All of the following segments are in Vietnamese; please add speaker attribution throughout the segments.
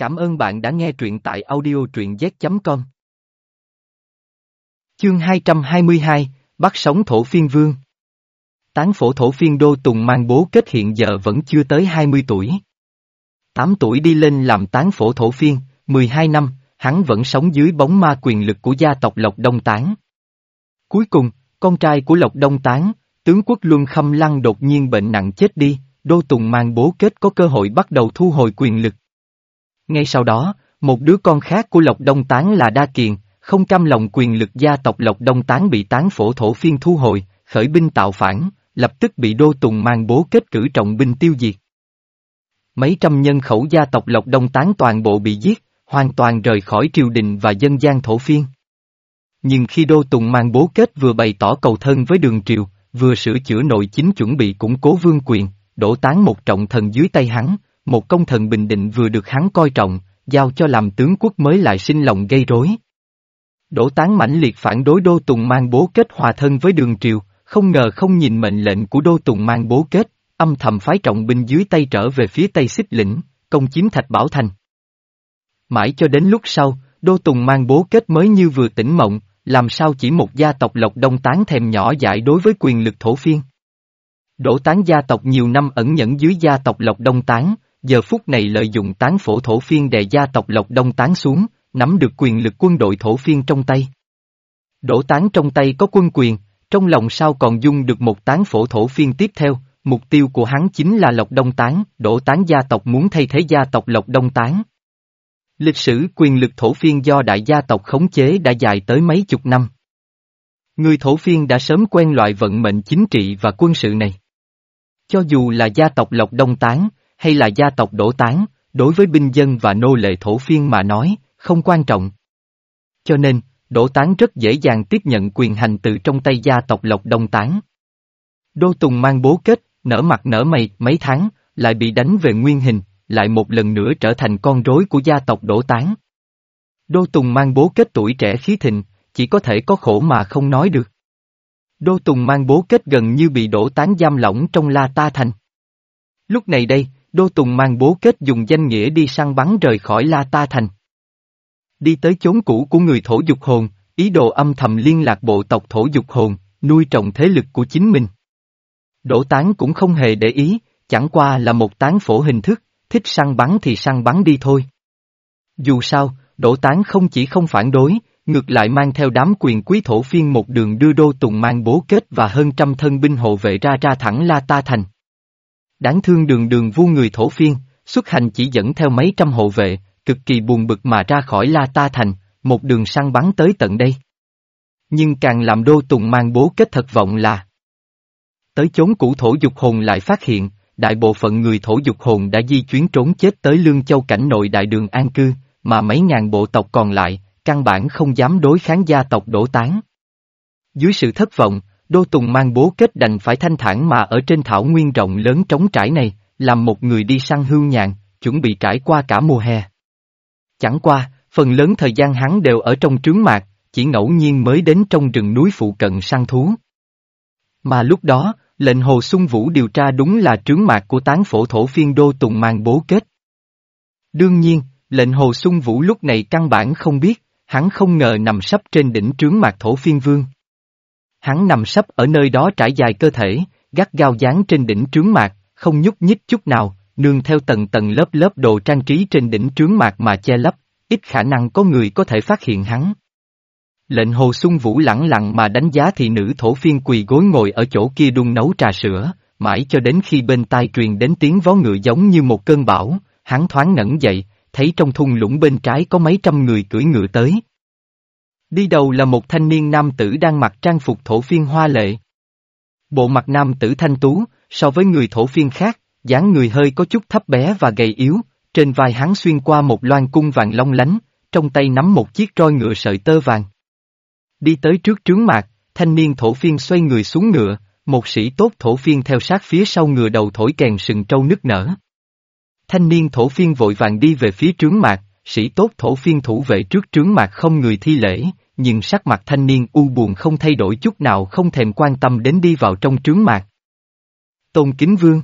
Speaker 1: Cảm ơn bạn đã nghe truyện tại audio truyện z.com. Chương 222, Bắt sống thổ phiên vương. Tán phổ thổ phiên đô tùng mang bố kết hiện giờ vẫn chưa tới 20 tuổi. 8 tuổi đi lên làm tán phổ thổ phiên, 12 năm, hắn vẫn sống dưới bóng ma quyền lực của gia tộc Lộc Đông Tán. Cuối cùng, con trai của Lộc Đông Tán, tướng quốc Luân Khâm Lăng đột nhiên bệnh nặng chết đi, Đô Tùng mang bố kết có cơ hội bắt đầu thu hồi quyền lực. Ngay sau đó, một đứa con khác của Lộc Đông Tán là Đa Kiền, không cam lòng quyền lực gia tộc Lộc Đông Tán bị tán phổ thổ phiên thu hồi, khởi binh tạo phản, lập tức bị Đô Tùng mang bố kết cử trọng binh tiêu diệt. Mấy trăm nhân khẩu gia tộc Lộc Đông Tán toàn bộ bị giết, hoàn toàn rời khỏi triều đình và dân gian thổ phiên. Nhưng khi Đô Tùng mang bố kết vừa bày tỏ cầu thân với đường triều, vừa sửa chữa nội chính chuẩn bị củng cố vương quyền, đổ tán một trọng thần dưới tay hắn, một công thần bình định vừa được hắn coi trọng, giao cho làm tướng quốc mới lại sinh lòng gây rối. Đỗ tán mãnh liệt phản đối Đô Tùng mang bố kết hòa thân với đường triều, không ngờ không nhìn mệnh lệnh của Đô Tùng mang bố kết, âm thầm phái trọng binh dưới tay trở về phía tây xích lĩnh, công chiếm Thạch Bảo Thành. Mãi cho đến lúc sau, Đô Tùng mang bố kết mới như vừa tỉnh mộng, làm sao chỉ một gia tộc lộc đông tán thèm nhỏ dại đối với quyền lực thổ phiên. Đỗ tán gia tộc nhiều năm ẩn nhẫn dưới gia tộc Lộc Đông Tán, giờ phút này lợi dụng tán phổ thổ phiên đè gia tộc Lộc Đông Tán xuống, nắm được quyền lực quân đội thổ phiên trong tay. Đỗ tán trong tay có quân quyền, trong lòng sao còn dung được một tán phổ thổ phiên tiếp theo, mục tiêu của hắn chính là Lộc Đông Tán, đỗ tán gia tộc muốn thay thế gia tộc Lộc Đông Tán. Lịch sử quyền lực thổ phiên do đại gia tộc khống chế đã dài tới mấy chục năm. Người thổ phiên đã sớm quen loại vận mệnh chính trị và quân sự này. Cho dù là gia tộc Lộc Đông Tán, hay là gia tộc đổ Tán, đối với binh dân và nô lệ thổ phiên mà nói, không quan trọng. Cho nên, đổ Tán rất dễ dàng tiếp nhận quyền hành từ trong tay gia tộc Lộc Đông Tán. Đô Tùng mang bố kết, nở mặt nở mày mấy tháng, lại bị đánh về nguyên hình, lại một lần nữa trở thành con rối của gia tộc đổ Tán. Đô Tùng mang bố kết tuổi trẻ khí thịnh, chỉ có thể có khổ mà không nói được. Đô Tùng mang bố kết gần như bị đổ tán giam lỏng trong La Ta Thành. Lúc này đây, Đô Tùng mang bố kết dùng danh nghĩa đi săn bắn rời khỏi La Ta Thành. Đi tới chốn cũ của người thổ dục hồn, ý đồ âm thầm liên lạc bộ tộc thổ dục hồn, nuôi trồng thế lực của chính mình. Đỗ tán cũng không hề để ý, chẳng qua là một tán phổ hình thức, thích săn bắn thì săn bắn đi thôi. Dù sao, đỗ tán không chỉ không phản đối, ngược lại mang theo đám quyền quý thổ phiên một đường đưa đô tùng mang bố kết và hơn trăm thân binh hộ vệ ra ra thẳng La Ta Thành. Đáng thương đường đường vu người thổ phiên, xuất hành chỉ dẫn theo mấy trăm hộ vệ, cực kỳ buồn bực mà ra khỏi La Ta Thành, một đường săn bắn tới tận đây. Nhưng càng làm đô tùng mang bố kết thật vọng là Tới chốn cũ thổ dục hồn lại phát hiện, đại bộ phận người thổ dục hồn đã di chuyến trốn chết tới Lương Châu cảnh nội đại đường an cư, mà mấy ngàn bộ tộc còn lại, căn bản không dám đối kháng gia tộc đổ tán. Dưới sự thất vọng, Đô Tùng mang bố kết đành phải thanh thản mà ở trên thảo nguyên rộng lớn trống trải này, làm một người đi săn hưu nhàn, chuẩn bị trải qua cả mùa hè. Chẳng qua, phần lớn thời gian hắn đều ở trong trướng mạc, chỉ ngẫu nhiên mới đến trong rừng núi phụ cận săn thú. Mà lúc đó, lệnh Hồ Xuân Vũ điều tra đúng là trướng mạc của tán phổ thổ phiên Đô Tùng mang bố kết. Đương nhiên, lệnh Hồ Xuân Vũ lúc này căn bản không biết, hắn không ngờ nằm sắp trên đỉnh trướng mạc thổ phiên vương. Hắn nằm sắp ở nơi đó trải dài cơ thể, gắt gao dán trên đỉnh trướng mạc, không nhúc nhích chút nào, nương theo tầng tầng lớp lớp đồ trang trí trên đỉnh trướng mạc mà che lấp, ít khả năng có người có thể phát hiện hắn. Lệnh Hồ Xuân Vũ lẳng lặng mà đánh giá thị nữ thổ phiên quỳ gối ngồi ở chỗ kia đun nấu trà sữa, mãi cho đến khi bên tai truyền đến tiếng vó ngựa giống như một cơn bão, hắn thoáng ngẩng dậy, thấy trong thung lũng bên trái có mấy trăm người cưỡi ngựa tới. Đi đầu là một thanh niên nam tử đang mặc trang phục thổ phiên hoa lệ. Bộ mặt nam tử thanh tú, so với người thổ phiên khác, dáng người hơi có chút thấp bé và gầy yếu, trên vai hắn xuyên qua một loan cung vàng long lánh, trong tay nắm một chiếc roi ngựa sợi tơ vàng. Đi tới trước trướng mạc, thanh niên thổ phiên xoay người xuống ngựa, một sĩ tốt thổ phiên theo sát phía sau ngựa đầu thổi kèn sừng trâu nức nở. Thanh niên thổ phiên vội vàng đi về phía trướng mạc, sĩ tốt thổ phiên thủ vệ trước trướng mạc không người thi lễ, nhưng sắc mặt thanh niên u buồn không thay đổi chút nào không thèm quan tâm đến đi vào trong trướng mạc. Tôn Kính Vương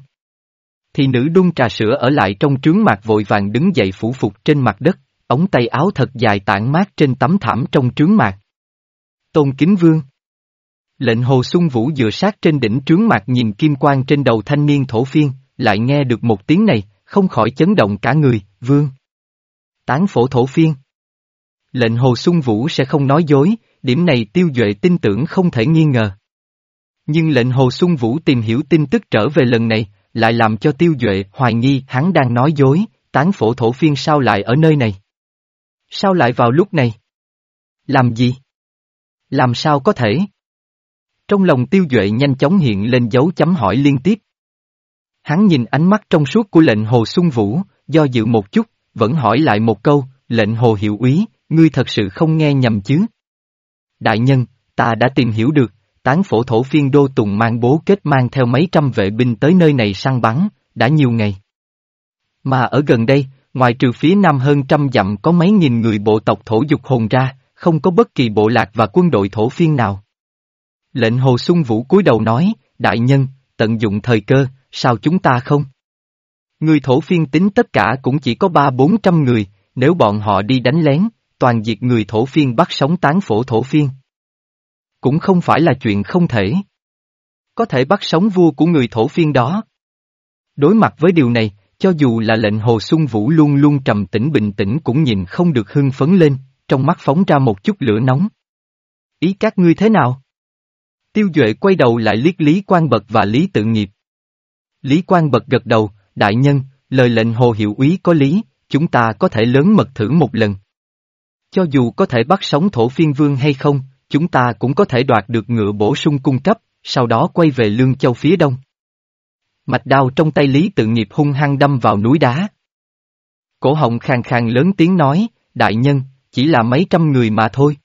Speaker 1: thì nữ đun trà sữa ở lại trong trướng mạc vội vàng đứng dậy phủ phục trên mặt đất, ống tay áo thật dài tản mát trên tấm thảm trong trướng mạc. Tôn Kính Vương Lệnh Hồ Xuân Vũ dựa sát trên đỉnh trướng mạc nhìn kim quang trên đầu thanh niên thổ phiên, lại nghe được một tiếng này, không khỏi chấn động cả người, Vương. Tán phổ thổ phiên. Lệnh Hồ Xuân Vũ sẽ không nói dối, điểm này tiêu duệ tin tưởng không thể nghi ngờ. Nhưng lệnh Hồ Xuân Vũ tìm hiểu tin tức trở về lần này, lại làm cho tiêu duệ hoài nghi hắn đang nói dối, tán phổ thổ phiên sao lại ở nơi này? Sao lại vào lúc này? Làm gì? Làm sao có thể? Trong lòng tiêu duệ nhanh chóng hiện lên dấu chấm hỏi liên tiếp. Hắn nhìn ánh mắt trong suốt của lệnh Hồ Xuân Vũ, do dự một chút, vẫn hỏi lại một câu, lệnh Hồ Hiệu Úy, ngươi thật sự không nghe nhầm chứ? Đại nhân, ta đã tìm hiểu được, tán phổ thổ phiên đô tùng mang bố kết mang theo mấy trăm vệ binh tới nơi này săn bắn, đã nhiều ngày. Mà ở gần đây, ngoài trừ phía nam hơn trăm dặm có mấy nghìn người bộ tộc thổ dục hồn ra, không có bất kỳ bộ lạc và quân đội thổ phiên nào. Lệnh Hồ Xuân Vũ cúi đầu nói, đại nhân, tận dụng thời cơ, sao chúng ta không? Người thổ phiên tính tất cả cũng chỉ có ba bốn trăm người, nếu bọn họ đi đánh lén, toàn diệt người thổ phiên bắt sống tán phổ thổ phiên. Cũng không phải là chuyện không thể. Có thể bắt sống vua của người thổ phiên đó. Đối mặt với điều này, cho dù là lệnh Hồ Xuân Vũ luôn luôn trầm tĩnh bình tĩnh cũng nhìn không được hưng phấn lên, trong mắt phóng ra một chút lửa nóng. Ý các ngươi thế nào? Tiêu Duệ quay đầu lại liếc Lý Quang Bật và Lý Tự Nghiệp. Lý Quang Bật gật đầu, đại nhân, lời lệnh Hồ Hiệu Úy có lý, chúng ta có thể lớn mật thử một lần. Cho dù có thể bắt sống thổ phiên vương hay không, chúng ta cũng có thể đoạt được ngựa bổ sung cung cấp, sau đó quay về Lương Châu phía đông. Mạch đao trong tay Lý tự nghiệp hung hăng đâm vào núi đá. Cổ họng khàn khàn lớn tiếng nói, đại nhân, chỉ là mấy trăm người mà thôi.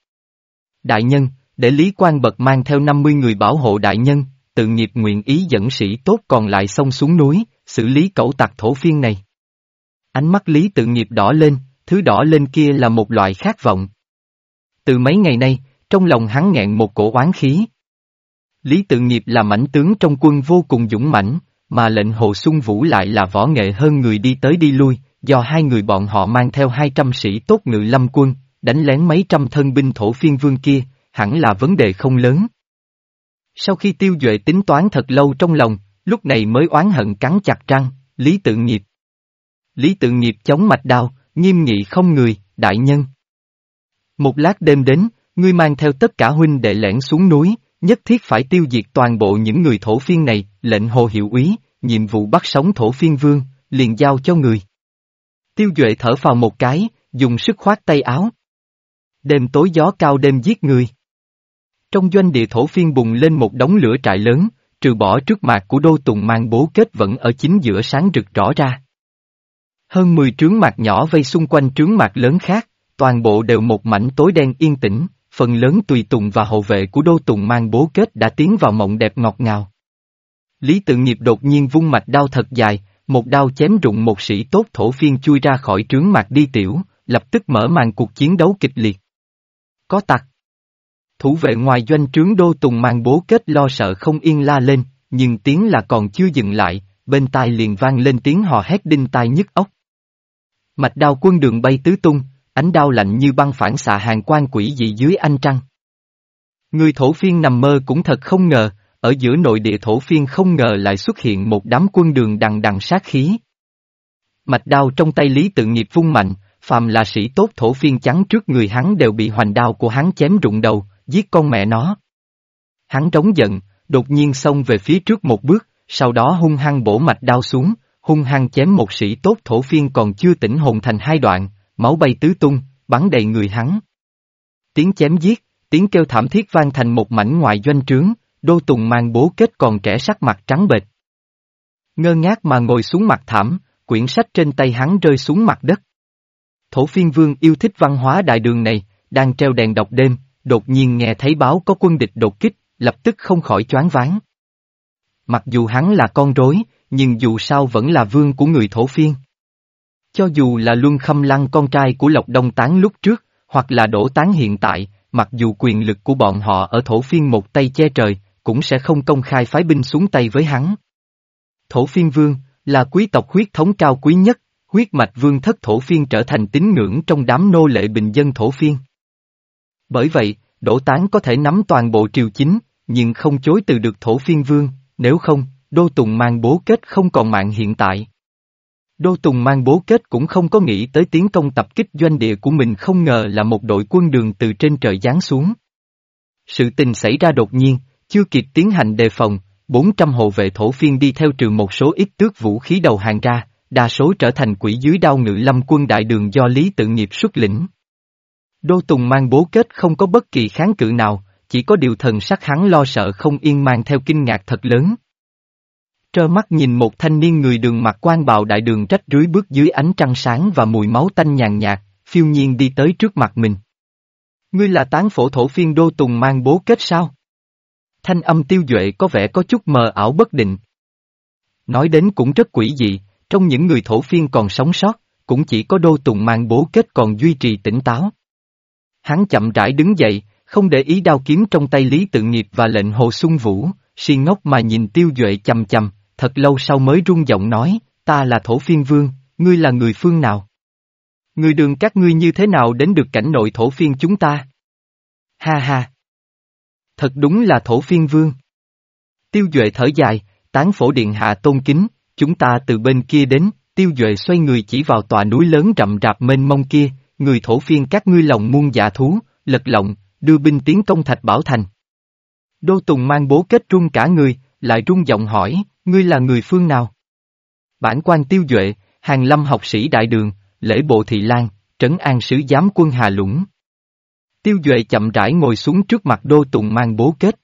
Speaker 1: Đại nhân, để Lý Quang Bật mang theo 50 người bảo hộ đại nhân, tự nghiệp nguyện ý dẫn sĩ tốt còn lại xông xuống núi, xử lý cẩu tặc thổ phiên này. Ánh mắt Lý tự nghiệp đỏ lên, thứ đỏ lên kia là một loại khát vọng. Từ mấy ngày nay, trong lòng hắn nghẹn một cổ oán khí. Lý tự nghiệp là mãnh tướng trong quân vô cùng dũng mãnh, mà lệnh Hồ Xuân Vũ lại là võ nghệ hơn người đi tới đi lui, do hai người bọn họ mang theo 200 sĩ tốt ngự lâm quân, đánh lén mấy trăm thân binh thổ phiên vương kia, hẳn là vấn đề không lớn. Sau khi tiêu duệ tính toán thật lâu trong lòng, lúc này mới oán hận cắn chặt răng, Lý tự nghiệp. Lý tự nghiệp chống mạch đao, nghiêm nghị không người, đại nhân. Một lát đêm đến, ngươi mang theo tất cả huynh đệ lẻn xuống núi, nhất thiết phải tiêu diệt toàn bộ những người thổ phiên này, lệnh hồ hiệu úy, nhiệm vụ bắt sống thổ phiên vương, liền giao cho người. Tiêu Duệ thở vào một cái, dùng sức khoát tay áo. Đêm tối gió cao đêm giết người. Trong doanh địa thổ phiên bùng lên một đống lửa trại lớn, trừ bỏ trước mặt của đô tùng mang bố kết vẫn ở chính giữa sáng rực rõ ra. Hơn 10 trướng mạc nhỏ vây xung quanh trướng mạc lớn khác, toàn bộ đều một mảnh tối đen yên tĩnh, phần lớn tùy tùng và hậu vệ của đô tùng mang bố kết đã tiến vào mộng đẹp ngọt ngào. Lý tự nghiệp đột nhiên vung mạch đao thật dài, một đao chém rụng một sĩ tốt thổ phiên chui ra khỏi trướng mạc đi tiểu, lập tức mở màn cuộc chiến đấu kịch liệt. Có tặc. Thủ vệ ngoài doanh trướng đô tùng mang bố kết lo sợ không yên la lên, nhưng tiếng là còn chưa dừng lại, bên tai liền vang lên tiếng hò hét đinh tai nhức óc. Mạch đao quân đường bay tứ tung, ánh đao lạnh như băng phản xạ hàng quan quỷ dị dưới ánh trăng. Người thổ phiên nằm mơ cũng thật không ngờ, ở giữa nội địa thổ phiên không ngờ lại xuất hiện một đám quân đường đằng đằng sát khí. Mạch đao trong tay Lý tự nghiệp vung mạnh, phàm là sĩ tốt thổ phiên trắng trước người hắn đều bị hoành đao của hắn chém rụng đầu, giết con mẹ nó. Hắn trống giận, đột nhiên xông về phía trước một bước, sau đó hung hăng bổ mạch đao xuống, hung hăng chém một sĩ tốt thổ phiên còn chưa tỉnh hồn thành hai đoạn, máu bay tứ tung, bắn đầy người hắn. Tiếng chém giết, tiếng kêu thảm thiết vang thành một mảnh ngoài doanh trướng, đô tùng mang bố kết còn trẻ sắc mặt trắng bệch. Ngơ ngác mà ngồi xuống mặt thảm, quyển sách trên tay hắn rơi xuống mặt đất. Thổ phiên vương yêu thích văn hóa đại đường này, đang treo đèn đọc đêm, đột nhiên nghe thấy báo có quân địch đột kích, lập tức không khỏi choáng váng. Mặc dù hắn là con rối, nhưng dù sao vẫn là vương của người thổ phiên. Cho dù là Luân Khâm Lăng con trai của Lộc Đông Tán lúc trước, hoặc là Đỗ Tán hiện tại, mặc dù quyền lực của bọn họ ở thổ phiên một tay che trời, cũng sẽ không công khai phái binh xuống tay với hắn. Thổ phiên vương, là quý tộc huyết thống cao quý nhất, huyết mạch vương thất thổ phiên trở thành tín ngưỡng trong đám nô lệ bình dân thổ phiên. Bởi vậy, Đỗ Tán có thể nắm toàn bộ triều chính, nhưng không chối từ được thổ phiên vương, nếu không, Đô Tùng mang bố kết không còn mạng hiện tại. Đô Tùng mang bố kết cũng không có nghĩ tới tiến công tập kích doanh địa của mình không ngờ là một đội quân đường từ trên trời giáng xuống. Sự tình xảy ra đột nhiên, chưa kịp tiến hành đề phòng, 400 hộ vệ thổ phiên đi theo trừ một số ít tước vũ khí đầu hàng ra, đa số trở thành quỷ dưới đao ngự lâm quân đại đường do Lý Tự Nghiệp xuất lĩnh. Đô Tùng mang bố kết không có bất kỳ kháng cự nào, chỉ có điều thần sắc hắn lo sợ không yên mang theo kinh ngạc thật lớn. Trơ mắt nhìn một thanh niên người đường mặc quan bào đại đường trách rưới bước dưới ánh trăng sáng và mùi máu tanh nhàn nhạt, phiêu nhiên đi tới trước mặt mình. Ngươi là tán phổ thổ phiên đô tùng mang bố kết sao? Thanh âm tiêu duệ có vẻ có chút mờ ảo bất định. Nói đến cũng rất quỷ dị, trong những người thổ phiên còn sống sót, cũng chỉ có đô tùng mang bố kết còn duy trì tỉnh táo. Hắn chậm rãi đứng dậy, không để ý đao kiếm trong tay Lý Tự Nghiệp và lệnh Hồ Xuân Vũ, si ngốc mà nhìn tiêu duệ chầm chầm, thật lâu sau mới rung giọng nói, ta là thổ phiên vương, ngươi là người phương nào? Người đường các ngươi như thế nào đến được cảnh nội thổ phiên chúng ta? Ha ha! Thật đúng là thổ phiên vương. Tiêu Duệ thở dài, tán phổ điện hạ tôn kính, chúng ta từ bên kia đến, Tiêu Duệ xoay người chỉ vào tòa núi lớn rậm rạp mênh mông kia, người thổ phiên các ngươi lòng muôn dạ thú, lật lọng, đưa binh tiến công thạch bảo thành. Đô Tùng mang bố kết run cả người, lại run giọng hỏi, ngươi là người phương nào? Bản quan Tiêu Duệ, hàng lâm học sĩ đại đường, lễ bộ thị lan, trấn an sứ giám quân Hà Lũng. Tiêu Duệ chậm rãi ngồi xuống trước mặt Đô Tùng mang bố kết.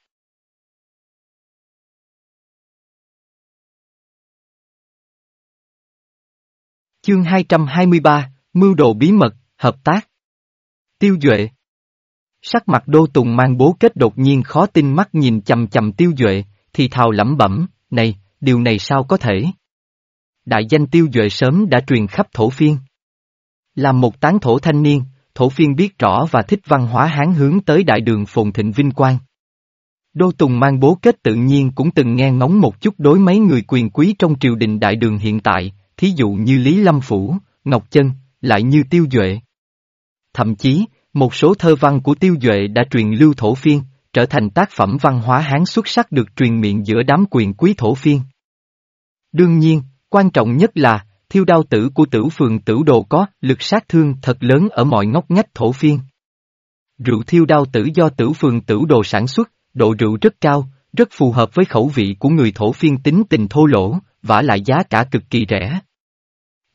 Speaker 1: Chương 223, Mưu đồ bí mật, hợp tác. Tiêu Duệ Sắc mặt Đô Tùng mang bố kết đột nhiên khó tin mắt nhìn chầm chầm Tiêu Duệ, thì thào lẩm bẩm, này, điều này sao có thể? Đại danh Tiêu Duệ sớm đã truyền khắp thổ phiên. Làm một tán thổ thanh niên, thổ phiên biết rõ và thích văn hóa hán hướng tới đại đường phồn thịnh vinh quang. Đô Tùng mang bố kết tự nhiên cũng từng nghe ngóng một chút đối mấy người quyền quý trong triều đình đại đường hiện tại, thí dụ như Lý Lâm Phủ, Ngọc Chân, lại như Tiêu Duệ. Thậm chí, một số thơ văn của Tiêu Duệ đã truyền lưu thổ phiên, trở thành tác phẩm văn hóa hán xuất sắc được truyền miệng giữa đám quyền quý thổ phiên. Đương nhiên, quan trọng nhất là, thiêu đao tử của tử phường tử đồ có lực sát thương thật lớn ở mọi ngóc ngách thổ phiên. Rượu thiêu đao tử do tử phường tử đồ sản xuất, độ rượu rất cao, rất phù hợp với khẩu vị của người thổ phiên tính tình thô lỗ, và lại giá cả cực kỳ rẻ.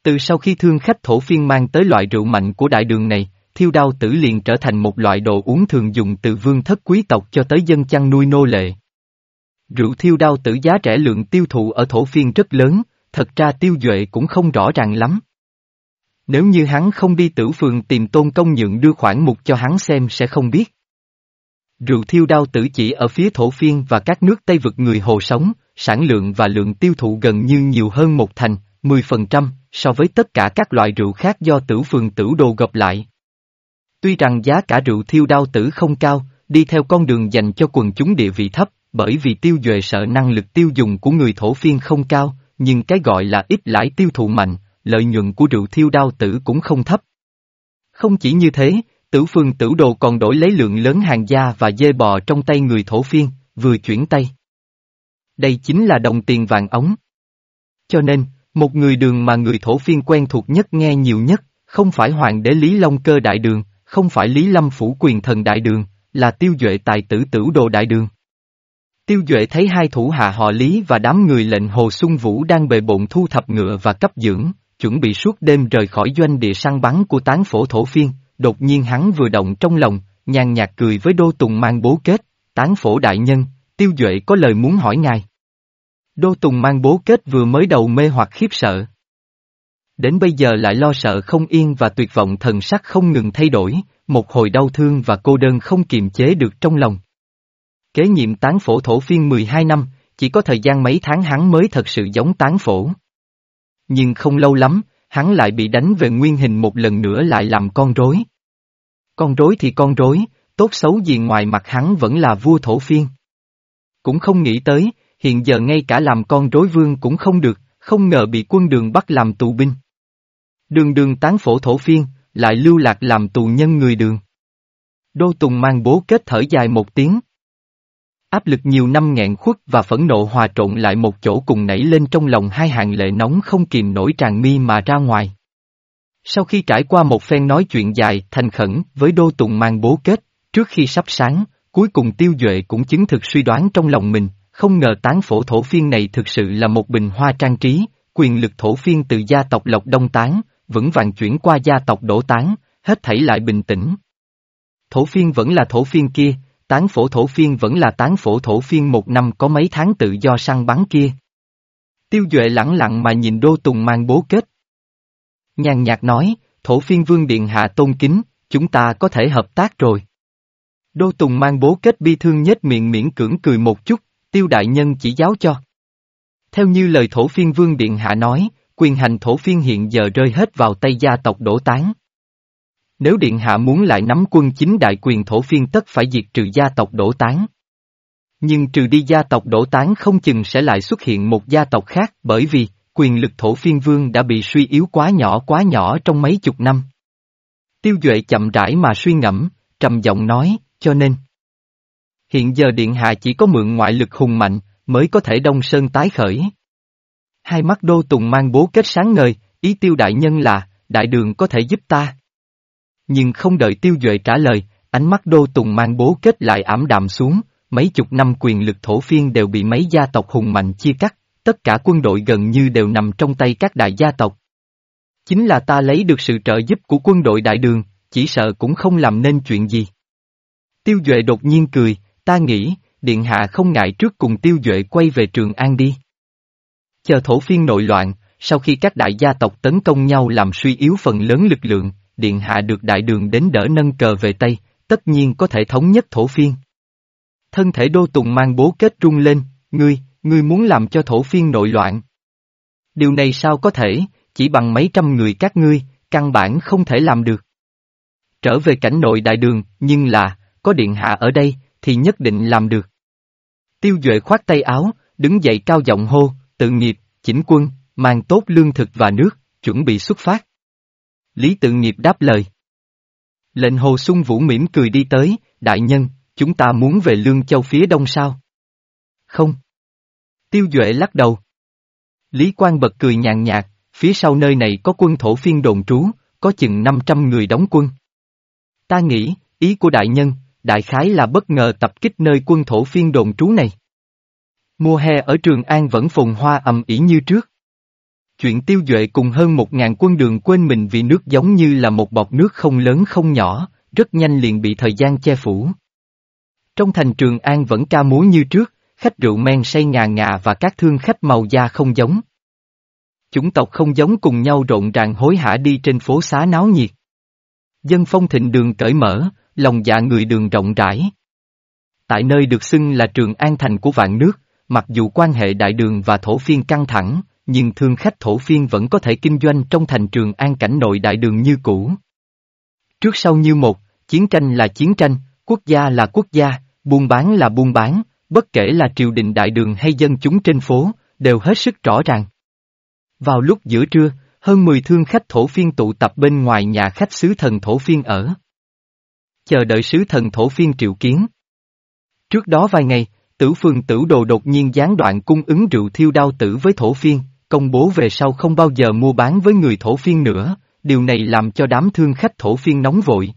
Speaker 1: Từ sau khi thương khách thổ phiên mang tới loại rượu mạnh của đại đường này, thiêu đao tử liền trở thành một loại đồ uống thường dùng từ vương thất quý tộc cho tới dân chăn nuôi nô lệ. Rượu thiêu đao tử giá rẻ lượng tiêu thụ ở thổ phiên rất lớn, thật ra tiêu duệ cũng không rõ ràng lắm. Nếu như hắn không đi tử phường tìm tôn công nhượng đưa khoản mục cho hắn xem sẽ không biết. Rượu thiêu đao tử chỉ ở phía thổ phiên và các nước Tây vực người hồ sống, sản lượng và lượng tiêu thụ gần như nhiều hơn một thành, 10% so với tất cả các loại rượu khác do tử phường tử đồ gộp lại. Tuy rằng giá cả rượu thiêu đao tử không cao, đi theo con đường dành cho quần chúng địa vị thấp, bởi vì tiêu duệ sợ năng lực tiêu dùng của người thổ phiên không cao, nhưng cái gọi là ít lãi tiêu thụ mạnh, lợi nhuận của rượu thiêu đao tử cũng không thấp. Không chỉ như thế, tử phương tử đồ còn đổi lấy lượng lớn hàng da và dê bò trong tay người thổ phiên, vừa chuyển tay. Đây chính là đồng tiền vàng ống. Cho nên, một người đường mà người thổ phiên quen thuộc nhất nghe nhiều nhất, không phải hoàng đế Lý Long Cơ Đại Đường, không phải Lý Lâm Phủ Quyền Thần Đại Đường, là tiêu duệ tài tử tử đồ Đại Đường. Tiêu Duệ thấy hai thủ hạ họ Lý và đám người lệnh Hồ Xuân Vũ đang bề bộn thu thập ngựa và cấp dưỡng, chuẩn bị suốt đêm rời khỏi doanh địa săn bắn của tán phổ thổ phiên, đột nhiên hắn vừa động trong lòng, nhàn nhạt cười với Đô Tùng mang bố kết, tán phổ đại nhân, Tiêu Duệ có lời muốn hỏi ngài. Đô Tùng mang bố kết vừa mới đầu mê hoặc khiếp sợ. Đến bây giờ lại lo sợ không yên và tuyệt vọng thần sắc không ngừng thay đổi, một hồi đau thương và cô đơn không kiềm chế được trong lòng. Kế nhiệm tán phổ thổ phiên 12 năm, chỉ có thời gian mấy tháng hắn mới thật sự giống tán phổ. Nhưng không lâu lắm, hắn lại bị đánh về nguyên hình một lần nữa lại làm con rối. Con rối thì con rối, tốt xấu gì ngoài mặt hắn vẫn là vua thổ phiên. Cũng không nghĩ tới, hiện giờ ngay cả làm con rối vương cũng không được, không ngờ bị quân đường bắt làm tù binh. Đường đường tán phổ thổ phiên, lại lưu lạc làm tù nhân người đường. Đô Tùng mang bố kết thở dài một tiếng. Áp lực nhiều năm nghẹn khuất và phẫn nộ hòa trộn lại một chỗ cùng nảy lên trong lòng hai hàng lệ nóng không kìm nổi tràn mi mà ra ngoài. Sau khi trải qua một phen nói chuyện dài, thành khẩn, với Đô Tùng mang bố kết, trước khi sắp sáng, cuối cùng Tiêu Duệ cũng chứng thực suy đoán trong lòng mình, không ngờ tán phổ thổ phiên này thực sự là một bình hoa trang trí, quyền lực thổ phiên từ gia tộc Lộc Đông Tán, vững vàng chuyển qua gia tộc đổ Tán, hết thảy lại bình tĩnh. Thổ phiên vẫn là thổ phiên kia, tán phổ thổ phiên vẫn là tán phổ thổ phiên một năm có mấy tháng tự do săn bắn kia. Tiêu Duệ lẳng lặng mà nhìn Đô Tùng mang bố kết. Nhàn nhạt nói, thổ phiên vương điện hạ tôn kính, chúng ta có thể hợp tác rồi. Đô Tùng mang bố kết bi thương nhếch miệng miễn cưỡng cười một chút, tiêu đại nhân chỉ giáo cho. Theo như lời thổ phiên vương điện hạ nói, quyền hành thổ phiên hiện giờ rơi hết vào tay gia tộc đổ tán. Nếu điện hạ muốn lại nắm quân chính đại quyền thổ phiên tất phải diệt trừ gia tộc đổ tán. Nhưng trừ đi gia tộc đổ tán không chừng sẽ lại xuất hiện một gia tộc khác bởi vì quyền lực thổ phiên vương đã bị suy yếu quá nhỏ quá nhỏ trong mấy chục năm. Tiêu Duệ chậm rãi mà suy ngẫm, trầm giọng nói, cho nên. Hiện giờ Điện Hạ chỉ có mượn ngoại lực hùng mạnh, mới có thể đông sơn tái khởi. Hai mắt đô tùng mang bố kết sáng ngời, ý tiêu đại nhân là, đại đường có thể giúp ta. Nhưng không đợi tiêu duệ trả lời, ánh mắt đô tùng mang bố kết lại ảm đạm xuống, mấy chục năm quyền lực thổ phiên đều bị mấy gia tộc hùng mạnh chia cắt, tất cả quân đội gần như đều nằm trong tay các đại gia tộc. Chính là ta lấy được sự trợ giúp của quân đội đại đường, chỉ sợ cũng không làm nên chuyện gì. Tiêu Duệ đột nhiên cười, ta nghĩ, Điện Hạ không ngại trước cùng Tiêu Duệ quay về Trường An đi. Chờ thổ phiên nội loạn, sau khi các đại gia tộc tấn công nhau làm suy yếu phần lớn lực lượng, Điện Hạ được đại đường đến đỡ nâng cờ về Tây, tất nhiên có thể thống nhất thổ phiên. Thân thể Đô Tùng mang bố kết rung lên, ngươi, ngươi muốn làm cho thổ phiên nội loạn. Điều này sao có thể, chỉ bằng mấy trăm người các ngươi, căn bản không thể làm được. Trở về cảnh nội đại đường, nhưng là, có điện hạ ở đây, thì nhất định làm được. Tiêu Duệ khoát tay áo, đứng dậy cao giọng hô, tự nghiệp, chỉnh quân, mang tốt lương thực và nước, chuẩn bị xuất phát. Lý tự nghiệp đáp lời. Lệnh hồ sung vũ mỉm cười đi tới, đại nhân, chúng ta muốn về lương châu phía đông sao? Không. Tiêu Duệ lắc đầu. Lý Quang bật cười nhàn nhạt, phía sau nơi này có quân thổ phiên đồn trú, có chừng 500 người đóng quân. Ta nghĩ, ý của đại nhân, đại khái là bất ngờ tập kích nơi quân thổ phiên đồn trú này. Mùa hè ở Trường An vẫn phồn hoa ầm ỉ như trước. Chuyện tiêu duệ cùng hơn một ngàn quân đường quên mình vì nước giống như là một bọt nước không lớn không nhỏ, rất nhanh liền bị thời gian che phủ. Trong thành Trường An vẫn ca múa như trước, khách rượu men say ngà ngà và các thương khách màu da không giống. Chủng tộc không giống cùng nhau rộn ràng hối hả đi trên phố xá náo nhiệt. Dân phong thịnh đường cởi mở, lòng dạ người đường rộng rãi. Tại nơi được xưng là trường an thành của vạn nước, mặc dù quan hệ đại đường và thổ phiên căng thẳng, nhưng thương khách thổ phiên vẫn có thể kinh doanh trong thành trường an cảnh nội đại đường như cũ. Trước sau như một, chiến tranh là chiến tranh, quốc gia là quốc gia, buôn bán là buôn bán, bất kể là triều đình đại đường hay dân chúng trên phố, đều hết sức rõ ràng. Vào lúc giữa trưa, hơn 10 thương khách thổ phiên tụ tập bên ngoài nhà khách sứ thần thổ phiên ở chờ đợi sứ thần thổ phiên triệu kiến. Trước đó vài ngày, tử phường tử đồ đột nhiên gián đoạn cung ứng rượu thiêu đao tử với thổ phiên, công bố về sau không bao giờ mua bán với người thổ phiên nữa, điều này làm cho đám thương khách thổ phiên nóng vội.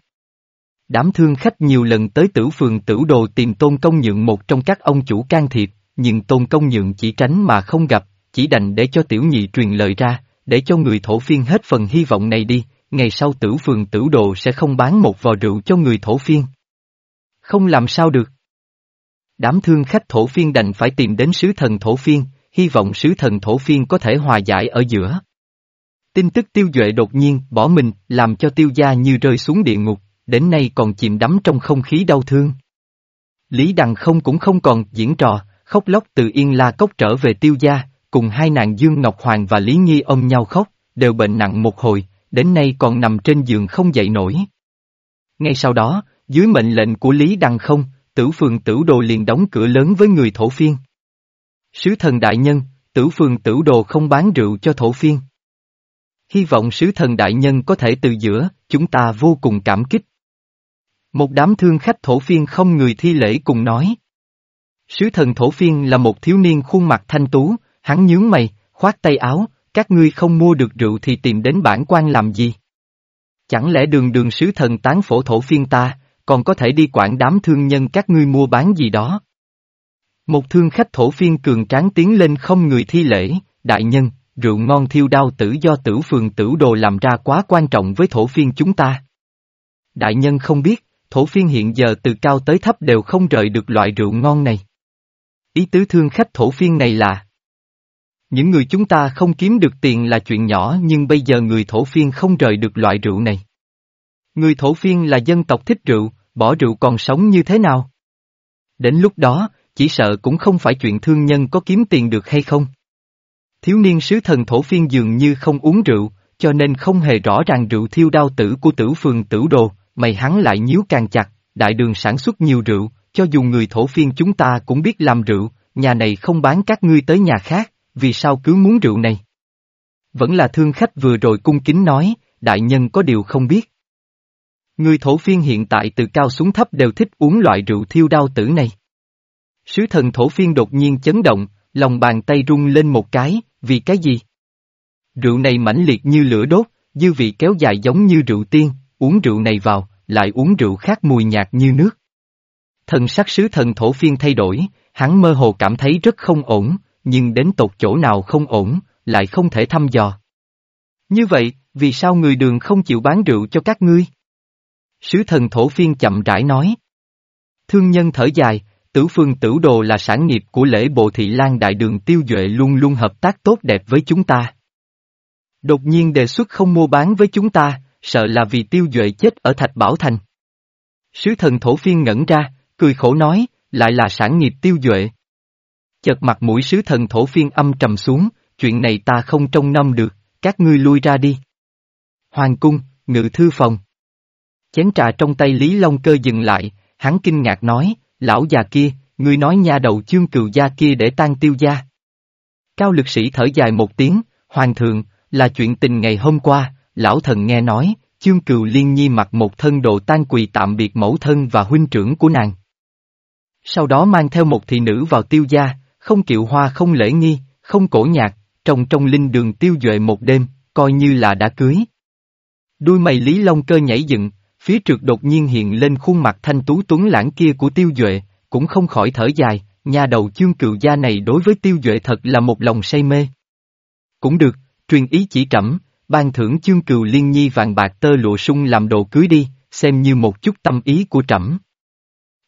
Speaker 1: Đám thương khách nhiều lần tới tử phường tử đồ tìm tôn công nhượng một trong các ông chủ can thiệp, nhưng tôn công nhượng chỉ tránh mà không gặp, chỉ đành để cho tiểu nhị truyền lời ra, để cho người thổ phiên hết phần hy vọng này đi, ngày sau tử phường tử đồ sẽ không bán một vò rượu cho người thổ phiên. Không làm sao được. Đám thương khách thổ phiên đành phải tìm đến sứ thần thổ phiên, hy vọng sứ thần thổ phiên có thể hòa giải ở giữa. Tin tức tiêu duệ đột nhiên bỏ mình làm cho tiêu gia như rơi xuống địa ngục, đến nay còn chìm đắm trong không khí đau thương. Lý Đằng không cũng không còn diễn trò, khóc lóc từ Yên La Cốc trở về tiêu gia, cùng hai nàng Dương Ngọc Hoàng và Lý Nhi ôm nhau khóc, đều bệnh nặng một hồi, đến nay còn nằm trên giường không dậy nổi. Ngay sau đó, dưới mệnh lệnh của Lý Đằng không, tử phường tử đồ liền đóng cửa lớn với người thổ phiên. Sứ thần đại nhân, tử phường tử đồ không bán rượu cho thổ phiên. Hy vọng sứ thần đại nhân có thể từ giữa, chúng ta vô cùng cảm kích. Một đám thương khách thổ phiên không người thi lễ cùng nói. Sứ thần thổ phiên là một thiếu niên khuôn mặt thanh tú, hắn nhướng mày, khoát tay áo, các ngươi không mua được rượu thì tìm đến bản quan làm gì? Chẳng lẽ đường đường sứ thần tán phổ thổ phiên ta, còn có thể đi quản đám thương nhân các ngươi mua bán gì đó? Một thương khách thổ phiên cường tráng tiến lên không người thi lễ, đại nhân, rượu ngon thiêu đao tử do tử phường tử đồ làm ra quá quan trọng với thổ phiên chúng ta. Đại nhân không biết, thổ phiên hiện giờ từ cao tới thấp đều không rời được loại rượu ngon này. Ý tứ thương khách thổ phiên này là Những người chúng ta không kiếm được tiền là chuyện nhỏ nhưng bây giờ người thổ phiên không rời được loại rượu này. Người thổ phiên là dân tộc thích rượu, bỏ rượu còn sống như thế nào? Đến lúc đó, chỉ sợ cũng không phải chuyện thương nhân có kiếm tiền được hay không. Thiếu niên sứ thần thổ phiên dường như không uống rượu, cho nên không hề rõ ràng rượu thiêu đao tử của tử phường tử đồ, mày hắn lại nhíu càng chặt, đại đường sản xuất nhiều rượu, cho dù người thổ phiên chúng ta cũng biết làm rượu, nhà này không bán các ngươi tới nhà khác, vì sao cứ muốn rượu này? Vẫn là thương khách vừa rồi cung kính nói, đại nhân có điều không biết. Người thổ phiên hiện tại từ cao xuống thấp đều thích uống loại rượu thiêu đao tử này. Sứ thần thổ phiên đột nhiên chấn động, lòng bàn tay rung lên một cái, vì cái gì? Rượu này mãnh liệt như lửa đốt, dư vị kéo dài giống như rượu tiên, uống rượu này vào, lại uống rượu khác mùi nhạt như nước. Thần sắc sứ thần thổ phiên thay đổi, hắn mơ hồ cảm thấy rất không ổn, nhưng đến tột chỗ nào không ổn, lại không thể thăm dò. Như vậy, vì sao người đường không chịu bán rượu cho các ngươi? Sứ thần thổ phiên chậm rãi nói. Thương nhân thở dài, tử phương tử đồ là sản nghiệp của lễ bộ thị lan đại đường tiêu duệ luôn luôn hợp tác tốt đẹp với chúng ta. Đột nhiên đề xuất không mua bán với chúng ta, sợ là vì tiêu duệ chết ở Thạch Bảo Thành. Sứ thần thổ phiên ngẩn ra, cười khổ nói, lại là sản nghiệp tiêu duệ. Chợt mặt mũi sứ thần thổ phiên âm trầm xuống, chuyện này ta không trông năm được, các ngươi lui ra đi. Hoàng cung, ngự thư phòng. Chén trà trong tay Lý Long Cơ dừng lại, hắn kinh ngạc nói, lão già kia, ngươi nói nha đầu chương cừu gia kia để tan tiêu gia. Cao lực sĩ thở dài một tiếng, hoàng thượng, là chuyện tình ngày hôm qua, lão thần nghe nói, chương cừu liên nhi mặc một thân đồ tan quỳ tạm biệt mẫu thân và huynh trưởng của nàng. Sau đó mang theo một thị nữ vào tiêu gia, không kiệu hoa không lễ nghi, không cổ nhạc, trồng trong linh đường tiêu duệ một đêm, coi như là đã cưới. Đuôi mày Lý Long cơ nhảy dựng, phía trượt đột nhiên hiện lên khuôn mặt thanh tú tuấn lãng kia của tiêu duệ, cũng không khỏi thở dài, nhà đầu chương cựu gia này đối với tiêu duệ thật là một lòng say mê. Cũng được, truyền ý chỉ trẫm, ban thưởng chương cừu liên nhi vàng bạc tơ lụa sung làm đồ cưới đi, xem như một chút tâm ý của trẫm.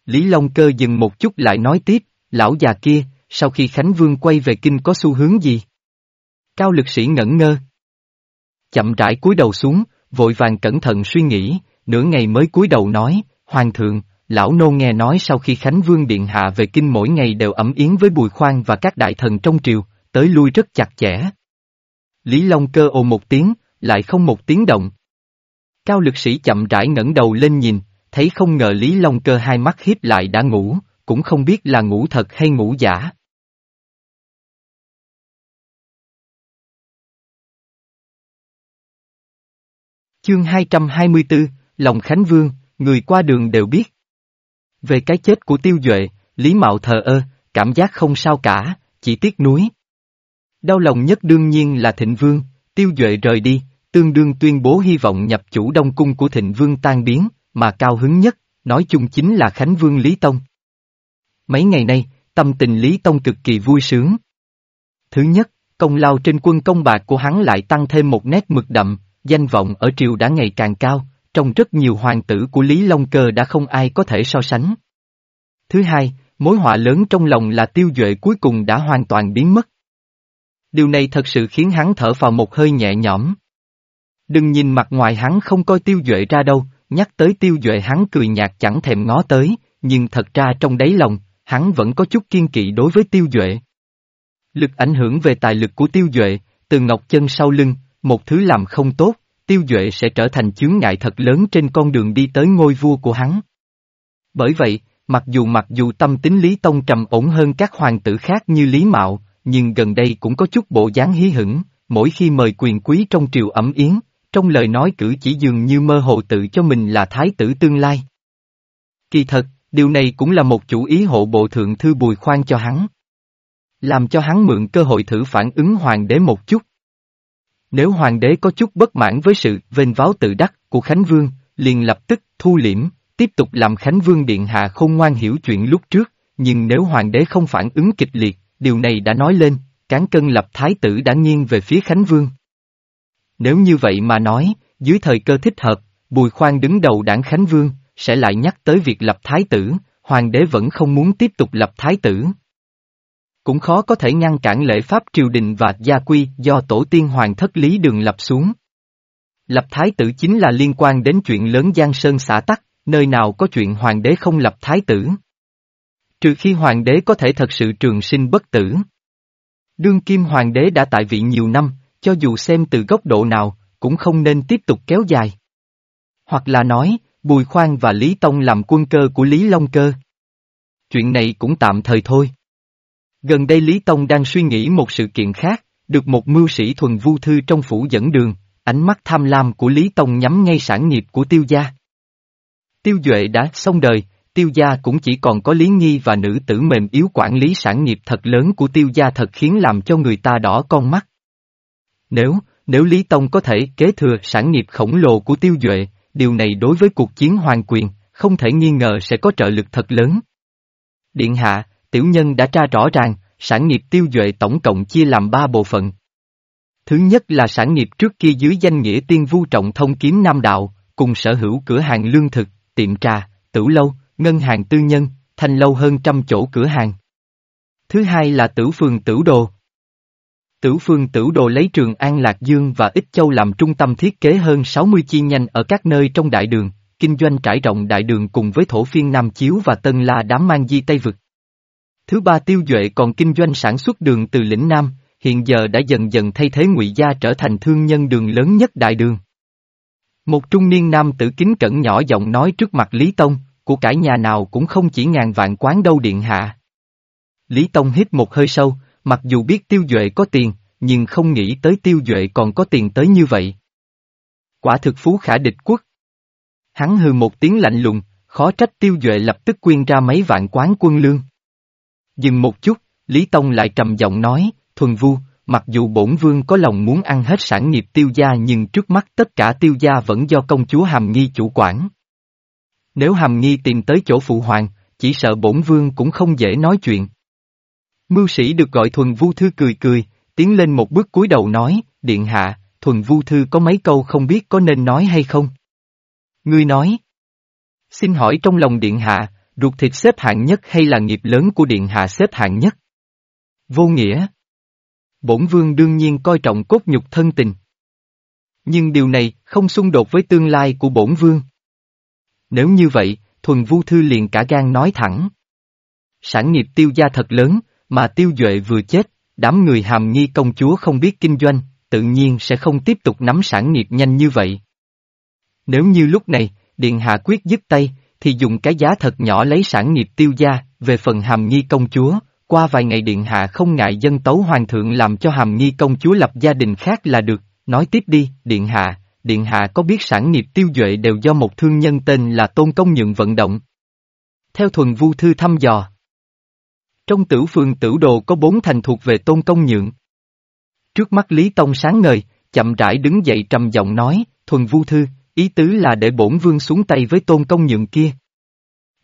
Speaker 1: Lý Long Cơ dừng một chút lại nói tiếp, lão già kia, sau khi Khánh Vương quay về kinh có xu hướng gì? Cao lực sĩ ngẩn ngơ. Chậm rãi cúi đầu xuống, vội vàng cẩn thận suy nghĩ, nửa ngày mới cúi đầu nói, Hoàng thượng, lão nô nghe nói sau khi Khánh Vương Điện Hạ về kinh mỗi ngày đều ẩm yến với Bùi Khoan và các đại thần trong triều, tới lui rất chặt chẽ. Lý Long cơ ồ một tiếng, lại không một tiếng động. Cao lực sĩ chậm rãi ngẩng đầu lên nhìn, thấy không ngờ Lý Long cơ hai mắt hiếp lại đã ngủ, cũng không biết là ngủ thật hay ngủ giả. Chương 224, Lòng Khánh Vương, người qua đường đều biết. Về cái chết của Tiêu Duệ, Lý Mạo thờ ơ, cảm giác không sao cả, chỉ tiếc nuối. Đau lòng nhất đương nhiên là Thịnh Vương, Tiêu Duệ rời đi, tương đương tuyên bố hy vọng nhập chủ đông cung của Thịnh Vương tan biến, mà cao hứng nhất, nói chung chính là Khánh Vương Lý Tông. Mấy ngày nay, tâm tình Lý Tông cực kỳ vui sướng. Thứ nhất, công lao trên quân công bạc của hắn lại tăng thêm một nét mực đậm, danh vọng ở triều đã ngày càng cao, trong rất nhiều hoàng tử của Lý Long Cơ đã không ai có thể so sánh. Thứ hai, mối họa lớn trong lòng là tiêu duệ cuối cùng đã hoàn toàn biến mất. Điều này thật sự khiến hắn thở vào một hơi nhẹ nhõm. Đừng nhìn mặt ngoài hắn không coi tiêu duệ ra đâu, nhắc tới tiêu duệ hắn cười nhạt chẳng thèm ngó tới, nhưng thật ra trong đáy lòng, hắn vẫn có chút kiên kỵ đối với tiêu duệ. Lực ảnh hưởng về tài lực của tiêu duệ, từ ngọc chân sau lưng, một thứ làm không tốt, tiêu duệ sẽ trở thành chướng ngại thật lớn trên con đường đi tới ngôi vua của hắn. Bởi vậy, mặc dù mặc dù tâm tính Lý Tông trầm ổn hơn các hoàng tử khác như Lý Mạo, nhưng gần đây cũng có chút bộ dáng hí hửng, mỗi khi mời quyền quý trong triều ẩm yến, trong lời nói cử chỉ dường như mơ hồ tự cho mình là thái tử tương lai. Kỳ thật, điều này cũng là một chủ ý hộ bộ thượng thư bùi khoan cho hắn. Làm cho hắn mượn cơ hội thử phản ứng hoàng đế một chút. Nếu hoàng đế có chút bất mãn với sự vênh váo tự đắc của Khánh Vương, liền lập tức thu liễm, tiếp tục làm Khánh Vương Điện Hạ không ngoan hiểu chuyện lúc trước, nhưng nếu hoàng đế không phản ứng kịch liệt, điều này đã nói lên, cán cân lập thái tử đã nghiêng về phía Khánh Vương. Nếu như vậy mà nói, dưới thời cơ thích hợp, Bùi Khoan đứng đầu đảng Khánh Vương, sẽ lại nhắc tới việc lập thái tử, hoàng đế vẫn không muốn tiếp tục lập thái tử. Cũng khó có thể ngăn cản lễ pháp triều đình và gia quy do tổ tiên hoàng thất lý đường lập xuống. Lập thái tử chính là liên quan đến chuyện lớn Giang Sơn xã tắc, nơi nào có chuyện hoàng đế không lập thái tử. Trừ khi hoàng đế có thể thật sự trường sinh bất tử. Đương kim hoàng đế đã tại vị nhiều năm, cho dù xem từ góc độ nào, cũng không nên tiếp tục kéo dài. Hoặc là nói, Bùi Khoan và Lý Tông làm quân cơ của Lý Long Cơ. Chuyện này cũng tạm thời thôi. Gần đây Lý Tông đang suy nghĩ một sự kiện khác, được một mưu sĩ thuần vu thư trong phủ dẫn đường, ánh mắt tham lam của Lý Tông nhắm ngay sản nghiệp của tiêu gia. Tiêu Duệ đã xong đời, tiêu gia cũng chỉ còn có Lý Nghi và nữ tử mềm yếu quản lý sản nghiệp thật lớn của tiêu gia thật khiến làm cho người ta đỏ con mắt. Nếu, nếu Lý Tông có thể kế thừa sản nghiệp khổng lồ của tiêu Duệ, điều này đối với cuộc chiến hoàng quyền, không thể nghi ngờ sẽ có trợ lực thật lớn. Điện hạ, tiểu nhân đã tra rõ ràng, sản nghiệp tiêu Duệ tổng cộng chia làm ba bộ phận. Thứ nhất là sản nghiệp trước kia dưới danh nghĩa tiên vu trọng thông kiếm Nam Đạo, cùng sở hữu cửa hàng lương thực, tiệm trà, tử lâu, ngân hàng tư nhân, thành lâu hơn trăm chỗ cửa hàng. Thứ hai là tử phường tử đồ. Tử phường tử đồ lấy trường An Lạc Dương và Ích Châu làm trung tâm thiết kế hơn 60 chi nhánh ở các nơi trong đại đường, kinh doanh trải rộng đại đường cùng với thổ phiên Nam Chiếu và Tân La đám mang di Tây Vực. Thứ ba tiêu duệ còn kinh doanh sản xuất đường từ lĩnh Nam, hiện giờ đã dần dần thay thế ngụy Gia trở thành thương nhân đường lớn nhất đại đường. Một trung niên nam tử kính cẩn nhỏ giọng nói trước mặt Lý Tông, của cải nhà nào cũng không chỉ ngàn vạn quán đâu điện hạ. Lý Tông hít một hơi sâu, mặc dù biết tiêu duệ có tiền, nhưng không nghĩ tới tiêu duệ còn có tiền tới như vậy. Quả thực phú khả địch quốc. Hắn hừ một tiếng lạnh lùng, khó trách tiêu duệ lập tức quyên ra mấy vạn quán quân lương. Dừng một chút, Lý Tông lại trầm giọng nói, thuần vu, mặc dù bổn vương có lòng muốn ăn hết sản nghiệp tiêu gia nhưng trước mắt tất cả tiêu gia vẫn do công chúa Hàm Nghi chủ quản. Nếu Hàm Nghi tìm tới chỗ phụ hoàng, chỉ sợ bổn vương cũng không dễ nói chuyện. Mưu sĩ được gọi thuần vu thư cười cười, tiến lên một bước cúi đầu nói, điện hạ, thuần vu thư có mấy câu không biết có nên nói hay không. Ngươi nói. Xin hỏi trong lòng điện hạ, ruột thịt xếp hạng nhất hay là nghiệp lớn của điện hạ xếp hạng nhất? Vô nghĩa. Bổn vương đương nhiên coi trọng cốt nhục thân tình. Nhưng điều này không xung đột với tương lai của bổn vương. Nếu như vậy, thuần vu thư liền cả gan nói thẳng. Sản nghiệp tiêu gia thật lớn, mà tiêu duệ vừa chết, đám người hàm nghi công chúa không biết kinh doanh, tự nhiên sẽ không tiếp tục nắm sản nghiệp nhanh như vậy. Nếu như lúc này, Điện Hạ quyết dứt tay, thì dùng cái giá thật nhỏ lấy sản nghiệp tiêu gia, về phần hàm nghi công chúa, qua vài ngày Điện Hạ không ngại dân tấu Hoàng thượng làm cho hàm nghi công chúa lập gia đình khác là được, nói tiếp đi, Điện Hạ, Điện Hạ có biết sản nghiệp tiêu duệ đều do một thương nhân tên là Tôn Công Nhượng vận động. Theo thuần vu thư thăm dò. Trong tử phường tử đồ có bốn thành thuộc về Tôn Công Nhượng. Trước mắt Lý Tông sáng ngời, chậm rãi đứng dậy trầm giọng nói, thuần vu thư, ý tứ là để bổn vương xuống tay với Tôn Công Nhượng kia.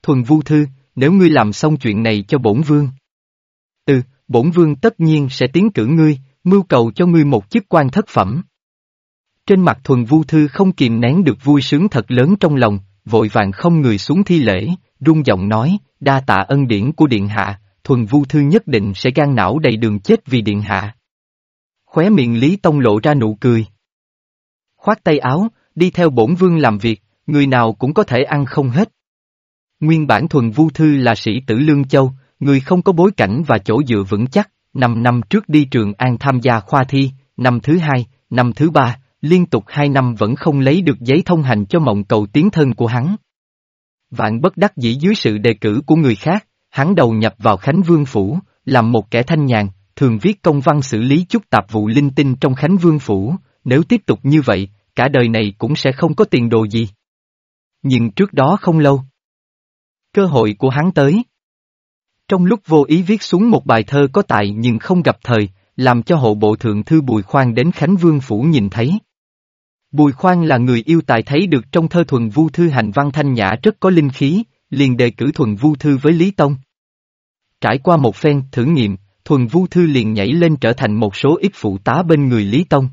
Speaker 1: Thuần vu thư, nếu ngươi làm xong chuyện này cho bổn vương. Ừ, bổn vương tất nhiên sẽ tiến cử ngươi, mưu cầu cho ngươi một chức quan thất phẩm. Trên mặt thuần vu thư không kìm nén được vui sướng thật lớn trong lòng, vội vàng không người xuống thi lễ, rung giọng nói, đa tạ ân điển của điện hạ, thuần vu thư nhất định sẽ gan não đầy đường chết vì điện hạ. Khóe miệng Lý Tông lộ ra nụ cười. Khoát tay áo, đi theo bổn vương làm việc, người nào cũng có thể ăn không hết. Nguyên bản thuần vu thư là sĩ tử Lương Châu, người không có bối cảnh và chỗ dựa vững chắc, năm năm trước đi trường An tham gia khoa thi, năm thứ hai, năm thứ ba, liên tục hai năm vẫn không lấy được giấy thông hành cho mộng cầu tiến thân của hắn. Vạn bất đắc dĩ dưới sự đề cử của người khác, hắn đầu nhập vào Khánh Vương Phủ, làm một kẻ thanh nhàn, thường viết công văn xử lý chút tạp vụ linh tinh trong Khánh Vương Phủ, nếu tiếp tục như vậy, cả đời này cũng sẽ không có tiền đồ gì. Nhưng trước đó không lâu, cơ hội của hắn tới. Trong lúc vô ý viết xuống một bài thơ có tài nhưng không gặp thời, làm cho hộ bộ thượng thư Bùi Khoan đến Khánh Vương Phủ nhìn thấy. Bùi Khoan là người yêu tài thấy được trong thơ thuần vu thư hành văn thanh nhã rất có linh khí, liền đề cử thuần vu thư với Lý Tông. Trải qua một phen thử nghiệm, thuần vu thư liền nhảy lên trở thành một số ít phụ tá bên người Lý Tông.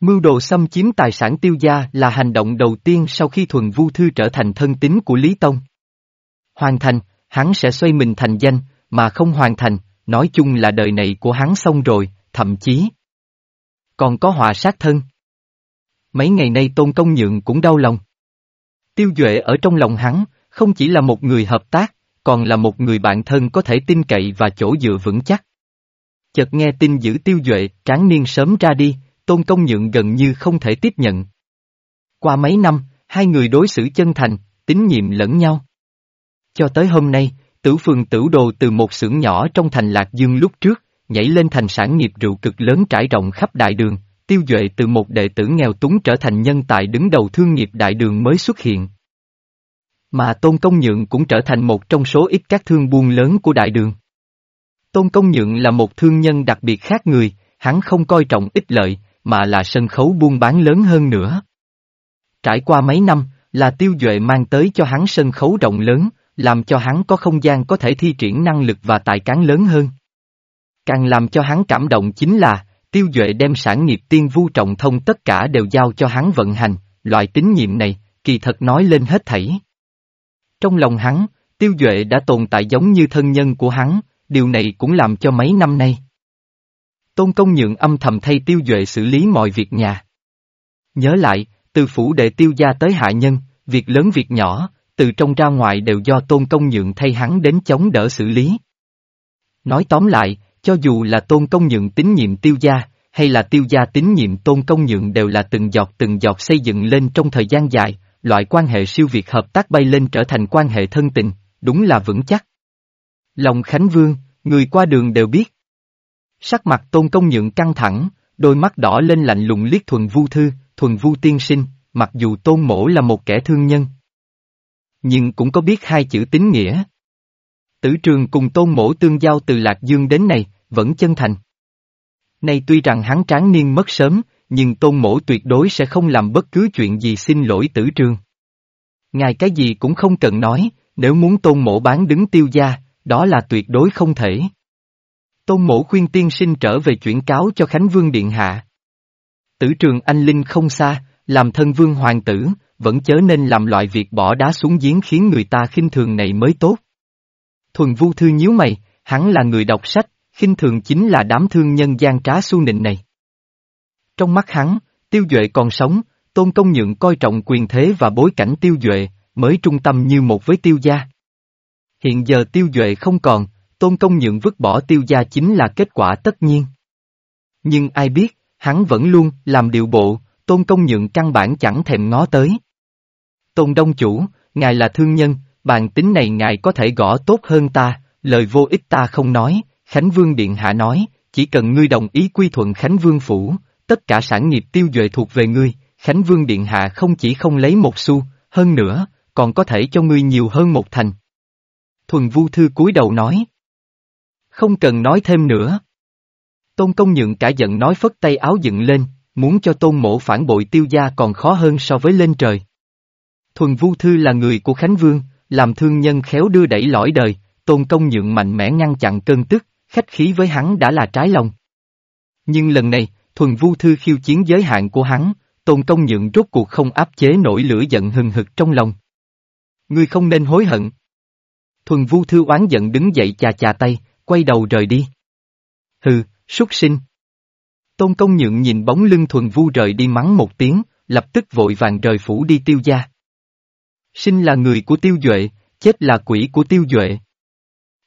Speaker 1: Mưu đồ xâm chiếm tài sản tiêu gia là hành động đầu tiên sau khi thuần vu thư trở thành thân tín của Lý Tông. Hoàn thành, hắn sẽ xoay mình thành danh, mà không hoàn thành, nói chung là đời này của hắn xong rồi, thậm chí còn có họa sát thân. Mấy ngày nay Tôn Công Nhượng cũng đau lòng. Tiêu Duệ ở trong lòng hắn, không chỉ là một người hợp tác, còn là một người bạn thân có thể tin cậy và chỗ dựa vững chắc. Chợt nghe tin giữ Tiêu Duệ tráng niên sớm ra đi, Tôn Công Nhượng gần như không thể tiếp nhận. Qua mấy năm, hai người đối xử chân thành, tín nhiệm lẫn nhau. Cho tới hôm nay, tử phường tử đồ từ một xưởng nhỏ trong thành Lạc Dương lúc trước, nhảy lên thành sản nghiệp rượu cực lớn trải rộng khắp đại đường, tiêu duệ từ một đệ tử nghèo túng trở thành nhân tài đứng đầu thương nghiệp đại đường mới xuất hiện. Mà Tôn Công Nhượng cũng trở thành một trong số ít các thương buôn lớn của đại đường. Tôn Công Nhượng là một thương nhân đặc biệt khác người, hắn không coi trọng ích lợi, mà là sân khấu buôn bán lớn hơn nữa. Trải qua mấy năm, là tiêu duệ mang tới cho hắn sân khấu rộng lớn, làm cho hắn có không gian có thể thi triển năng lực và tài cán lớn hơn. Càng làm cho hắn cảm động chính là, tiêu duệ đem sản nghiệp tiên vu trọng thông tất cả đều giao cho hắn vận hành, loại tín nhiệm này, kỳ thật nói lên hết thảy. Trong lòng hắn, tiêu duệ đã tồn tại giống như thân nhân của hắn, điều này cũng làm cho mấy năm nay. Tôn công nhượng âm thầm thay tiêu duệ xử lý mọi việc nhà. Nhớ lại, từ phủ đệ tiêu gia tới hạ nhân, việc lớn việc nhỏ, từ trong ra ngoài đều do tôn công nhượng thay hắn đến chống đỡ xử lý. Nói tóm lại, cho dù là tôn công nhượng tín nhiệm tiêu gia, hay là tiêu gia tín nhiệm tôn công nhượng đều là từng giọt từng giọt xây dựng lên trong thời gian dài, loại quan hệ siêu việt hợp tác bay lên trở thành quan hệ thân tình, đúng là vững chắc. Lòng Khánh Vương, người qua đường đều biết. Sắc mặt tôn công nhượng căng thẳng, đôi mắt đỏ lên lạnh lùng liếc thuần vu thư, thuần vu tiên sinh, mặc dù tôn mổ là một kẻ thương nhân. Nhưng cũng có biết hai chữ tín nghĩa. Tử trường cùng tôn mổ tương giao từ Lạc Dương đến này, vẫn chân thành. Nay tuy rằng hắn tráng niên mất sớm, nhưng tôn mổ tuyệt đối sẽ không làm bất cứ chuyện gì xin lỗi tử trường. Ngài cái gì cũng không cần nói, nếu muốn tôn mổ bán đứng tiêu gia, đó là tuyệt đối không thể. Tôn mổ khuyên tiên sinh trở về chuyển cáo cho Khánh Vương Điện Hạ. Tử trường anh Linh không xa, làm thân vương hoàng tử, vẫn chớ nên làm loại việc bỏ đá xuống giếng khiến người ta khinh thường này mới tốt. Thuần vu thư nhíu mày, hắn là người đọc sách, khinh thường chính là đám thương nhân gian trá su nịnh này. Trong mắt hắn, tiêu duệ còn sống, tôn công nhượng coi trọng quyền thế và bối cảnh tiêu duệ, mới trung tâm như một với tiêu gia. Hiện giờ tiêu duệ không còn, tôn công nhượng vứt bỏ tiêu gia chính là kết quả tất nhiên. Nhưng ai biết, hắn vẫn luôn làm điều bộ, tôn công nhượng căn bản chẳng thèm ngó tới. Tôn Đông Chủ, ngài là thương nhân, bàn tính này ngài có thể gõ tốt hơn ta, lời vô ích ta không nói, Khánh Vương Điện Hạ nói, chỉ cần ngươi đồng ý quy thuận Khánh Vương Phủ, tất cả sản nghiệp tiêu duệ thuộc về ngươi, Khánh Vương Điện Hạ không chỉ không lấy một xu, hơn nữa, còn có thể cho ngươi nhiều hơn một thành. Thuần Vu Thư cúi đầu nói. Không cần nói thêm nữa. Tôn Công Nhượng cả giận nói phất tay áo dựng lên, muốn cho Tôn mộ phản bội tiêu gia còn khó hơn so với lên trời. Thuần Vu Thư là người của Khánh Vương, làm thương nhân khéo đưa đẩy lõi đời, Tôn Công Nhượng mạnh mẽ ngăn chặn cơn tức, khách khí với hắn đã là trái lòng. Nhưng lần này, Thuần Vu Thư khiêu chiến giới hạn của hắn, Tôn Công Nhượng rốt cuộc không áp chế nổi lửa giận hừng hực trong lòng. Ngươi không nên hối hận. Thuần Vu Thư oán giận đứng dậy chà chà tay, quay đầu rời đi. Hừ, súc sinh. Tôn Công Nhượng nhìn bóng lưng Thuần Vu rời đi mắng một tiếng, lập tức vội vàng rời phủ đi tiêu gia. Sinh là người của tiêu duệ, chết là quỷ của tiêu duệ.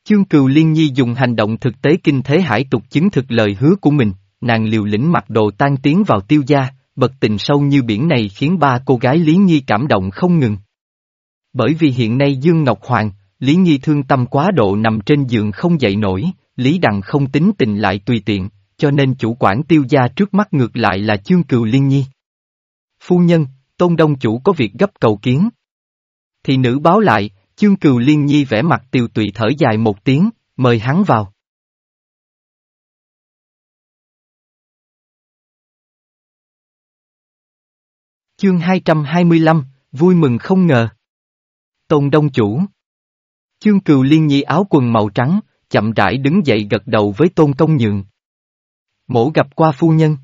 Speaker 1: Chương Cừu Liên Nhi dùng hành động thực tế kinh thế hải tục chứng thực lời hứa của mình, nàng liều lĩnh mặc đồ tan tiến vào tiêu gia, bật tình sâu như biển này khiến ba cô gái Lý Nhi cảm động không ngừng. Bởi vì hiện nay Dương Ngọc Hoàng, Lý Nhi thương tâm quá độ nằm trên giường không dậy nổi, Lý Đằng không tính tình lại tùy tiện, cho nên chủ quản tiêu gia trước mắt ngược lại là chương cừu liên nhi. Phu nhân, tôn đông chủ có việc gấp cầu kiến. Thì nữ báo lại, chương cừu liên nhi vẽ mặt tiêu tụy thở dài một tiếng, mời hắn vào. Chương 225, vui mừng không ngờ. Tôn Đông Chủ Chương Cừu Liên Nhi áo quần màu trắng, chậm rãi đứng dậy gật đầu với Tôn Công Nhượng. Mổ gặp qua phu nhân.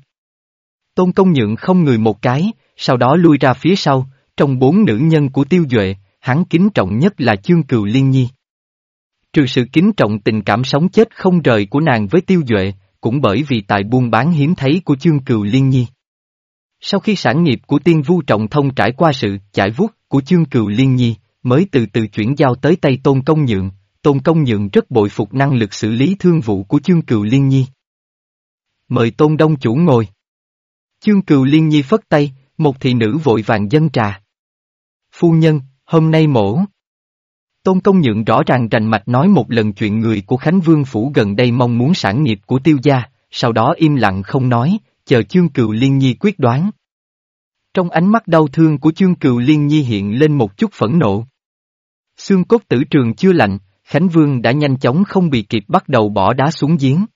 Speaker 1: Tôn Công Nhượng không người một cái, sau đó lui ra phía sau, trong bốn nữ nhân của tiêu duệ, hắn kính trọng nhất là Chương Cừu Liên Nhi. Trừ sự kính trọng tình cảm sống chết không rời của nàng với tiêu duệ, cũng bởi vì tài buôn bán hiếm thấy của Chương Cừu Liên Nhi. Sau khi sản nghiệp của tiên vu trọng thông trải qua sự chải vuốt của chương cừu liên nhi, mới từ từ chuyển giao tới tay tôn công nhượng, tôn công nhượng rất bội phục năng lực xử lý thương vụ của chương cừu liên nhi. Mời tôn đông chủ ngồi. Chương cừu liên nhi phất tay, một thị nữ vội vàng dân trà. Phu nhân, hôm nay mổ. Tôn công nhượng rõ ràng rành mạch nói một lần chuyện người của Khánh Vương Phủ gần đây mong muốn sản nghiệp của tiêu gia, sau đó im lặng không nói, chờ chương cừu liên nhi quyết đoán. Trong ánh mắt đau thương của chương cừu liên nhi hiện lên một chút phẫn nộ. Xương cốt tử trường chưa lạnh, Khánh Vương đã nhanh chóng không bị kịp bắt đầu bỏ đá xuống giếng.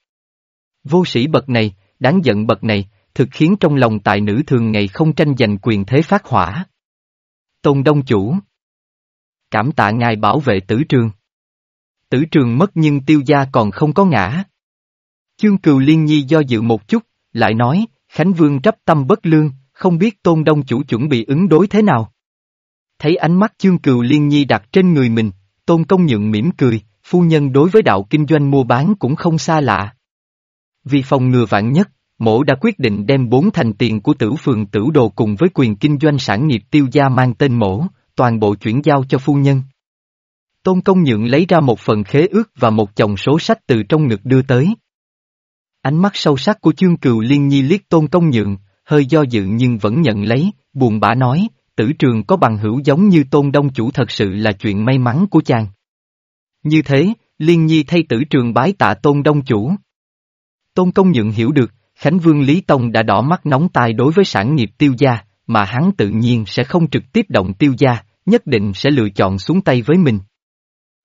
Speaker 1: Vô sĩ bậc này, đáng giận bậc này, thực khiến trong lòng tài nữ thường ngày không tranh giành quyền thế phát hỏa. Tôn Đông Chủ Cảm tạ ngài bảo vệ tử trường. Tử trường mất nhưng tiêu gia còn không có ngã. Chương Cừu Liên Nhi do dự một chút, lại nói, Khánh Vương trắp tâm bất lương, không biết Tôn Đông Chủ chuẩn bị ứng đối thế nào. Thấy ánh mắt chương cừu liên nhi đặt trên người mình, Tôn Công Nhượng mỉm cười, phu nhân đối với đạo kinh doanh mua bán cũng không xa lạ. Vì phòng ngừa vạn nhất, mổ đã quyết định đem bốn thành tiền của tử phường tử đồ cùng với quyền kinh doanh sản nghiệp tiêu gia mang tên mổ, toàn bộ chuyển giao cho phu nhân. Tôn Công Nhượng lấy ra một phần khế ước và một chồng số sách từ trong ngực đưa tới. Ánh mắt sâu sắc của chương cừu liên nhi liếc tôn công nhượng, hơi do dự nhưng vẫn nhận lấy, buồn bã nói, tử trường có bằng hữu giống như tôn đông chủ thật sự là chuyện may mắn của chàng. Như thế, liên nhi thay tử trường bái tạ tôn đông chủ. Tôn công nhượng hiểu được, Khánh Vương Lý Tông đã đỏ mắt nóng tai đối với sản nghiệp tiêu gia, mà hắn tự nhiên sẽ không trực tiếp động tiêu gia, nhất định sẽ lựa chọn xuống tay với mình.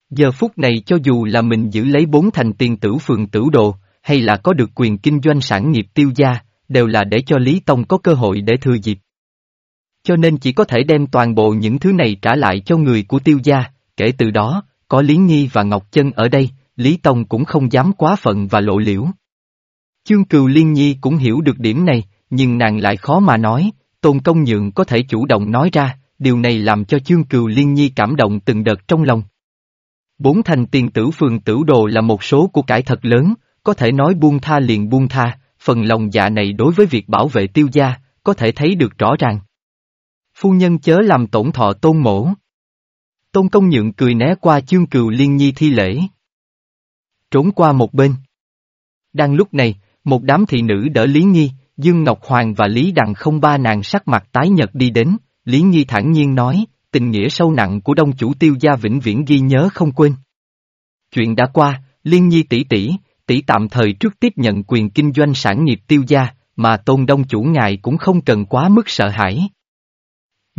Speaker 1: Giờ phút này cho dù là mình giữ lấy bốn thành tiền tử phường tử đồ, hay là có được quyền kinh doanh sản nghiệp tiêu gia, đều là để cho Lý Tông có cơ hội để thừa dịp. Cho nên chỉ có thể đem toàn bộ những thứ này trả lại cho người của tiêu gia, kể từ đó, có Lý Nghi và Ngọc Chân ở đây, Lý Tông cũng không dám quá phận và lộ liễu. Chương Cừu Liên Nhi cũng hiểu được điểm này, nhưng nàng lại khó mà nói, Tôn Công Nhượng có thể chủ động nói ra, điều này làm cho Chương Cừu Liên Nhi cảm động từng đợt trong lòng. Bốn thành tiền tử phường tử đồ là một số của cải thật lớn, có thể nói buông tha liền buông tha, phần lòng dạ này đối với việc bảo vệ tiêu gia, có thể thấy được rõ ràng. Phu nhân chớ làm tổn thọ tôn mổ. Tôn công nhượng cười né qua chương cừu liên nhi thi lễ. Trốn qua một bên. Đang lúc này, một đám thị nữ đỡ Lý Nhi, Dương Ngọc Hoàng và Lý Đằng không ba nàng sắc mặt tái nhật đi đến, Lý Nhi thản nhiên nói, tình nghĩa sâu nặng của đông chủ tiêu gia vĩnh viễn ghi nhớ không quên. Chuyện đã qua, Liên Nhi tỷ tỷ, tỷ tạm thời trước tiếp nhận quyền kinh doanh sản nghiệp tiêu gia, mà Tôn Đông chủ ngài cũng không cần quá mức sợ hãi.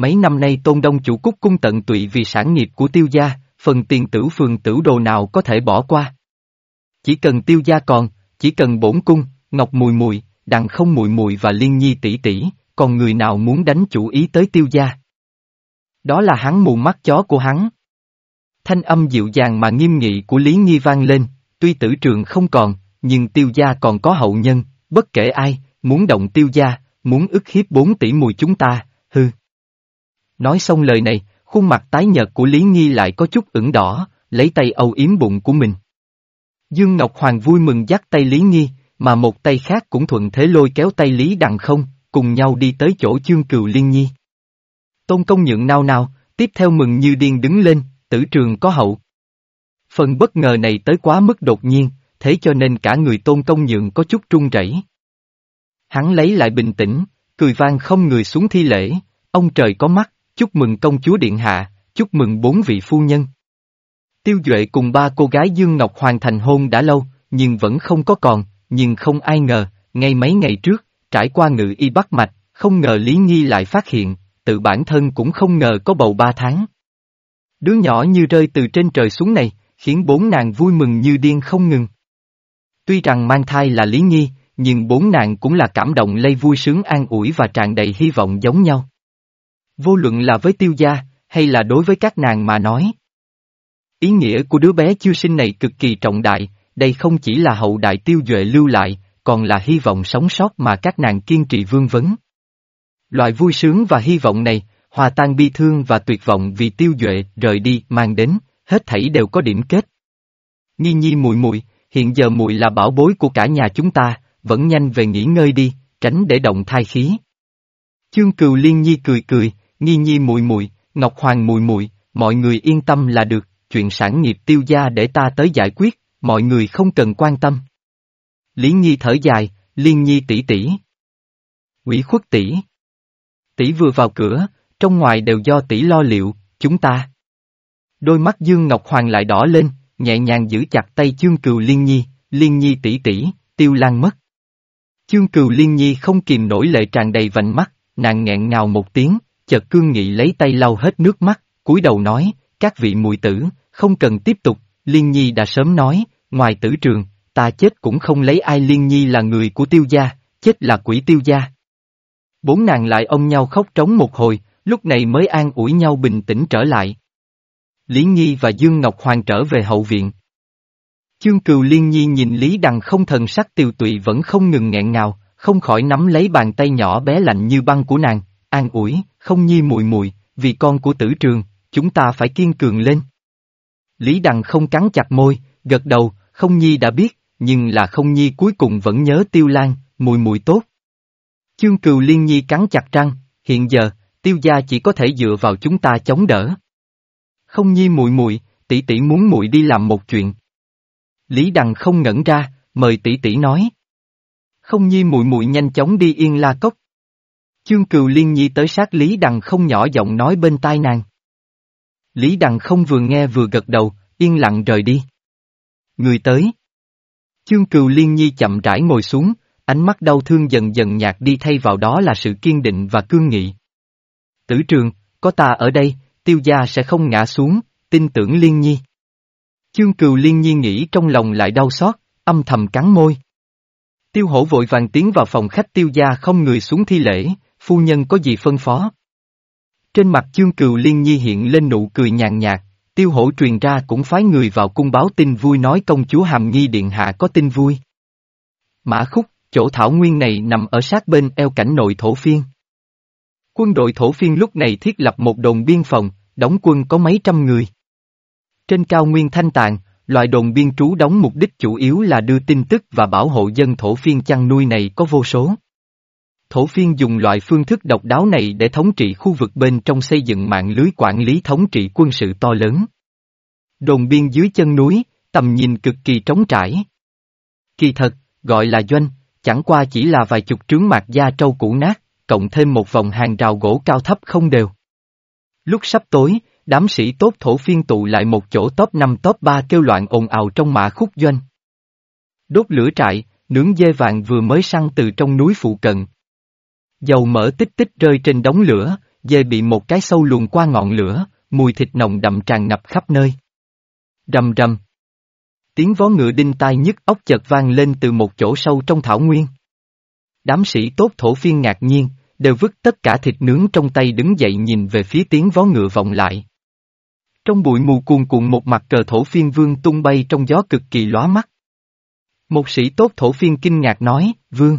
Speaker 1: Mấy năm nay Tôn Đông chủ cúc cung tận tụy vì sản nghiệp của tiêu gia, phần tiền tử phường tử đồ nào có thể bỏ qua. Chỉ cần tiêu gia còn, chỉ cần bổn cung, ngọc mùi mùi, đặng không mùi mùi và liên nhi tỷ tỷ, còn người nào muốn đánh chủ ý tới tiêu gia. Đó là hắn mù mắt chó của hắn. Thanh âm dịu dàng mà nghiêm nghị của Lý Nghi vang lên, Tuy tử trường không còn, nhưng tiêu gia còn có hậu nhân, bất kể ai, muốn động tiêu gia, muốn ức hiếp bốn tỷ mùi chúng ta, hư. Nói xong lời này, khuôn mặt tái nhợt của Lý Nghi lại có chút ửng đỏ, lấy tay âu yếm bụng của mình. Dương Ngọc Hoàng vui mừng dắt tay Lý Nghi, mà một tay khác cũng thuận thế lôi kéo tay Lý Đằng không, cùng nhau đi tới chỗ chương cừu Liên Nhi. Tôn công nhượng nao nao, tiếp theo mừng như điên đứng lên, tử trường có hậu. Phần bất ngờ này tới quá mức đột nhiên, thế cho nên cả người tôn công nhượng có chút trung rẩy. Hắn lấy lại bình tĩnh, cười vang không người xuống thi lễ, ông trời có mắt, chúc mừng công chúa điện hạ, chúc mừng bốn vị phu nhân. Tiêu Duệ cùng ba cô gái Dương Ngọc hoàn thành hôn đã lâu, nhưng vẫn không có còn, nhưng không ai ngờ, ngay mấy ngày trước, trải qua ngự y bắt mạch, không ngờ Lý nghi lại phát hiện, tự bản thân cũng không ngờ có bầu ba tháng. Đứa nhỏ như rơi từ trên trời xuống này, khiến bốn nàng vui mừng như điên không ngừng. Tuy rằng mang thai là Lý nghi, nhưng bốn nàng cũng là cảm động lây vui sướng an ủi và tràn đầy hy vọng giống nhau. Vô luận là với tiêu gia, hay là đối với các nàng mà nói. Ý nghĩa của đứa bé chưa sinh này cực kỳ trọng đại, đây không chỉ là hậu đại tiêu duệ lưu lại, còn là hy vọng sống sót mà các nàng kiên trì vương vấn. Loại vui sướng và hy vọng này, hòa tan bi thương và tuyệt vọng vì tiêu duệ rời đi mang đến, hết thảy đều có điểm kết. nghi nhi mùi mùi, hiện giờ mùi là bảo bối của cả nhà chúng ta, vẫn nhanh về nghỉ ngơi đi, tránh để động thai khí. Chương cừu liên nhi cười cười, nghi nhi mùi mùi, ngọc hoàng mùi mùi, mọi người yên tâm là được, chuyện sản nghiệp tiêu gia để ta tới giải quyết, mọi người không cần quan tâm. Lý Nhi thở dài, Liên Nhi tỷ tỷ. Quỷ khuất tỷ. Tỷ vừa vào cửa, trong ngoài đều do tỷ lo liệu, chúng ta. Đôi mắt Dương Ngọc Hoàng lại đỏ lên, nhẹ nhàng giữ chặt tay chương cừu Liên Nhi, Liên Nhi tỷ tỷ, tiêu lan mất. Chương cừu Liên Nhi không kìm nổi lệ tràn đầy vành mắt, nàng nghẹn ngào một tiếng, chợt cương nghị lấy tay lau hết nước mắt, cúi đầu nói, các vị mùi tử, không cần tiếp tục, Liên Nhi đã sớm nói, ngoài tử trường, ta chết cũng không lấy ai Liên Nhi là người của tiêu gia, chết là quỷ tiêu gia. Bốn nàng lại ôm nhau khóc trống một hồi, lúc này mới an ủi nhau bình tĩnh trở lại. Lý Nhi và Dương Ngọc Hoàng trở về hậu viện. Chương cừu Liên Nhi nhìn Lý Đằng không thần sắc tiều tụy vẫn không ngừng nghẹn ngào, không khỏi nắm lấy bàn tay nhỏ bé lạnh như băng của nàng, an ủi, không nhi mùi mùi, vì con của tử trường, chúng ta phải kiên cường lên. Lý Đằng không cắn chặt môi, gật đầu, không nhi đã biết, nhưng là không nhi cuối cùng vẫn nhớ tiêu lan, mùi mùi tốt. Chương cừu liên nhi cắn chặt răng, hiện giờ, tiêu gia chỉ có thể dựa vào chúng ta chống đỡ. Không nhi mùi mùi, tỷ tỷ muốn mùi đi làm một chuyện. Lý Đằng không ngẩn ra, mời tỷ tỷ nói. Không nhi mùi mùi nhanh chóng đi yên la cốc. Chương cừu liên nhi tới sát Lý Đằng không nhỏ giọng nói bên tai nàng. Lý Đằng không vừa nghe vừa gật đầu, yên lặng rời đi. Người tới. Chương cừu liên nhi chậm rãi ngồi xuống, ánh mắt đau thương dần dần nhạt đi thay vào đó là sự kiên định và cương nghị. Tử trường, có ta ở đây, tiêu gia sẽ không ngã xuống, tin tưởng liên nhi. Chương cừu liên nhi nghĩ trong lòng lại đau xót, âm thầm cắn môi. Tiêu hổ vội vàng tiến vào phòng khách tiêu gia không người xuống thi lễ, phu nhân có gì phân phó. Trên mặt chương cừu liên nhi hiện lên nụ cười nhàn nhạt, tiêu hổ truyền ra cũng phái người vào cung báo tin vui nói công chúa Hàm Nghi Điện Hạ có tin vui. Mã khúc, chỗ thảo nguyên này nằm ở sát bên eo cảnh nội thổ phiên. Quân đội thổ phiên lúc này thiết lập một đồn biên phòng, đóng quân có mấy trăm người. Trên cao nguyên thanh tàng loại đồn biên trú đóng mục đích chủ yếu là đưa tin tức và bảo hộ dân thổ phiên chăn nuôi này có vô số. Thổ phiên dùng loại phương thức độc đáo này để thống trị khu vực bên trong xây dựng mạng lưới quản lý thống trị quân sự to lớn. Đồn biên dưới chân núi, tầm nhìn cực kỳ trống trải. Kỳ thật, gọi là doanh, chẳng qua chỉ là vài chục trướng mạc da trâu cũ nát, cộng thêm một vòng hàng rào gỗ cao thấp không đều. Lúc sắp tối, đám sĩ tốt thổ phiên tụ lại một chỗ top 5 top 3 kêu loạn ồn ào trong mã khúc doanh. Đốt lửa trại, nướng dê vàng vừa mới săn từ trong núi phụ cận, Dầu mỡ tích tích rơi trên đống lửa, dê bị một cái sâu luồn qua ngọn lửa, mùi thịt nồng đậm tràn ngập khắp nơi. Rầm rầm. Tiếng vó ngựa đinh tai nhức óc chợt vang lên từ một chỗ sâu trong thảo nguyên. Đám sĩ tốt thổ phiên ngạc nhiên, đều vứt tất cả thịt nướng trong tay đứng dậy nhìn về phía tiếng vó ngựa vọng lại. Trong bụi mù cuồn cuộn một mặt cờ thổ phiên vương tung bay trong gió cực kỳ lóa mắt. Một sĩ tốt thổ phiên kinh ngạc nói, vương.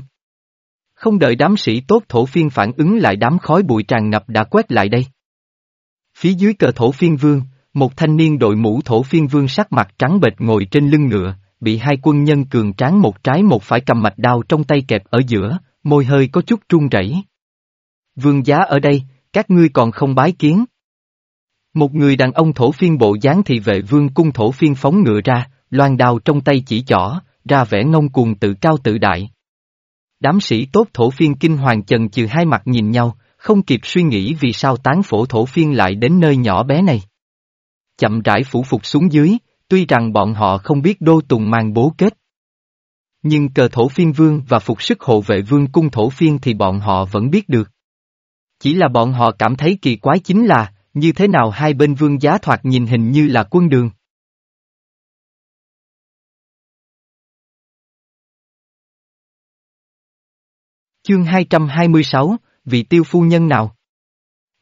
Speaker 1: Không đợi đám sĩ tốt thổ phiên phản ứng lại đám khói bụi tràn ngập đã quét lại đây. Phía dưới cờ thổ phiên vương, một thanh niên đội mũ thổ phiên vương sắc mặt trắng bệch ngồi trên lưng ngựa, bị hai quân nhân cường tráng một trái một phải cầm mạch đao trong tay kẹp ở giữa, môi hơi có chút run rẩy. Vương giá ở đây, các ngươi còn không bái kiến. Một người đàn ông thổ phiên bộ dáng thị vệ vương cung thổ phiên phóng ngựa ra, loan đao trong tay chỉ chỏ, ra vẻ ngông cuồng tự cao tự đại. Đám sĩ tốt thổ phiên kinh hoàng chần chừ hai mặt nhìn nhau, không kịp suy nghĩ vì sao tán phổ thổ phiên lại đến nơi nhỏ bé này. Chậm rãi phủ phục xuống dưới, tuy rằng bọn họ không biết đô tùng mang bố kết. Nhưng cờ thổ phiên vương và phục sức hộ vệ vương cung thổ phiên thì bọn họ vẫn biết được. Chỉ là bọn họ cảm thấy kỳ quái chính là, như thế nào hai bên vương giá thoạt nhìn hình như là quân đường. Chương 226, vị tiêu phu nhân nào?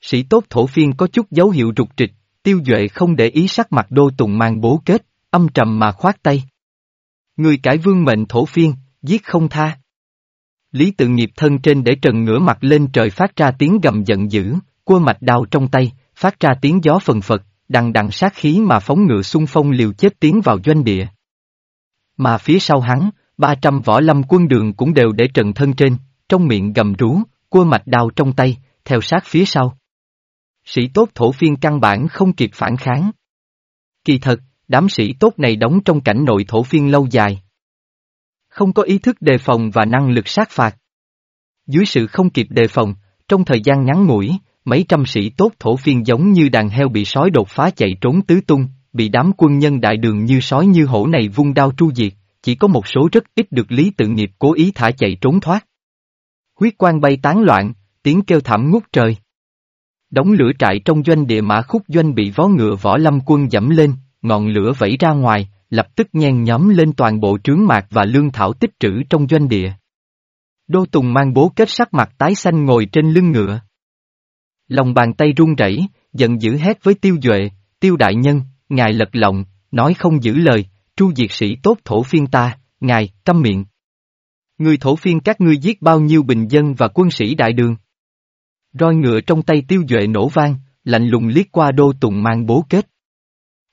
Speaker 1: Sĩ tốt thổ phiên có chút dấu hiệu rụt trịch, tiêu duệ không để ý sắc mặt đô tùng mang bố kết, âm trầm mà khoát tay. Người cải vương mệnh thổ phiên, giết không tha. Lý tự nghiệp thân trên để trần ngửa mặt lên trời phát ra tiếng gầm giận dữ, cua mạch đao trong tay, phát ra tiếng gió phần phật, đằng đằng sát khí mà phóng ngựa xung phong liều chết tiến vào doanh địa. Mà phía sau hắn, 300 võ lâm quân đường cũng đều để trần thân trên, trong miệng gầm rú, cua mạch đao trong tay, theo sát phía sau. Sĩ tốt thổ phiên căn bản không kịp phản kháng. Kỳ thật, đám sĩ tốt này đóng trong cảnh nội thổ phiên lâu dài. Không có ý thức đề phòng và năng lực sát phạt. Dưới sự không kịp đề phòng, trong thời gian ngắn ngủi, mấy trăm sĩ tốt thổ phiên giống như đàn heo bị sói đột phá chạy trốn tứ tung, bị đám quân nhân đại đường như sói như hổ này vung đao tru diệt, chỉ có một số rất ít được Lý tự nghiệp cố ý thả chạy trốn thoát. Huyết quang bay tán loạn, tiếng kêu thảm ngút trời. Đống lửa trại trong doanh địa mã khúc doanh bị vó ngựa võ lâm quân dẫm lên, ngọn lửa vẫy ra ngoài, lập tức nhen nhóm lên toàn bộ trướng mạc và lương thảo tích trữ trong doanh địa. Đô Tùng mang bố kết sắc mặt tái xanh ngồi trên lưng ngựa. Lòng bàn tay run rẩy, giận dữ hét với tiêu duệ, tiêu đại nhân, ngài lật lọng, nói không giữ lời, tru diệt sĩ tốt thổ phiên ta, ngài, câm miệng. Người thổ phiên các ngươi giết bao nhiêu bình dân và quân sĩ đại đường. Roi ngựa trong tay tiêu duệ nổ vang, lạnh lùng liếc qua đô tùng mang bố kết.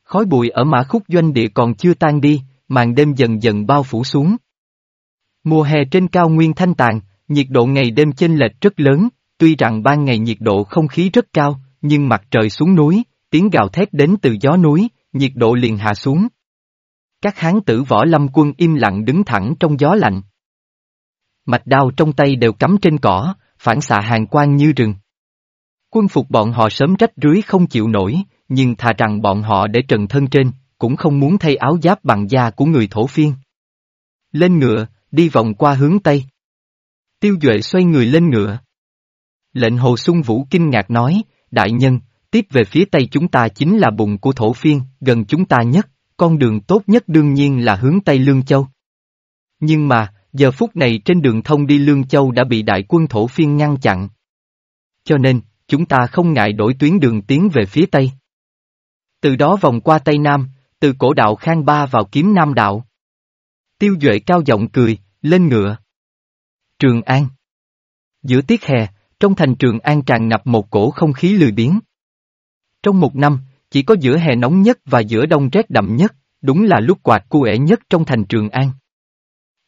Speaker 1: Khói bụi ở mã khúc doanh địa còn chưa tan đi, màn đêm dần dần bao phủ xuống. Mùa hè trên cao nguyên thanh tàn, nhiệt độ ngày đêm chênh lệch rất lớn, tuy rằng ban ngày nhiệt độ không khí rất cao, nhưng mặt trời xuống núi, tiếng gào thét đến từ gió núi, nhiệt độ liền hạ xuống. Các hán tử võ lâm quân im lặng đứng thẳng trong gió lạnh. Mạch đao trong tay đều cắm trên cỏ, phản xạ hàng quang như rừng. Quân phục bọn họ sớm rách rưới không chịu nổi, nhưng thà rằng bọn họ để trần thân trên, cũng không muốn thay áo giáp bằng da của người thổ phiên. Lên ngựa, đi vòng qua hướng Tây. Tiêu Duệ xoay người lên ngựa. Lệnh Hồ Xuân Vũ kinh ngạc nói, đại nhân, tiếp về phía Tây chúng ta chính là bùng của thổ phiên, gần chúng ta nhất, con đường tốt nhất đương nhiên là hướng Tây Lương Châu. Nhưng mà, giờ phút này trên đường thông đi Lương Châu đã bị đại quân thổ phiên ngăn chặn. Cho nên, chúng ta không ngại đổi tuyến đường tiến về phía Tây. Từ đó vòng qua Tây Nam, từ cổ đạo Khang Ba vào kiếm Nam đạo. Tiêu Duệ cao giọng cười, lên ngựa. Trường An Giữa tiết hè, trong thành Trường An tràn ngập một cổ không khí lười biếng. Trong một năm, chỉ có giữa hè nóng nhất và giữa đông rét đậm nhất, đúng là lúc quạt cu ẻ nhất trong thành Trường An.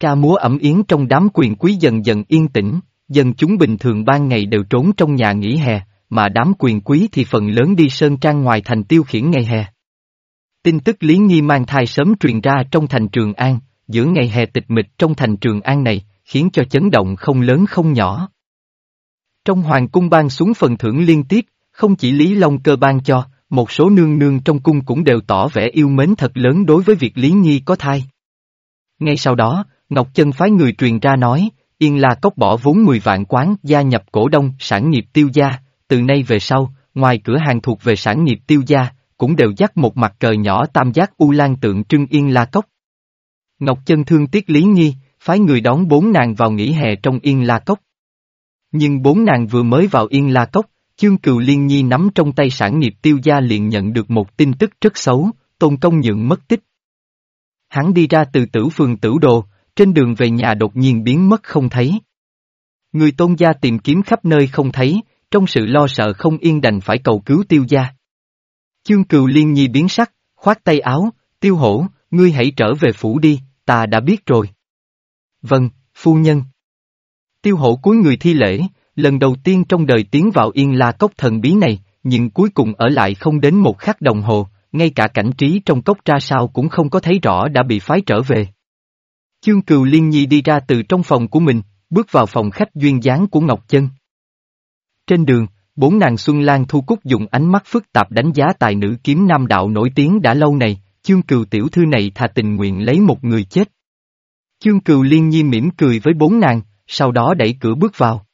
Speaker 1: Ca múa ẩm yến trong đám quyền quý dần dần yên tĩnh, dân chúng bình thường ban ngày đều trốn trong nhà nghỉ hè, mà đám quyền quý thì phần lớn đi sơn trang ngoài thành tiêu khiển ngày hè. Tin tức Lý nghi mang thai sớm truyền ra trong thành Trường An, giữa ngày hè tịch mịch trong thành Trường An này, khiến cho chấn động không lớn không nhỏ. Trong hoàng cung ban xuống phần thưởng liên tiếp, không chỉ Lý Long cơ ban cho, một số nương nương trong cung cũng đều tỏ vẻ yêu mến thật lớn đối với việc Lý Nhi có thai. Ngay sau đó, Ngọc Chân phái người truyền ra nói, Yên La Cốc bỏ vốn 10 vạn quán gia nhập cổ đông sản nghiệp tiêu gia, từ nay về sau, ngoài cửa hàng thuộc về sản nghiệp tiêu gia, cũng đều dắt một mặt cờ nhỏ tam giác U Lan tượng trưng Yên La Cốc. Ngọc Chân thương tiếc Lý Nhi, phái người đón bốn nàng vào nghỉ hè trong Yên La Cốc. Nhưng bốn nàng vừa mới vào Yên La Cốc, Chương Cừu Liên Nhi nắm trong tay sản nghiệp tiêu gia liền nhận được một tin tức rất xấu, Tôn Công Nhượng mất tích. Hắn đi ra từ tử phường tử đồ, trên đường về nhà đột nhiên biến mất không thấy. Người tôn gia tìm kiếm khắp nơi không thấy, trong sự lo sợ không yên đành phải cầu cứu tiêu gia. Chương cừu liên nhi biến sắc, khoát tay áo, tiêu hổ, ngươi hãy trở về phủ đi, ta đã biết rồi. Vâng, phu nhân. Tiêu hổ cuối người thi lễ, lần đầu tiên trong đời tiến vào yên la cốc thần bí này, nhưng cuối cùng ở lại không đến một khắc đồng hồ, ngay cả cảnh trí trong cốc ra sao cũng không có thấy rõ đã bị phái trở về. Chương Cừu Liên Nhi đi ra từ trong phòng của mình, bước vào phòng khách duyên dáng của Ngọc Chân. Trên đường, bốn nàng Xuân Lan Thu Cúc dùng ánh mắt phức tạp đánh giá tài nữ kiếm nam đạo nổi tiếng đã lâu này, chương cừu tiểu thư này thà tình nguyện lấy một người chết. Chương Cừu Liên Nhi mỉm cười với bốn nàng, sau đó đẩy cửa bước vào.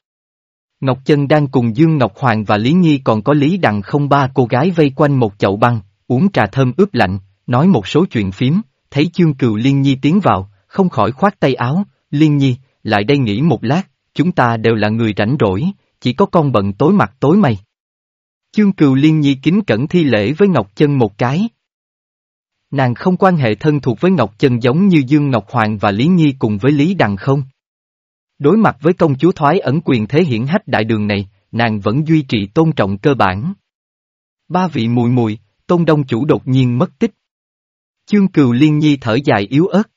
Speaker 1: Ngọc Chân đang cùng Dương Ngọc Hoàng và Lý Nhi còn có Lý Đằng không ba cô gái vây quanh một chậu băng, uống trà thơm ướp lạnh, nói một số chuyện phím, thấy Chương Cừu Liên Nhi tiến vào, không khỏi khoát tay áo, Liên Nhi, lại đây nghỉ một lát, chúng ta đều là người rảnh rỗi, chỉ có con bận tối mặt tối mày. Chương Cừu Liên Nhi kính cẩn thi lễ với Ngọc Chân một cái. Nàng không quan hệ thân thuộc với Ngọc Chân giống như Dương Ngọc Hoàng và Lý Nhi cùng với Lý Đằng không. Đối mặt với công chúa thoái ẩn quyền thế hiển hách đại đường này, nàng vẫn duy trì tôn trọng cơ bản. Ba vị mùi mùi, tôn đông chủ đột nhiên mất tích. Chương Cừu Liên Nhi thở dài yếu ớt.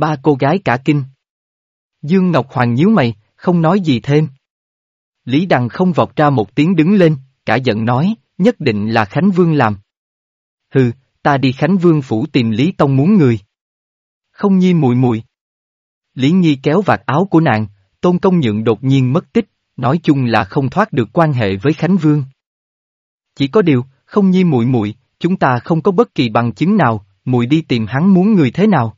Speaker 1: Ba cô gái cả kinh. Dương Ngọc Hoàng nhíu mày, không nói gì thêm. Lý Đằng không vọt ra một tiếng đứng lên, cả giận nói, nhất định là Khánh Vương làm. Hừ, ta đi Khánh Vương phủ tìm Lý Tông muốn người. Không nhi mùi mùi. Lý Nhi kéo vạt áo của nàng, Tôn Công Nhượng đột nhiên mất tích, nói chung là không thoát được quan hệ với Khánh Vương. Chỉ có điều, không nhi mùi mùi, chúng ta không có bất kỳ bằng chứng nào, mùi đi tìm hắn muốn người thế nào.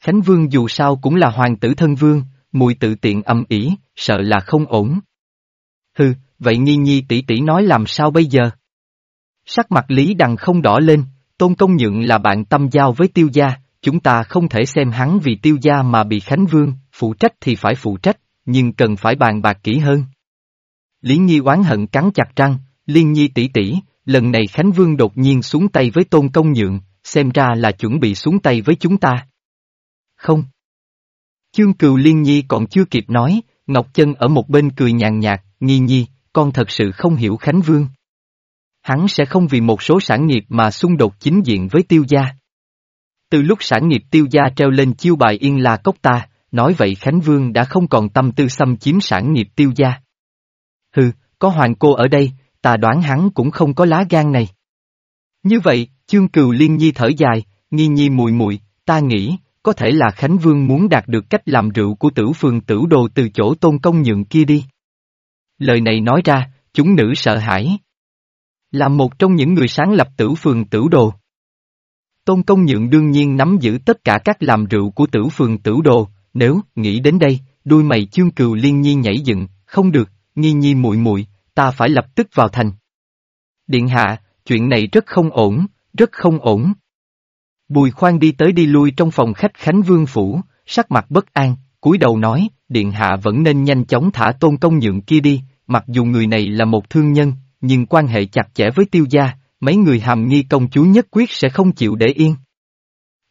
Speaker 1: Khánh Vương dù sao cũng là hoàng tử thân vương, mùi tự tiện âm ỉ, sợ là không ổn. Hừ, vậy Nhi Nhi tỷ tỷ nói làm sao bây giờ? Sắc mặt Lý Đằng không đỏ lên, Tôn Công Nhượng là bạn tâm giao với tiêu gia, chúng ta không thể xem hắn vì tiêu gia mà bị Khánh Vương, phụ trách thì phải phụ trách, nhưng cần phải bàn bạc kỹ hơn. Lý Nhi oán hận cắn chặt răng, Liên Nhi tỷ tỷ, lần này Khánh Vương đột nhiên xuống tay với Tôn Công Nhượng, xem ra là chuẩn bị xuống tay với chúng ta. Không. Chương Cừu Liên Nhi còn chưa kịp nói, Ngọc Chân ở một bên cười nhàn nhạt, Nhi Nhi, con thật sự không hiểu Khánh Vương. Hắn sẽ không vì một số sản nghiệp mà xung đột chính diện với tiêu gia. Từ lúc sản nghiệp tiêu gia treo lên chiêu bài yên la cốc ta, nói vậy Khánh Vương đã không còn tâm tư xâm chiếm sản nghiệp tiêu gia. Hừ, có hoàng cô ở đây, ta đoán hắn cũng không có lá gan này. Như vậy, chương cừu liên nhi thở dài, nghi nhi mùi mùi, ta nghĩ, có thể là Khánh Vương muốn đạt được cách làm rượu của tử phường tử đồ từ chỗ tôn công nhượng kia đi. Lời này nói ra, chúng nữ sợ hãi. Là một trong những người sáng lập tử phường tử đồ. Tôn công nhượng đương nhiên nắm giữ tất cả các làm rượu của tử phường tử đồ, nếu, nghĩ đến đây, đuôi mày chương cừu liên nhi nhảy dựng, không được, nghi nhi muội muội ta phải lập tức vào thành. Điện hạ, chuyện này rất không ổn, rất không ổn. Bùi khoan đi tới đi lui trong phòng khách Khánh Vương Phủ, sắc mặt bất an, cúi đầu nói, Điện Hạ vẫn nên nhanh chóng thả tôn công nhượng kia đi, mặc dù người này là một thương nhân, nhưng quan hệ chặt chẽ với tiêu gia, mấy người hàm nghi công chúa nhất quyết sẽ không chịu để yên.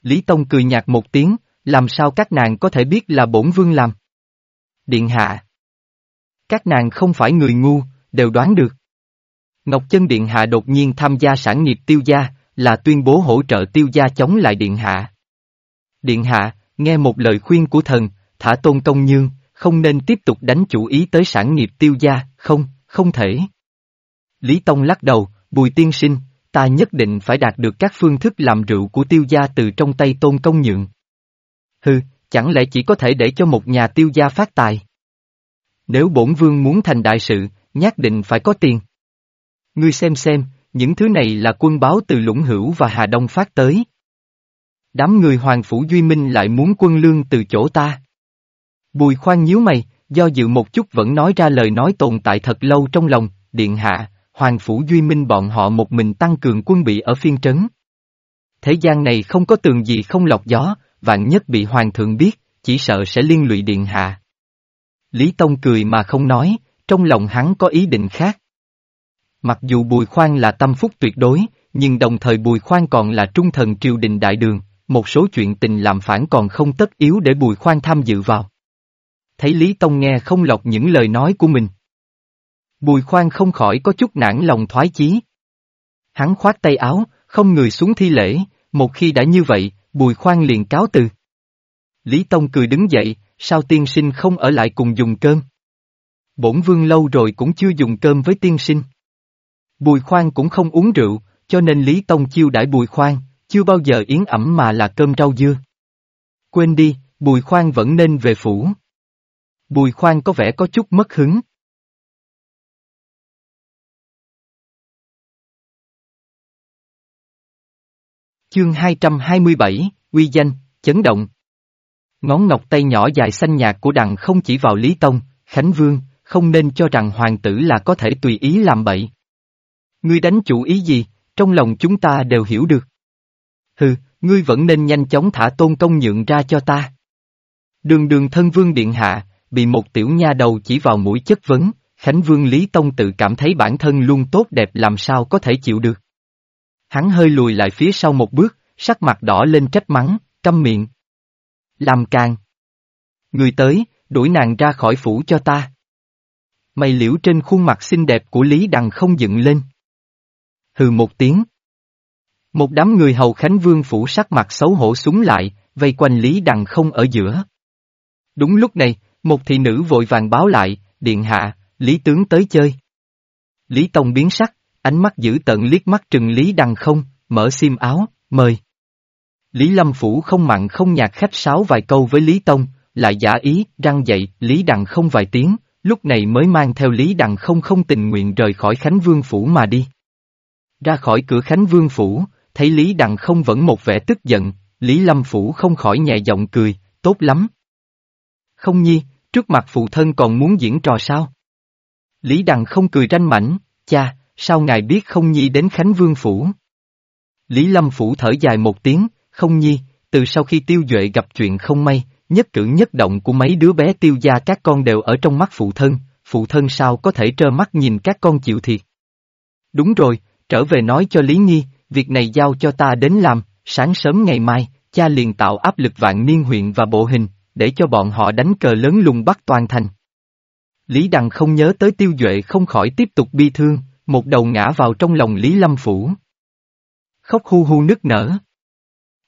Speaker 1: Lý Tông cười nhạt một tiếng, làm sao các nàng có thể biết là bổn vương làm? Điện Hạ Các nàng không phải người ngu, đều đoán được. Ngọc Chân Điện Hạ đột nhiên tham gia sản nghiệp tiêu gia, là tuyên bố hỗ trợ tiêu gia chống lại Điện Hạ. Điện Hạ, nghe một lời khuyên của thần, thả tôn công nhương, không nên tiếp tục đánh chủ ý tới sản nghiệp tiêu gia, không, không thể. Lý Tông lắc đầu, bùi tiên sinh, ta nhất định phải đạt được các phương thức làm rượu của tiêu gia từ trong tay tôn công nhượng. Hừ, chẳng lẽ chỉ có thể để cho một nhà tiêu gia phát tài? Nếu bổn vương muốn thành đại sự, nhất định phải có tiền. Ngươi xem xem, những thứ này là quân báo từ Lũng Hữu và Hà Đông phát tới. Đám người Hoàng Phủ Duy Minh lại muốn quân lương từ chỗ ta. Bùi khoan nhíu mày, do dự một chút vẫn nói ra lời nói tồn tại thật lâu trong lòng, điện hạ, Hoàng Phủ Duy Minh bọn họ một mình tăng cường quân bị ở phiên trấn. Thế gian này không có tường gì không lọc gió, vạn nhất bị Hoàng thượng biết, chỉ sợ sẽ liên lụy điện hạ. Lý Tông cười mà không nói, trong lòng hắn có ý định khác. Mặc dù Bùi Khoan là tâm phúc tuyệt đối, nhưng đồng thời Bùi Khoan còn là trung thần triều đình đại đường, một số chuyện tình làm phản còn không tất yếu để Bùi Khoan tham dự vào. Thấy Lý Tông nghe không lọc những lời nói của mình. Bùi Khoan không khỏi có chút nản lòng thoái chí. Hắn khoát tay áo, không người xuống thi lễ, một khi đã như vậy, Bùi Khoan liền cáo từ. Lý Tông cười đứng dậy, sao tiên sinh không ở lại cùng dùng cơm? Bổn vương lâu rồi cũng chưa dùng cơm với tiên sinh. Bùi khoan cũng không uống rượu, cho nên Lý Tông chiêu đãi bùi khoan, chưa bao giờ yến ẩm mà là cơm rau dưa. Quên đi, bùi khoan vẫn nên về phủ. Bùi khoan có vẻ có chút mất hứng. Chương 227, Uy danh, chấn động. Ngón ngọc tay nhỏ dài xanh nhạt của đằng không chỉ vào Lý Tông, Khánh Vương, không nên cho rằng hoàng tử là có thể tùy ý làm bậy. Ngươi đánh chủ ý gì, trong lòng chúng ta đều hiểu được. Hừ, ngươi vẫn nên nhanh chóng thả tôn công nhượng ra cho ta. Đường đường thân vương điện hạ, bị một tiểu nha đầu chỉ vào mũi chất vấn, Khánh Vương Lý Tông tự cảm thấy bản thân luôn tốt đẹp làm sao có thể chịu được. Hắn hơi lùi lại phía sau một bước, sắc mặt đỏ lên trách mắng, câm miệng. Làm càng. Người tới, đuổi nàng ra khỏi phủ cho ta. Mày liễu trên khuôn mặt xinh đẹp của Lý Đằng không dựng lên. Hừ một tiếng. Một đám người hầu Khánh Vương phủ sắc mặt xấu hổ súng lại, vây quanh Lý Đằng không ở giữa. Đúng lúc này, một thị nữ vội vàng báo lại, điện hạ, Lý tướng tới chơi. Lý Tông biến sắc, ánh mắt giữ tận liếc mắt trừng Lý Đằng không, mở xiêm áo, mời. Lý Lâm Phủ không mặn không nhạt khách sáo vài câu với Lý Tông, lại giả ý, răng dậy, Lý Đằng không vài tiếng, lúc này mới mang theo Lý Đằng không không tình nguyện rời khỏi Khánh Vương Phủ mà đi. Ra khỏi cửa Khánh Vương Phủ, thấy Lý Đằng không vẫn một vẻ tức giận, Lý Lâm Phủ không khỏi nhẹ giọng cười, tốt lắm. Không nhi, trước mặt phụ thân còn muốn diễn trò sao? Lý Đằng không cười ranh mảnh, cha, sao ngài biết không nhi đến Khánh Vương Phủ? Lý Lâm Phủ thở dài một tiếng, không nhi, từ sau khi tiêu duệ gặp chuyện không may, nhất cử nhất động của mấy đứa bé tiêu gia các con đều ở trong mắt phụ thân, phụ thân sao có thể trơ mắt nhìn các con chịu thiệt. Đúng rồi, trở về nói cho Lý Nhi, việc này giao cho ta đến làm, sáng sớm ngày mai, cha liền tạo áp lực vạn niên huyện và bộ hình, để cho bọn họ đánh cờ lớn lùng bắt toàn thành. Lý Đằng không nhớ tới tiêu duệ không khỏi tiếp tục bi thương, một đầu ngã vào trong lòng Lý Lâm Phủ. Khóc hu hu nức nở.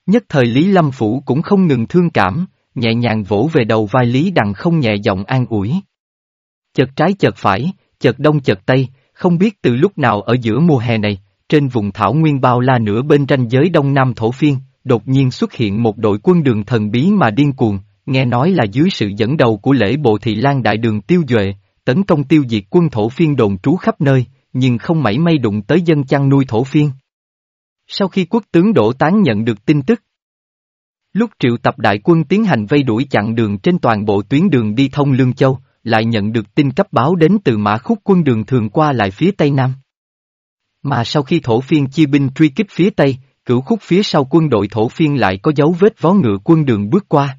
Speaker 1: Nhất thời Lý Lâm Phủ cũng không ngừng thương cảm, nhẹ nhàng vỗ về đầu vai Lý Đằng không nhẹ giọng an ủi. Chợt trái chợt phải, chợt đông chợt tây, không biết từ lúc nào ở giữa mùa hè này, trên vùng thảo nguyên bao la nửa bên ranh giới đông nam thổ phiên, đột nhiên xuất hiện một đội quân đường thần bí mà điên cuồng, nghe nói là dưới sự dẫn đầu của lễ bộ thị lan đại đường tiêu duệ, tấn công tiêu diệt quân thổ phiên đồn trú khắp nơi, nhưng không mảy may đụng tới dân chăn nuôi thổ phiên. Sau khi quốc tướng Đỗ Tán nhận được tin tức, lúc triệu tập đại quân tiến hành vây đuổi chặn đường trên toàn bộ tuyến đường đi thông Lương Châu, lại nhận được tin cấp báo đến từ mã khúc quân đường thường qua lại phía Tây Nam. Mà sau khi thổ phiên chia binh truy kích phía Tây, cửu khúc phía sau quân đội thổ phiên lại có dấu vết vó ngựa quân đường bước qua.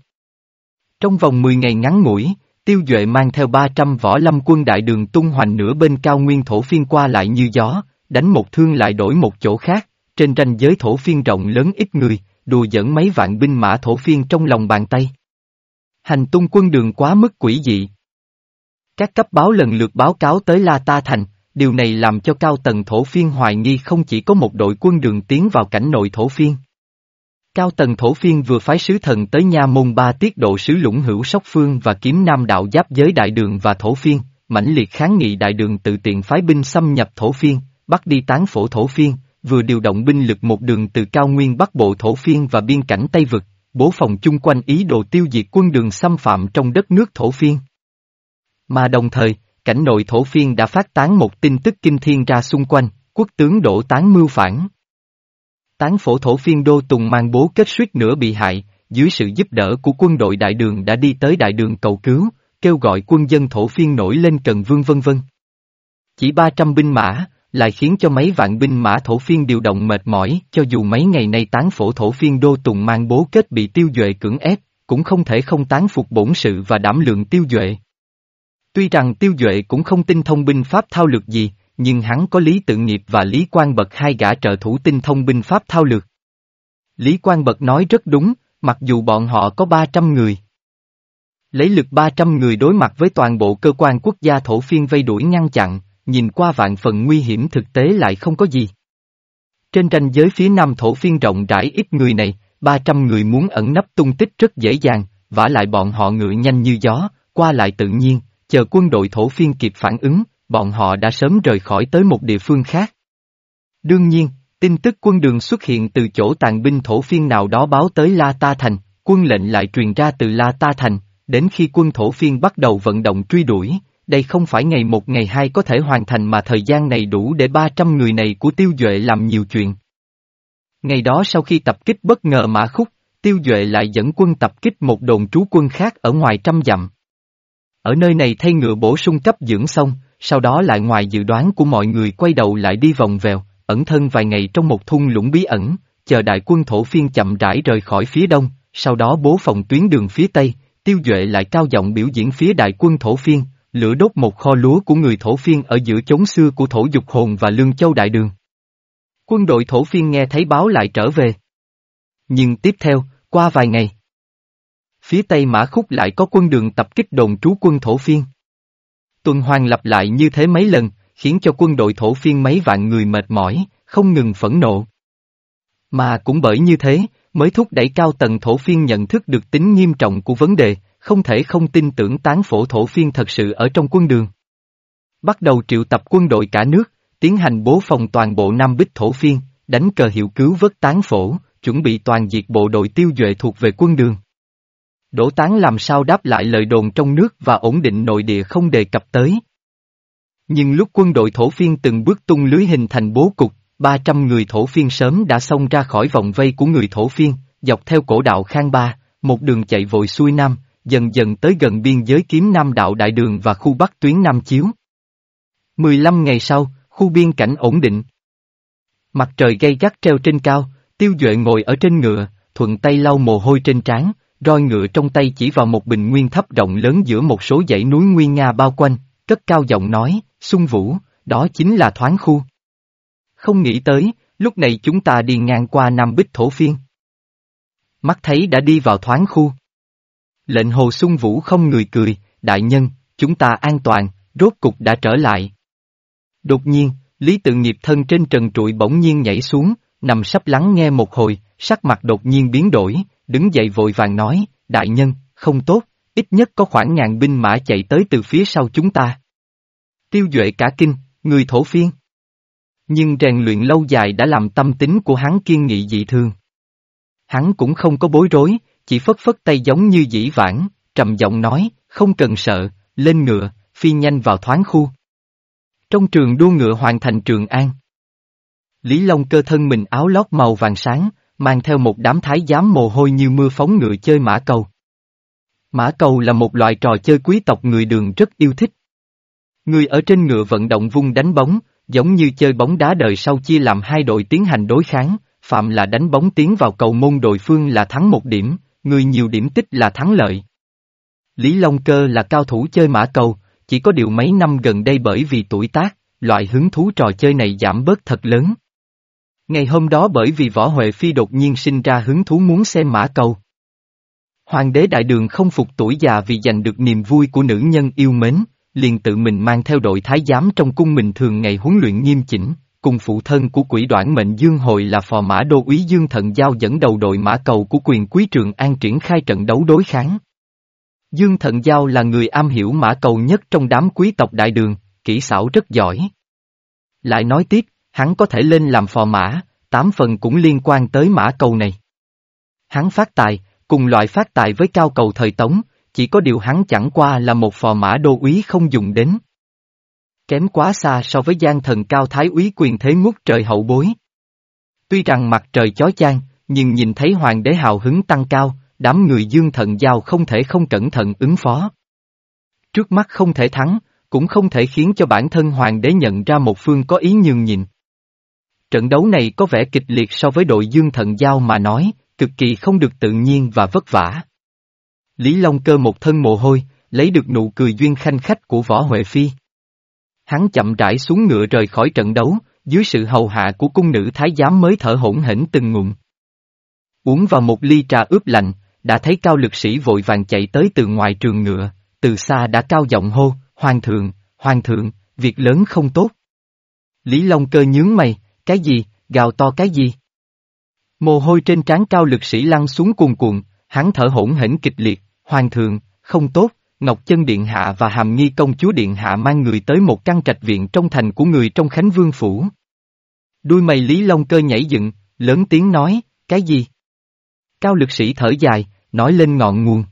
Speaker 1: Trong vòng 10 ngày ngắn ngủi, Tiêu Duệ mang theo 300 võ lâm quân đại đường tung hoành nửa bên cao nguyên thổ phiên qua lại như gió, đánh một thương lại đổi một chỗ khác, trên ranh giới thổ phiên rộng lớn ít người, đùa dẫn mấy vạn binh mã thổ phiên trong lòng bàn tay. Hành tung quân đường quá mức quỷ dị. Các cấp báo lần lượt báo cáo tới La Ta Thành, điều này làm cho cao tầng thổ phiên hoài nghi không chỉ có một đội quân đường tiến vào cảnh nội thổ phiên. Cao tầng thổ phiên vừa phái sứ thần tới nha môn ba tiết độ sứ lũng hữu sóc phương và kiếm nam đạo giáp giới đại đường và thổ phiên, mãnh liệt kháng nghị đại đường tự tiện phái binh xâm nhập thổ phiên, bắt đi tán phổ thổ phiên, vừa điều động binh lực một đường từ cao nguyên bắc bộ thổ phiên và biên cảnh Tây Vực, bố phòng chung quanh ý đồ tiêu diệt quân đường xâm phạm trong đất nước thổ phiên. Mà đồng thời, cảnh nội thổ phiên đã phát tán một tin tức kinh thiên ra xung quanh, quốc tướng đổ tán mưu phản. Tán phổ thổ phiên đô tùng mang bố kết suýt nữa bị hại, dưới sự giúp đỡ của quân đội đại đường đã đi tới đại đường cầu cứu, kêu gọi quân dân thổ phiên nổi lên cần vương vân vân. Chỉ 300 binh mã, lại khiến cho mấy vạn binh mã thổ phiên điều động mệt mỏi, cho dù mấy ngày nay tán phổ thổ phiên đô tùng mang bố kết bị tiêu duệ cưỡng ép, cũng không thể không tán phục bổn sự và đảm lượng tiêu duệ. Tuy rằng tiêu duệ cũng không tin thông binh pháp thao lược gì, nhưng hắn có Lý Tự Nghiệp và Lý Quang Bật hai gã trợ thủ tinh thông binh pháp thao lược. Lý Quang Bật nói rất đúng, mặc dù bọn họ có 300 người. Lấy lực 300 người đối mặt với toàn bộ cơ quan quốc gia thổ phiên vây đuổi ngăn chặn, nhìn qua vạn phần nguy hiểm thực tế lại không có gì. Trên ranh giới phía nam thổ phiên rộng rãi ít người này, 300 người muốn ẩn nấp tung tích rất dễ dàng, vả lại bọn họ ngựa nhanh như gió, qua lại tự nhiên, chờ quân đội thổ phiên kịp phản ứng, bọn họ đã sớm rời khỏi tới một địa phương khác. Đương nhiên, tin tức quân đường xuất hiện từ chỗ tàn binh thổ phiên nào đó báo tới La Ta Thành, quân lệnh lại truyền ra từ La Ta Thành, đến khi quân thổ phiên bắt đầu vận động truy đuổi, đây không phải ngày một ngày hai có thể hoàn thành mà thời gian này đủ để 300 người này của tiêu duệ làm nhiều chuyện. Ngày đó sau khi tập kích bất ngờ mã khúc, Tiêu Duệ lại dẫn quân tập kích một đồn trú quân khác ở ngoài trăm dặm. Ở nơi này thay ngựa bổ sung cấp dưỡng xong, sau đó lại ngoài dự đoán của mọi người quay đầu lại đi vòng vèo, ẩn thân vài ngày trong một thung lũng bí ẩn, chờ đại quân thổ phiên chậm rãi rời khỏi phía đông, sau đó bố phòng tuyến đường phía tây, tiêu duệ lại cao giọng biểu diễn phía đại quân thổ phiên, lửa đốt một kho lúa của người thổ phiên ở giữa chốn xưa của thổ dục hồn và lương châu đại đường. Quân đội thổ phiên nghe thấy báo lại trở về. Nhưng tiếp theo, qua vài ngày, phía tây mã khúc lại có quân đường tập kích đồn trú quân thổ phiên. Tuần hoàn lặp lại như thế mấy lần, khiến cho quân đội thổ phiên mấy vạn người mệt mỏi, không ngừng phẫn nộ. Mà cũng bởi như thế, mới thúc đẩy cao tầng thổ phiên nhận thức được tính nghiêm trọng của vấn đề, không thể không tin tưởng tán phổ thổ phiên thật sự ở trong quân đường. Bắt đầu triệu tập quân đội cả nước, tiến hành bố phòng toàn bộ Nam Bích thổ phiên, đánh cờ hiệu cứu vớt tán phổ, chuẩn bị toàn diệt bộ đội tiêu duệ thuộc về quân đường. Đỗ Tán làm sao đáp lại lời đồn trong nước và ổn định nội địa không đề cập tới. Nhưng lúc quân đội thổ phiên từng bước tung lưới hình thành bố cục, 300 người thổ phiên sớm đã xông ra khỏi vòng vây của người thổ phiên, dọc theo cổ đạo Khang Ba, một đường chạy vội xuôi Nam, dần dần tới gần biên giới kiếm Nam đạo Đại Đường và khu Bắc tuyến Nam Chiếu. 15 ngày sau, khu biên cảnh ổn định. Mặt trời gay gắt treo trên cao, tiêu duệ ngồi ở trên ngựa, thuận tay lau mồ hôi trên trán, roi ngựa trong tay chỉ vào một bình nguyên thấp rộng lớn giữa một số dãy núi nguyên nga bao quanh, cất cao giọng nói, Xuân Vũ, đó chính là thoáng khu. Không nghĩ tới, lúc này chúng ta đi ngang qua Nam Bích Thổ Phiên. Mắt thấy đã đi vào thoáng khu. Lệnh Hồ Xuân Vũ không người cười, đại nhân, chúng ta an toàn, rốt cục đã trở lại. Đột nhiên, Lý tự nghiệp thân trên trần trụi bỗng nhiên nhảy xuống, nằm sắp lắng nghe một hồi, sắc mặt đột nhiên biến đổi, đứng dậy vội vàng nói, đại nhân, không tốt, ít nhất có khoảng ngàn binh mã chạy tới từ phía sau chúng ta. Tiêu Duệ cả kinh, người thổ phiên. Nhưng rèn luyện lâu dài đã làm tâm tính của hắn kiên nghị dị thường, Hắn cũng không có bối rối, chỉ phất phất tay giống như dĩ vãng, trầm giọng nói, không cần sợ, lên ngựa, phi nhanh vào thoáng khu. Trong trường đua ngựa hoàn thành trường an. Lý Long cơ thân mình áo lót màu vàng sáng, mang theo một đám thái giám mồ hôi như mưa phóng ngựa chơi mã cầu. Mã cầu là một loại trò chơi quý tộc người đường rất yêu thích. Người ở trên ngựa vận động vung đánh bóng, giống như chơi bóng đá đời sau chia làm hai đội tiến hành đối kháng, phạm là đánh bóng tiến vào cầu môn đội phương là thắng một điểm, người nhiều điểm tích là thắng lợi. Lý Long Cơ là cao thủ chơi mã cầu, chỉ có điều mấy năm gần đây bởi vì tuổi tác, loại hứng thú trò chơi này giảm bớt thật lớn. Ngày hôm đó bởi vì Võ Huệ Phi đột nhiên sinh ra hứng thú muốn xem mã cầu. Hoàng đế đại đường không phục tuổi già vì giành được niềm vui của nữ nhân yêu mến, liền tự mình mang theo đội thái giám trong cung mình thường ngày huấn luyện nghiêm chỉnh, cùng phụ thân của quỷ đoạn mệnh Dương hội là phò mã đô úy Dương Thận Giao dẫn đầu đội mã cầu của quyền quý trường an triển khai trận đấu đối kháng. Dương Thận Giao là người am hiểu mã cầu nhất trong đám quý tộc đại đường, kỹ xảo rất giỏi. Lại nói tiếp, hắn có thể lên làm phò mã, tám phần cũng liên quan tới mã cầu này. Hắn phát tài, cùng loại phát tài với cao cầu thời Tống, chỉ có điều hắn chẳng qua là một phò mã đô úy không dùng đến. Kém quá xa so với gian thần cao thái úy quyền thế ngút trời hậu bối. Tuy rằng mặt trời chói chang, nhưng nhìn thấy hoàng đế hào hứng tăng cao, đám người dương thần giao không thể không cẩn thận ứng phó. Trước mắt không thể thắng, cũng không thể khiến cho bản thân hoàng đế nhận ra một phương có ý nhường nhịn Trận đấu này có vẻ kịch liệt so với đội dương thần giao mà nói, cực kỳ không được tự nhiên và vất vả. Lý Long Cơ một thân mồ hôi, lấy được nụ cười duyên khanh khách của Võ Huệ Phi. Hắn chậm rãi xuống ngựa rời khỏi trận đấu, dưới sự hầu hạ của cung nữ thái giám mới thở hổn hển từng ngụm. Uống vào một ly trà ướp lạnh, đã thấy cao lực sĩ vội vàng chạy tới từ ngoài trường ngựa, từ xa đã cao giọng hô, Hoàng thượng, Hoàng thượng, việc lớn không tốt. Lý Long Cơ nhướng mày, cái gì, gào to cái gì? Mồ hôi trên trán cao lực sĩ lăn xuống cuồn cuộn, hắn thở hổn hển kịch liệt, Hoàng thượng, không tốt, Ngọc Chân Điện Hạ và Hàm Nghi Công Chúa Điện Hạ mang người tới một căn trạch viện trong thành của người trong Khánh Vương Phủ. Đuôi mày Lý Long Cơ nhảy dựng, lớn tiếng nói, cái gì? Cao lực sĩ thở dài, nói lên ngọn nguồn.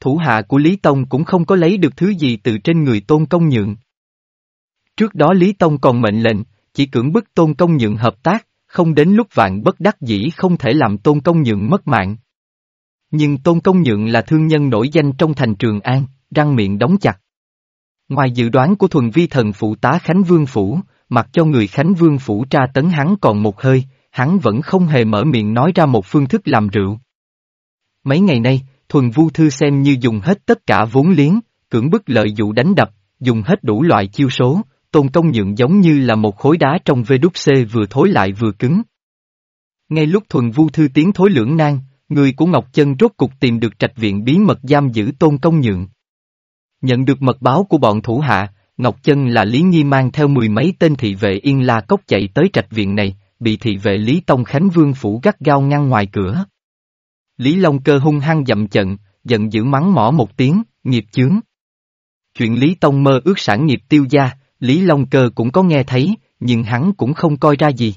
Speaker 1: Thủ hạ của Lý Tông cũng không có lấy được thứ gì từ trên người Tôn Công Nhượng. Trước đó Lý Tông còn mệnh lệnh, chỉ cưỡng bức Tôn Công Nhượng hợp tác, không đến lúc vạn bất đắc dĩ không thể làm Tôn Công Nhượng mất mạng, Nhưng Tôn Công Nhượng là thương nhân nổi danh trong thành Trường An, răng miệng đóng chặt. Ngoài dự đoán của thuần vi thần phụ tá Khánh Vương Phủ, mặc cho người Khánh Vương Phủ tra tấn hắn còn một hơi, hắn vẫn không hề mở miệng nói ra một phương thức làm rượu. Mấy ngày nay, thuần vu thư xem như dùng hết tất cả vốn liếng, cưỡng bức lợi dụ đánh đập, dùng hết đủ loại chiêu số, tôn công nhượng giống như là một khối đá trong vê đúc xê vừa thối lại vừa cứng. Ngay lúc thuần vu thư tiến thối lưỡng nan, người của Ngọc Chân rốt cục tìm được trạch viện bí mật giam giữ tôn công nhượng. Nhận được mật báo của bọn thủ hạ, Ngọc Chân là Lý Nhi mang theo mười mấy tên thị vệ yên la cốc chạy tới trạch viện này, bị thị vệ Lý Tông Khánh Vương phủ gắt gao ngăn ngoài cửa. Lý Long cơ hung hăng dậm trận, giận dữ mắng mỏ một tiếng, nghiệp chướng. Chuyện Lý Tông mơ ước sản nghiệp tiêu gia, Lý Long cơ cũng có nghe thấy, nhưng hắn cũng không coi ra gì.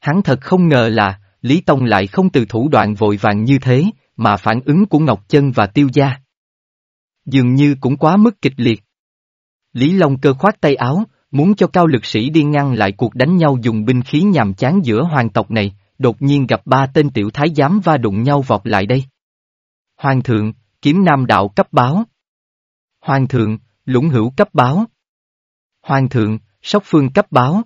Speaker 1: Hắn thật không ngờ là, Lý Tông lại không từ thủ đoạn vội vàng như thế, mà phản ứng của Ngọc Chân và tiêu gia. Dường như cũng quá mức kịch liệt. Lý Long cơ khoát tay áo, muốn cho cao lực sĩ đi ngăn lại cuộc đánh nhau dùng binh khí nhàm chán giữa hoàng tộc này, đột nhiên gặp ba tên tiểu thái giám va đụng nhau vọt lại đây. Hoàng thượng, kiếm nam đạo cấp báo. Hoàng thượng, lũng hữu cấp báo. Hoàng thượng, sóc phương cấp báo.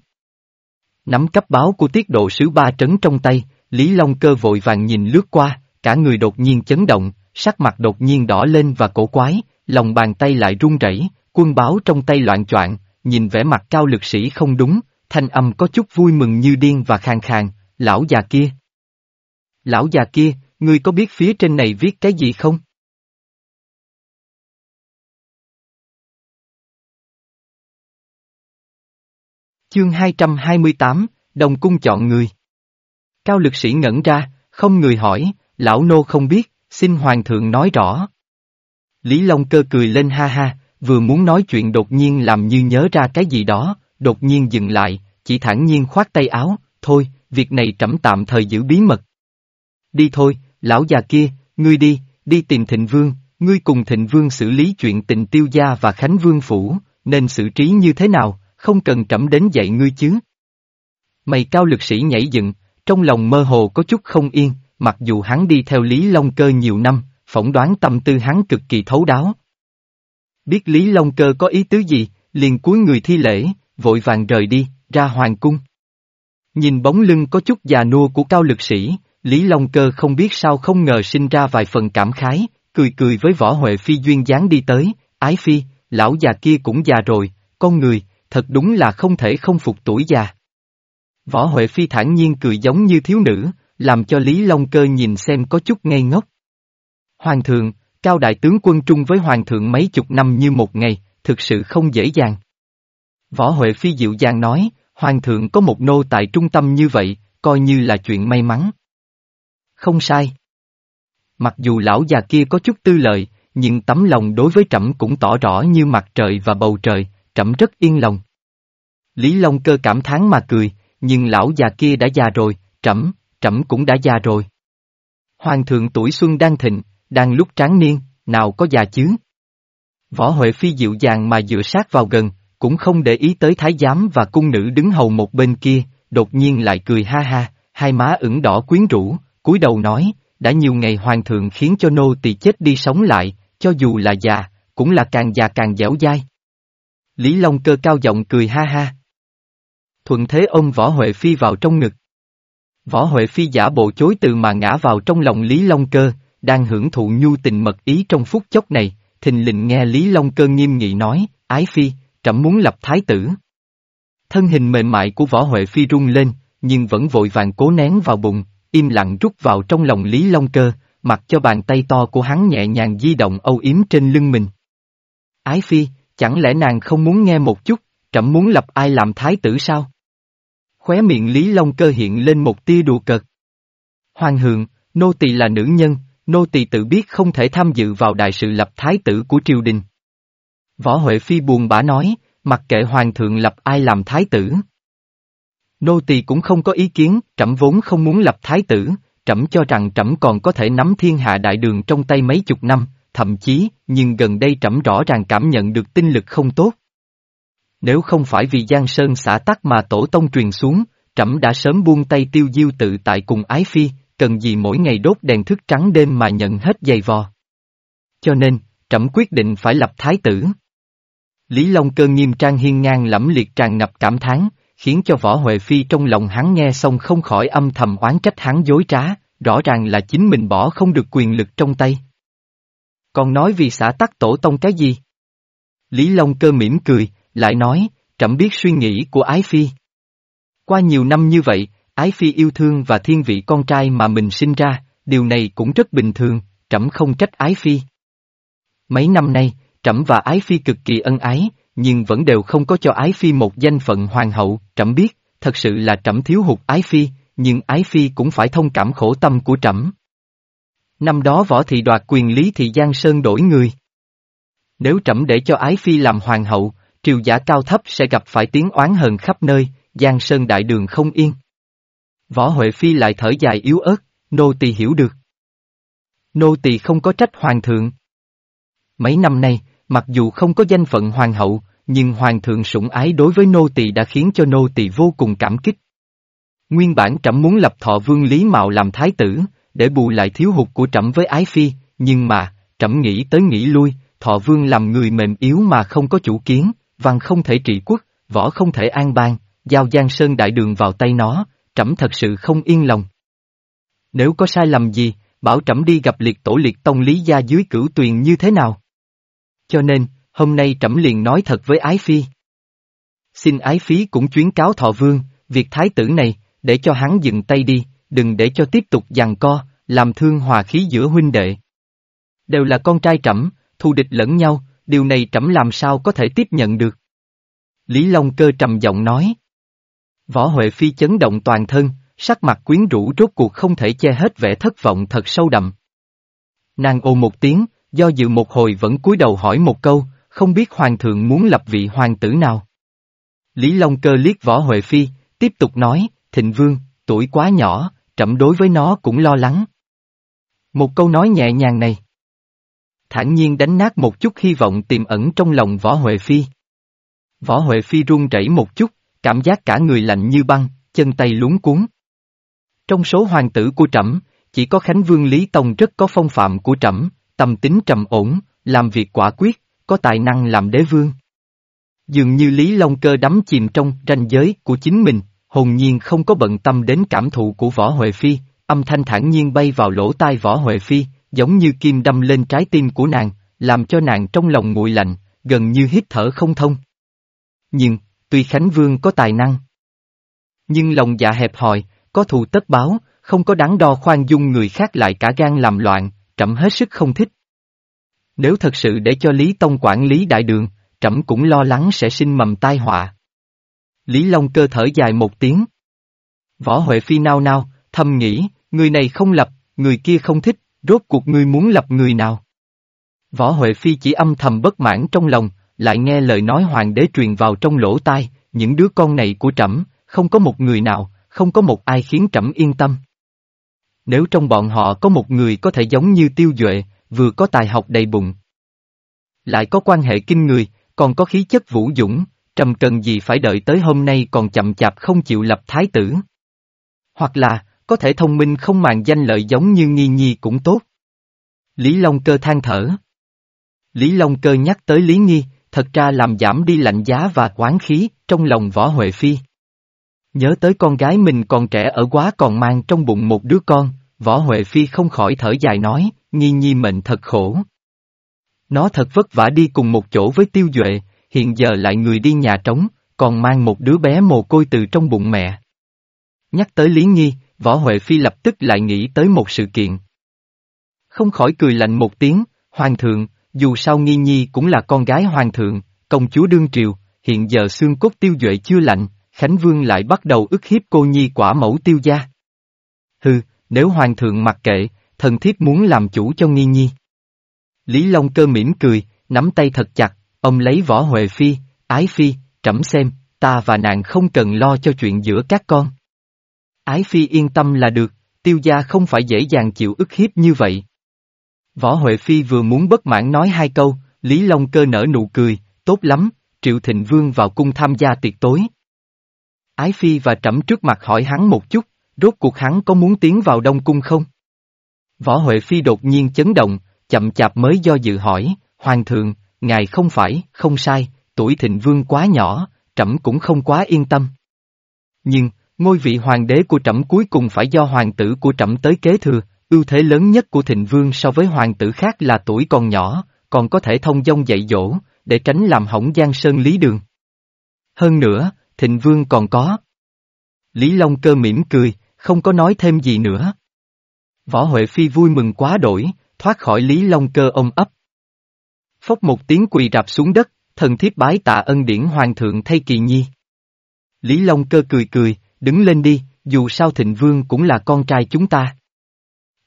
Speaker 1: Nắm cấp báo của tiết độ sứ ba trấn trong tay, Lý Long cơ vội vàng nhìn lướt qua, cả người đột nhiên chấn động, sắc mặt đột nhiên đỏ lên và cổ quái, lòng bàn tay lại run rẩy, quân báo trong tay loạn choạng, nhìn vẻ mặt cao lực sĩ không đúng, thanh âm có chút vui mừng như điên và khàn khàn, lão già kia. Lão già kia, ngươi có biết phía trên này viết cái gì không? Chương 228, Đồng Cung chọn người. Cao lực sĩ ngẩn ra, không người hỏi, lão nô không biết, xin hoàng thượng nói rõ. Lý Long cơ cười lên ha ha, vừa muốn nói chuyện đột nhiên làm như nhớ ra cái gì đó, đột nhiên dừng lại, chỉ thản nhiên khoát tay áo, thôi, việc này trẫm tạm thời giữ bí mật. Đi thôi, lão già kia, ngươi đi, đi tìm thịnh vương, ngươi cùng thịnh vương xử lý chuyện tình tiêu gia và khánh vương phủ, nên xử trí như thế nào, không cần trẫm đến dạy ngươi chứ. Mày cao lực sĩ nhảy dựng, trong lòng mơ hồ có chút không yên, mặc dù hắn đi theo Lý Long Cơ nhiều năm, phỏng đoán tâm tư hắn cực kỳ thấu đáo. Biết Lý Long Cơ có ý tứ gì, liền cúi người thi lễ, vội vàng rời đi, ra hoàng cung. Nhìn bóng lưng có chút già nua của cao lực sĩ, Lý Long Cơ không biết sao không ngờ sinh ra vài phần cảm khái, cười cười với võ Huệ Phi duyên dáng đi tới, ái phi, lão già kia cũng già rồi, con người, thật đúng là không thể không phục tuổi già. Võ Huệ Phi thản nhiên cười giống như thiếu nữ, làm cho Lý Long Cơ nhìn xem có chút ngây ngốc. Hoàng thượng, cao đại tướng quân trung với hoàng thượng mấy chục năm như một ngày, thực sự không dễ dàng. Võ Huệ Phi dịu dàng nói, hoàng thượng có một nô tại trung tâm như vậy, coi như là chuyện may mắn. Không sai. Mặc dù lão già kia có chút tư lợi, nhưng tấm lòng đối với trẫm cũng tỏ rõ như mặt trời và bầu trời, trẫm rất yên lòng. Lý Long Cơ cảm thán mà cười, nhưng lão già kia đã già rồi, trẫm, trẫm cũng đã già rồi. Hoàng thượng tuổi xuân đang thịnh, đang lúc tráng niên, nào có già chứ? Võ Huệ Phi dịu dàng mà dựa sát vào gần, cũng không để ý tới thái giám và cung nữ đứng hầu một bên kia, đột nhiên lại cười ha ha, hai má ửng đỏ quyến rũ, cúi đầu nói, đã nhiều ngày hoàng thượng khiến cho nô tỳ chết đi sống lại, cho dù là già, cũng là càng già càng dẻo dai. Lý Long cơ cao giọng cười ha ha. Thuận thế ôm Võ Huệ Phi vào trong ngực. Võ Huệ Phi giả bộ chối từ mà ngã vào trong lòng Lý Long cơ, đang hưởng thụ nhu tình mật ý trong phút chốc này, thình lình nghe Lý Long cơ nghiêm nghị nói, Ái Phi, trẫm muốn lập thái tử. Thân hình mềm mại của Võ Huệ Phi rung lên, nhưng vẫn vội vàng cố nén vào bụng, im lặng rút vào trong lòng Lý Long Cơ, mặc cho bàn tay to của hắn nhẹ nhàng di động âu yếm trên lưng mình. Ái Phi, chẳng lẽ nàng không muốn nghe một chút, trẫm muốn lập ai làm thái tử sao? Khóe miệng Lý Long Cơ hiện lên một tia đùa cợt. Hoàng hượng, nô tỳ là nữ nhân, nô tỳ tự biết không thể tham dự vào đại sự lập thái tử của triều đình. Võ Huệ Phi buồn bã nói, mặc kệ hoàng thượng lập ai làm thái tử. Nô tỳ cũng không có ý kiến, trẫm vốn không muốn lập thái tử, trẫm cho rằng trẫm còn có thể nắm thiên hạ đại đường trong tay mấy chục năm, thậm chí, nhưng gần đây trẫm rõ ràng cảm nhận được tinh lực không tốt. Nếu không phải vì Giang Sơn xã tắc mà tổ tông truyền xuống, trẫm đã sớm buông tay tiêu diêu tự tại cùng ái phi, cần gì mỗi ngày đốt đèn thức trắng đêm mà nhận hết giày vò. Cho nên, trẫm quyết định phải lập thái tử. Lý Long Cơ nghiêm trang hiên ngang lẫm liệt tràn ngập cảm thán, khiến cho Võ Huệ Phi trong lòng hắn nghe xong không khỏi âm thầm oán trách hắn dối trá, rõ ràng là chính mình bỏ không được quyền lực trong tay. Còn nói vì xã tắc tổ tông cái gì? Lý Long Cơ mỉm cười, lại nói, trẫm biết suy nghĩ của Ái Phi. Qua nhiều năm như vậy, Ái Phi yêu thương và thiên vị con trai mà mình sinh ra, điều này cũng rất bình thường, trẫm không trách Ái Phi. Mấy năm nay, trẫm và Ái Phi cực kỳ ân ái, nhưng vẫn đều không có cho Ái Phi một danh phận hoàng hậu, trẫm biết, thật sự là trẫm thiếu hụt Ái Phi, nhưng Ái Phi cũng phải thông cảm khổ tâm của trẫm. Năm đó võ thị đoạt quyền lý thị Giang Sơn đổi người. Nếu trẫm để cho Ái Phi làm hoàng hậu, triều giả cao thấp sẽ gặp phải tiếng oán hờn khắp nơi, Giang Sơn đại đường không yên. Võ Huệ Phi lại thở dài yếu ớt, nô tỳ hiểu được. Nô tỳ không có trách hoàng thượng. Mấy năm nay, mặc dù không có danh phận hoàng hậu, nhưng hoàng thượng sủng ái đối với nô tỳ đã khiến cho nô tỳ vô cùng cảm kích. Nguyên bản trẫm muốn lập thọ vương Lý Mạo làm thái tử, để bù lại thiếu hụt của trẫm với ái phi, nhưng mà, trẫm nghĩ tới nghĩ lui, thọ vương làm người mềm yếu mà không có chủ kiến, văn không thể trị quốc, võ không thể an bang, giao Giang Sơn đại đường vào tay nó, trẫm thật sự không yên lòng. Nếu có sai lầm gì, bảo trẫm đi gặp liệt tổ liệt tông lý gia dưới cửu tuyền như thế nào? Cho nên, hôm nay trẫm liền nói thật với Ái Phi. Xin Ái Phi cũng chuyến cáo thọ vương, việc thái tử này, để cho hắn dừng tay đi, đừng để cho tiếp tục giằng co, làm thương hòa khí giữa huynh đệ. Đều là con trai trẫm, thù địch lẫn nhau, điều này trẫm làm sao có thể tiếp nhận được. Lý Long Cơ trầm giọng nói. Võ Huệ Phi chấn động toàn thân, sắc mặt quyến rũ rốt cuộc không thể che hết vẻ thất vọng thật sâu đậm. Nàng ồ một tiếng, do dự một hồi vẫn cúi đầu hỏi một câu, không biết hoàng thượng muốn lập vị hoàng tử nào. Lý Long Cơ liếc Võ Huệ Phi, tiếp tục nói, Thịnh Vương, tuổi quá nhỏ, trẫm đối với nó cũng lo lắng. Một câu nói nhẹ nhàng này. Thản nhiên đánh nát một chút hy vọng tiềm ẩn trong lòng Võ Huệ Phi. Võ Huệ Phi run rẩy một chút, cảm giác cả người lạnh như băng, chân tay luống cuốn. Trong số hoàng tử của trẫm, chỉ có Khánh Vương Lý Tông rất có phong phạm của trẫm, tâm tính trầm ổn, làm việc quả quyết, có tài năng làm đế vương. Dường như Lý Long Cơ đắm chìm trong ranh giới của chính mình, hồn nhiên không có bận tâm đến cảm thụ của Võ Huệ Phi, âm thanh thản nhiên bay vào lỗ tai Võ Huệ Phi, giống như kim đâm lên trái tim của nàng, làm cho nàng trong lòng nguội lạnh, gần như hít thở không thông. Nhưng, tuy Khánh Vương có tài năng, nhưng lòng dạ hẹp hòi, có thù tất báo, không có đáng đo khoan dung người khác lại cả gan làm loạn, trẫm hết sức không thích. Nếu thật sự để cho Lý Tông quản lý đại đường, trẫm cũng lo lắng sẽ sinh mầm tai họa. Lý Long cơ thở dài một tiếng. Võ Huệ Phi nao nao, thầm nghĩ, người này không lập, người kia không thích, rốt cuộc ngươi muốn lập người nào? Võ Huệ Phi chỉ âm thầm bất mãn trong lòng, lại nghe lời nói hoàng đế truyền vào trong lỗ tai, những đứa con này của trẫm, không có một người nào, không có một ai khiến trẫm yên tâm. Nếu trong bọn họ có một người có thể giống như tiêu duệ, vừa có tài học đầy bụng, lại có quan hệ kinh người, còn có khí chất vũ dũng, trầm cần gì phải đợi tới hôm nay còn chậm chạp không chịu lập thái tử. Hoặc là, có thể thông minh không màng danh lợi giống như nghi nhi cũng tốt. Lý Long Cơ than thở. Lý Long Cơ nhắc tới Lý Nghi, thật ra làm giảm đi lạnh giá và quán khí trong lòng Võ Huệ Phi. Nhớ tới con gái mình còn trẻ ở quá còn mang trong bụng một đứa con, Võ Huệ Phi không khỏi thở dài nói, nghi nhi mệnh thật khổ. Nó thật vất vả đi cùng một chỗ với tiêu duệ, hiện giờ lại người đi nhà trống, còn mang một đứa bé mồ côi từ trong bụng mẹ. Nhắc tới Lý Nghi, Võ Huệ Phi lập tức lại nghĩ tới một sự kiện. Không khỏi cười lạnh một tiếng, Hoàng thượng, dù sao Nghi Nhi cũng là con gái Hoàng thượng, công chúa đương triều, hiện giờ xương cốt tiêu duệ chưa lạnh, Khánh Vương lại bắt đầu ức hiếp cô Nhi quả mẫu tiêu gia. Hừ, nếu Hoàng thượng mặc kệ, thần thiếp muốn làm chủ cho Nghi Nhi. Lý Long cơ mỉm cười, nắm tay thật chặt, ông lấy võ Huệ Phi, Ái Phi, trẫm xem, ta và nàng không cần lo cho chuyện giữa các con. Ái Phi yên tâm là được, tiêu gia không phải dễ dàng chịu ức hiếp như vậy. Võ Huệ Phi vừa muốn bất mãn nói hai câu, Lý Long cơ nở nụ cười, tốt lắm, Triệu Thịnh Vương vào cung tham gia tiệc tối. Ái Phi và trẫm trước mặt hỏi hắn một chút, rốt cuộc hắn có muốn tiến vào Đông Cung không? Võ Huệ Phi đột nhiên chấn động, chậm chạp mới do dự hỏi, Hoàng thượng, ngài không phải, không sai, tuổi thịnh vương quá nhỏ, trẫm cũng không quá yên tâm. Nhưng, ngôi vị hoàng đế của trẫm cuối cùng phải do hoàng tử của trẫm tới kế thừa, ưu thế lớn nhất của thịnh vương so với hoàng tử khác là tuổi còn nhỏ, còn có thể thông dong dạy dỗ, để tránh làm hỏng giang sơn lý đường. Hơn nữa, thịnh vương còn có. Lý Long cơ mỉm cười, không có nói thêm gì nữa. Võ Huệ Phi vui mừng quá đổi, thoát khỏi Lý Long cơ ôm ấp. Phốc một tiếng quỳ rạp xuống đất, thần thiếp bái tạ ân điển hoàng thượng thay kỳ nhi. Lý Long cơ cười cười, đứng lên đi, dù sao thịnh vương cũng là con trai chúng ta.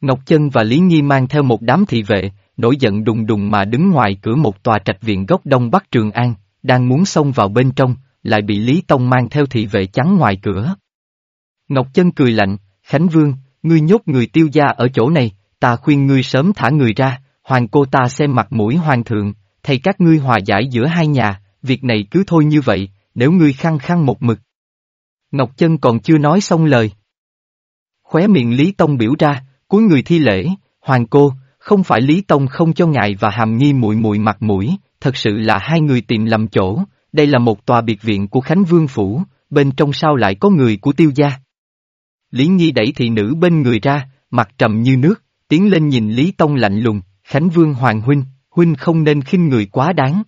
Speaker 1: Ngọc Chân và Lý Nhi mang theo một đám thị vệ, nổi giận đùng đùng mà đứng ngoài cửa một tòa trạch viện gốc đông bắc Trường An, đang muốn xông vào bên trong, lại bị Lý Tông mang theo thị vệ chắn ngoài cửa. Ngọc Chân cười lạnh, Khánh Vương, ngươi nhốt người tiêu gia ở chỗ này, ta khuyên ngươi sớm thả người ra, hoàng cô ta xem mặt mũi hoàng thượng, thay các ngươi hòa giải giữa hai nhà, việc này cứ thôi như vậy, nếu ngươi khăng khăng một mực. Ngọc Chân còn chưa nói xong lời. Khóe miệng Lý Tông biểu ra, cuối người thi lễ, hoàng cô, không phải Lý Tông không cho ngài và hàm nghi muội muội mặt mũi, thật sự là hai người tìm lầm chỗ, đây là một tòa biệt viện của Khánh Vương Phủ, bên trong sao lại có người của tiêu gia. Lý Nhi đẩy thị nữ bên người ra, mặt trầm như nước, tiến lên nhìn Lý Tông lạnh lùng, Khánh Vương Hoàng Huynh, Huynh không nên khinh người quá đáng.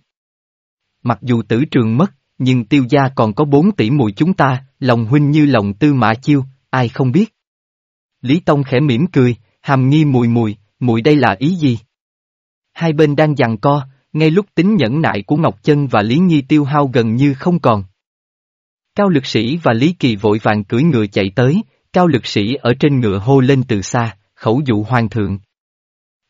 Speaker 1: Mặc dù tử trường mất, nhưng tiêu gia còn có bốn tỷ mùi chúng ta, lòng Huynh như lòng tư mã chiêu, ai không biết. Lý Tông khẽ mỉm cười, hàm nghi mùi mùi, mùi đây là ý gì? Hai bên đang giằng co, ngay lúc tính nhẫn nại của Ngọc Chân và Lý Nhi tiêu hao gần như không còn. Cao lực sĩ và Lý Kỳ vội vàng cưỡi ngựa chạy tới, cao lực sĩ ở trên ngựa hô lên từ xa, khẩu dụ hoàng thượng.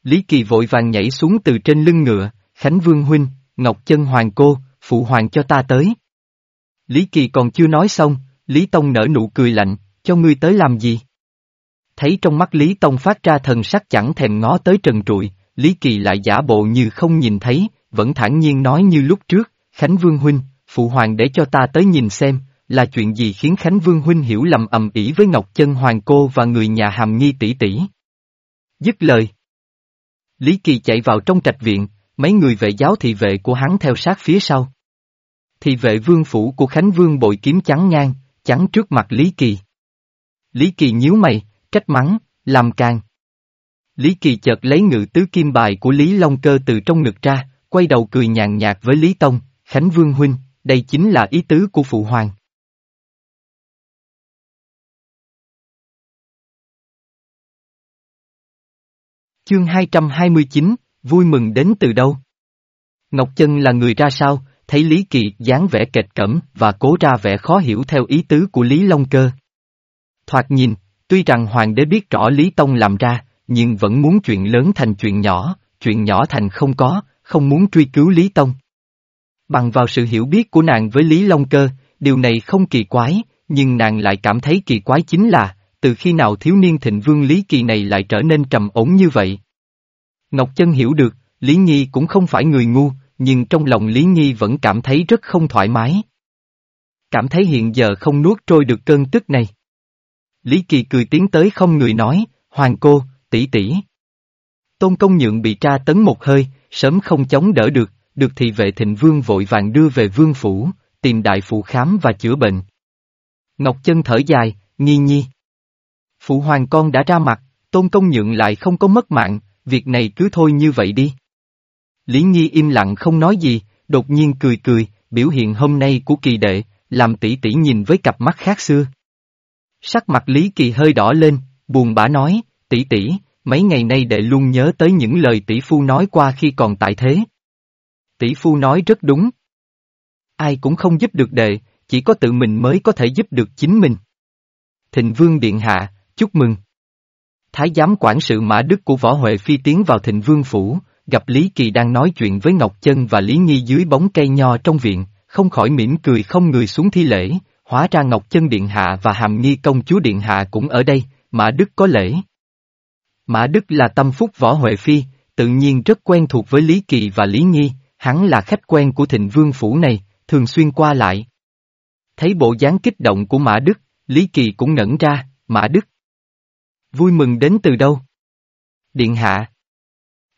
Speaker 1: Lý Kỳ vội vàng nhảy xuống từ trên lưng ngựa, Khánh Vương Huynh, Ngọc Chân Hoàng Cô, phụ hoàng cho ta tới. Lý Kỳ còn chưa nói xong, Lý Tông nở nụ cười lạnh, cho ngươi tới làm gì? Thấy trong mắt Lý Tông phát ra thần sắc chẳng thèm ngó tới trần trụi, Lý Kỳ lại giả bộ như không nhìn thấy, vẫn thản nhiên nói như lúc trước, Khánh Vương Huynh, phụ hoàng để cho ta tới nhìn xem, là chuyện gì khiến Khánh Vương Huynh hiểu lầm ầm ĩ với Ngọc Chân Hoàng Cô và người nhà hàm nghi tỷ tỷ. Dứt lời. Lý Kỳ chạy vào trong trạch viện, mấy người vệ giáo thị vệ của hắn theo sát phía sau. Thị vệ vương phủ của Khánh Vương bội kiếm trắng ngang, chắn trước mặt Lý Kỳ. Lý Kỳ nhíu mày, trách mắng, làm càng. Lý Kỳ chợt lấy ngự tứ kim bài của Lý Long Cơ từ trong ngực ra, quay đầu cười nhàn nhạt với Lý Tông, Khánh Vương Huynh, đây chính là ý tứ của Phụ Hoàng. Chương 229, vui mừng đến từ đâu? Ngọc Chân là người ra sao, thấy Lý Kỳ dáng vẻ kịch cẩm và cố ra vẻ khó hiểu theo ý tứ của Lý Long Cơ. Thoạt nhìn, tuy rằng Hoàng đế biết rõ Lý Tông làm ra, nhưng vẫn muốn chuyện lớn thành chuyện nhỏ, chuyện nhỏ thành không có, không muốn truy cứu Lý Tông. Bằng vào sự hiểu biết của nàng với Lý Long Cơ, điều này không kỳ quái, nhưng nàng lại cảm thấy kỳ quái chính là, từ khi nào thiếu niên thịnh vương Lý Kỳ này lại trở nên trầm ổn như vậy. Ngọc Chân hiểu được, Lý Nhi cũng không phải người ngu, nhưng trong lòng Lý Nhi vẫn cảm thấy rất không thoải mái. Cảm thấy hiện giờ không nuốt trôi được cơn tức này. Lý Kỳ cười tiến tới không người nói, Hoàng cô, tỷ tỷ. Tôn công nhượng bị tra tấn một hơi, sớm không chống đỡ được, được thì vệ thịnh vương vội vàng đưa về vương phủ, tìm đại phụ khám và chữa bệnh. Ngọc Chân thở dài, nghi nhi. Phụ hoàng con đã ra mặt, tôn công nhượng lại không có mất mạng, việc này cứ thôi như vậy đi. Lý Nhi im lặng không nói gì, đột nhiên cười cười, biểu hiện hôm nay của kỳ đệ, làm tỷ tỷ nhìn với cặp mắt khác xưa. Sắc mặt Lý Kỳ hơi đỏ lên, buồn bã nói, tỷ tỷ, mấy ngày nay đệ luôn nhớ tới những lời tỷ phu nói qua khi còn tại thế. Tỷ phu nói rất đúng. Ai cũng không giúp được đệ, chỉ có tự mình mới có thể giúp được chính mình. Thịnh Vương Điện Hạ, chúc mừng. Thái giám quản sự Mã Đức của Võ Huệ Phi tiến vào Thịnh Vương Phủ, gặp Lý Kỳ đang nói chuyện với Ngọc Chân và Lý Nhi dưới bóng cây nho trong viện, không khỏi mỉm cười không người xuống thi lễ, hóa ra Ngọc Chân Điện Hạ và Hàm Nghi Công Chúa Điện Hạ cũng ở đây, Mã Đức có lễ. Mã Đức là tâm phúc Võ Huệ Phi, tự nhiên rất quen thuộc với Lý Kỳ và Lý Nhi, hắn là khách quen của Thịnh Vương Phủ này, thường xuyên qua lại. Thấy bộ dáng kích động của Mã Đức, Lý Kỳ cũng ngẩn ra, Mã Đức. Vui mừng đến từ đâu? Điện hạ.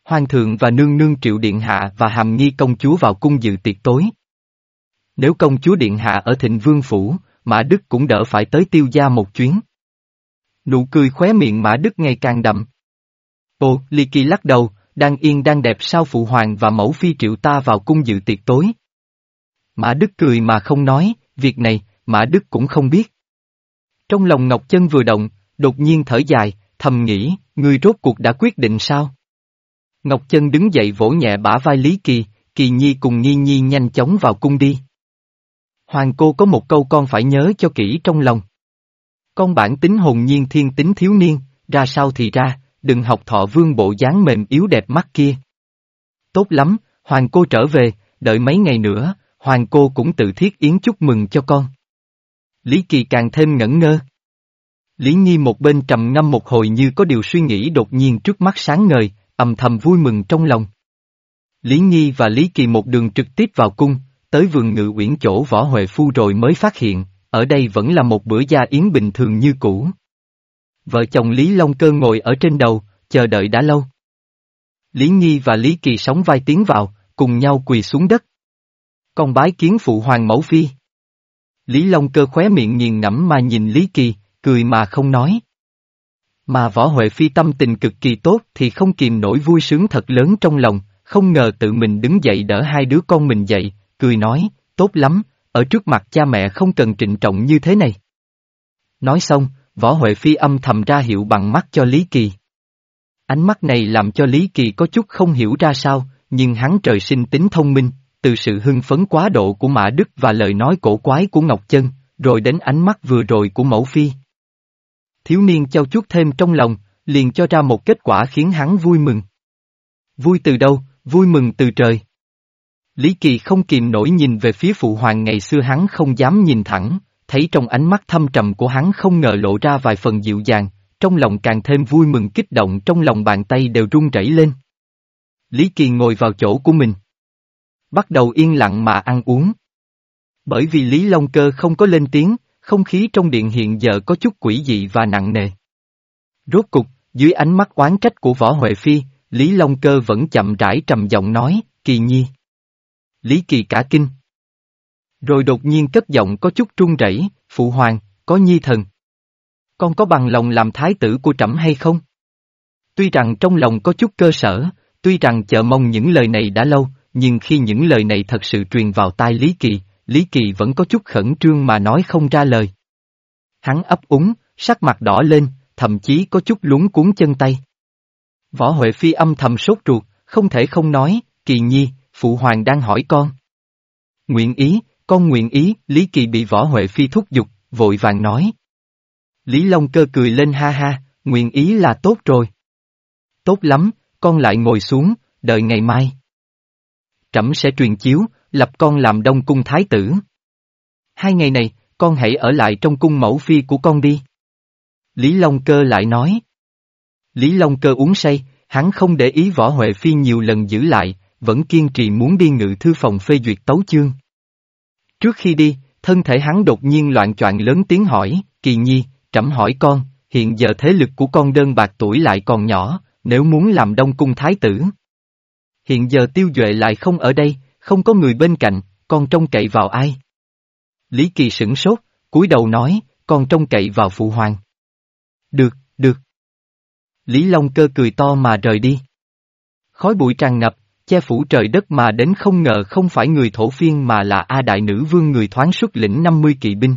Speaker 1: Hoàng thượng và nương nương triệu điện hạ và hàm nghi công chúa vào cung dự tiệc tối. Nếu công chúa điện hạ ở thịnh vương phủ, Mã Đức cũng đỡ phải tới tiêu gia một chuyến. Nụ cười khóe miệng Mã Đức ngày càng đậm. Ô, Ly Kỳ lắc đầu, đang yên đang đẹp sao phụ hoàng và mẫu phi triệu ta vào cung dự tiệc tối. Mã Đức cười mà không nói, việc này, Mã Đức cũng không biết. Trong lòng Ngọc Chân vừa động, đột nhiên thở dài, thầm nghĩ, ngươi rốt cuộc đã quyết định sao? Ngọc Chân đứng dậy vỗ nhẹ bả vai Lý Kỳ, Kỳ Nhi cùng Nhi Nhi nhanh chóng vào cung đi. Hoàng cô có một câu con phải nhớ cho kỹ trong lòng. Con bản tính hồn nhiên thiên tính thiếu niên, ra sao thì ra, đừng học thọ vương bộ dáng mềm yếu đẹp mắt kia. Tốt lắm, Hoàng cô trở về, đợi mấy ngày nữa, Hoàng cô cũng tự thiết yến chúc mừng cho con. Lý Kỳ càng thêm ngẩn ngơ. Lý Nhi một bên trầm ngâm một hồi như có điều suy nghĩ đột nhiên trước mắt sáng ngời, âm thầm vui mừng trong lòng. Lý Nhi và Lý Kỳ một đường trực tiếp vào cung, tới vườn ngự uyển chỗ võ Huệ Phu rồi mới phát hiện, ở đây vẫn là một bữa gia yến bình thường như cũ. Vợ chồng Lý Long Cơ ngồi ở trên đầu, chờ đợi đã lâu. Lý Nhi và Lý Kỳ sóng vai tiến vào, cùng nhau quỳ xuống đất. Con bái kiến phụ hoàng mẫu phi. Lý Long Cơ khóe miệng nghiền ngẫm mà nhìn Lý Kỳ, cười mà không nói. Mà võ Huệ Phi tâm tình cực kỳ tốt thì không kìm nổi vui sướng thật lớn trong lòng, không ngờ tự mình đứng dậy đỡ hai đứa con mình dậy, cười nói, tốt lắm, ở trước mặt cha mẹ không cần trịnh trọng như thế này. Nói xong, võ Huệ Phi âm thầm ra hiệu bằng mắt cho Lý Kỳ. Ánh mắt này làm cho Lý Kỳ có chút không hiểu ra sao, nhưng hắn trời sinh tính thông minh, từ sự hưng phấn quá độ của Mã Đức và lời nói cổ quái của Ngọc Chân, rồi đến ánh mắt vừa rồi của Mẫu Phi. Thiếu niên trao chút thêm trong lòng, liền cho ra một kết quả khiến hắn vui mừng. Vui từ đâu, vui mừng từ trời. Lý Kỳ không kìm nổi nhìn về phía phụ hoàng ngày xưa hắn không dám nhìn thẳng, thấy trong ánh mắt thâm trầm của hắn không ngờ lộ ra vài phần dịu dàng, trong lòng càng thêm vui mừng kích động trong lòng bàn tay đều run rẩy lên. Lý Kỳ ngồi vào chỗ của mình. Bắt đầu yên lặng mà ăn uống. Bởi vì Lý Long Cơ không có lên tiếng, không khí trong điện hiện giờ có chút quỷ dị và nặng nề. Rốt cục, dưới ánh mắt oán trách của Võ Huệ Phi, Lý Long Cơ vẫn chậm rãi trầm giọng nói, Kỳ Nhi. Lý Kỳ cả kinh. Rồi đột nhiên cất giọng có chút trung rẩy, Phụ Hoàng, có Nhi thần. Con có bằng lòng làm thái tử của trẫm hay không? Tuy rằng trong lòng có chút cơ sở, tuy rằng chờ mong những lời này đã lâu, nhưng khi những lời này thật sự truyền vào tai Lý Kỳ, Lý Kỳ vẫn có chút khẩn trương mà nói không ra lời. Hắn ấp úng, sắc mặt đỏ lên, thậm chí có chút lúng cuốn chân tay. Võ Huệ Phi âm thầm sốt ruột, không thể không nói, Kỳ Nhi, Phụ Hoàng đang hỏi con. Nguyện ý, con nguyện ý, Lý Kỳ bị Võ Huệ Phi thúc giục, vội vàng nói. Lý Long Cơ cười lên ha ha, nguyện ý là tốt rồi. Tốt lắm, con lại ngồi xuống, đợi ngày mai. Trẫm sẽ truyền chiếu, lập con làm đông cung thái tử. Hai ngày này, con hãy ở lại trong cung mẫu phi của con đi. Lý Long Cơ lại nói. Lý Long Cơ uống say, hắn không để ý võ Huệ Phi nhiều lần giữ lại, vẫn kiên trì muốn đi ngự thư phòng phê duyệt tấu chương. Trước khi đi, thân thể hắn đột nhiên loạn choạng lớn tiếng hỏi, Kỳ Nhi, trẫm hỏi con, hiện giờ thế lực của con đơn bạc tuổi lại còn nhỏ, nếu muốn làm đông cung thái tử. Hiện giờ tiêu duệ lại không ở đây, không có người bên cạnh, con trông cậy vào ai? Lý Kỳ sửng sốt, cúi đầu nói, con trông cậy vào phụ hoàng. Được, được. Lý Long cơ cười to mà rời đi. Khói bụi tràn ngập, che phủ trời đất mà đến không ngờ không phải người thổ phiên mà là A Đại Nữ Vương người thoáng xuất lĩnh 50 kỵ binh.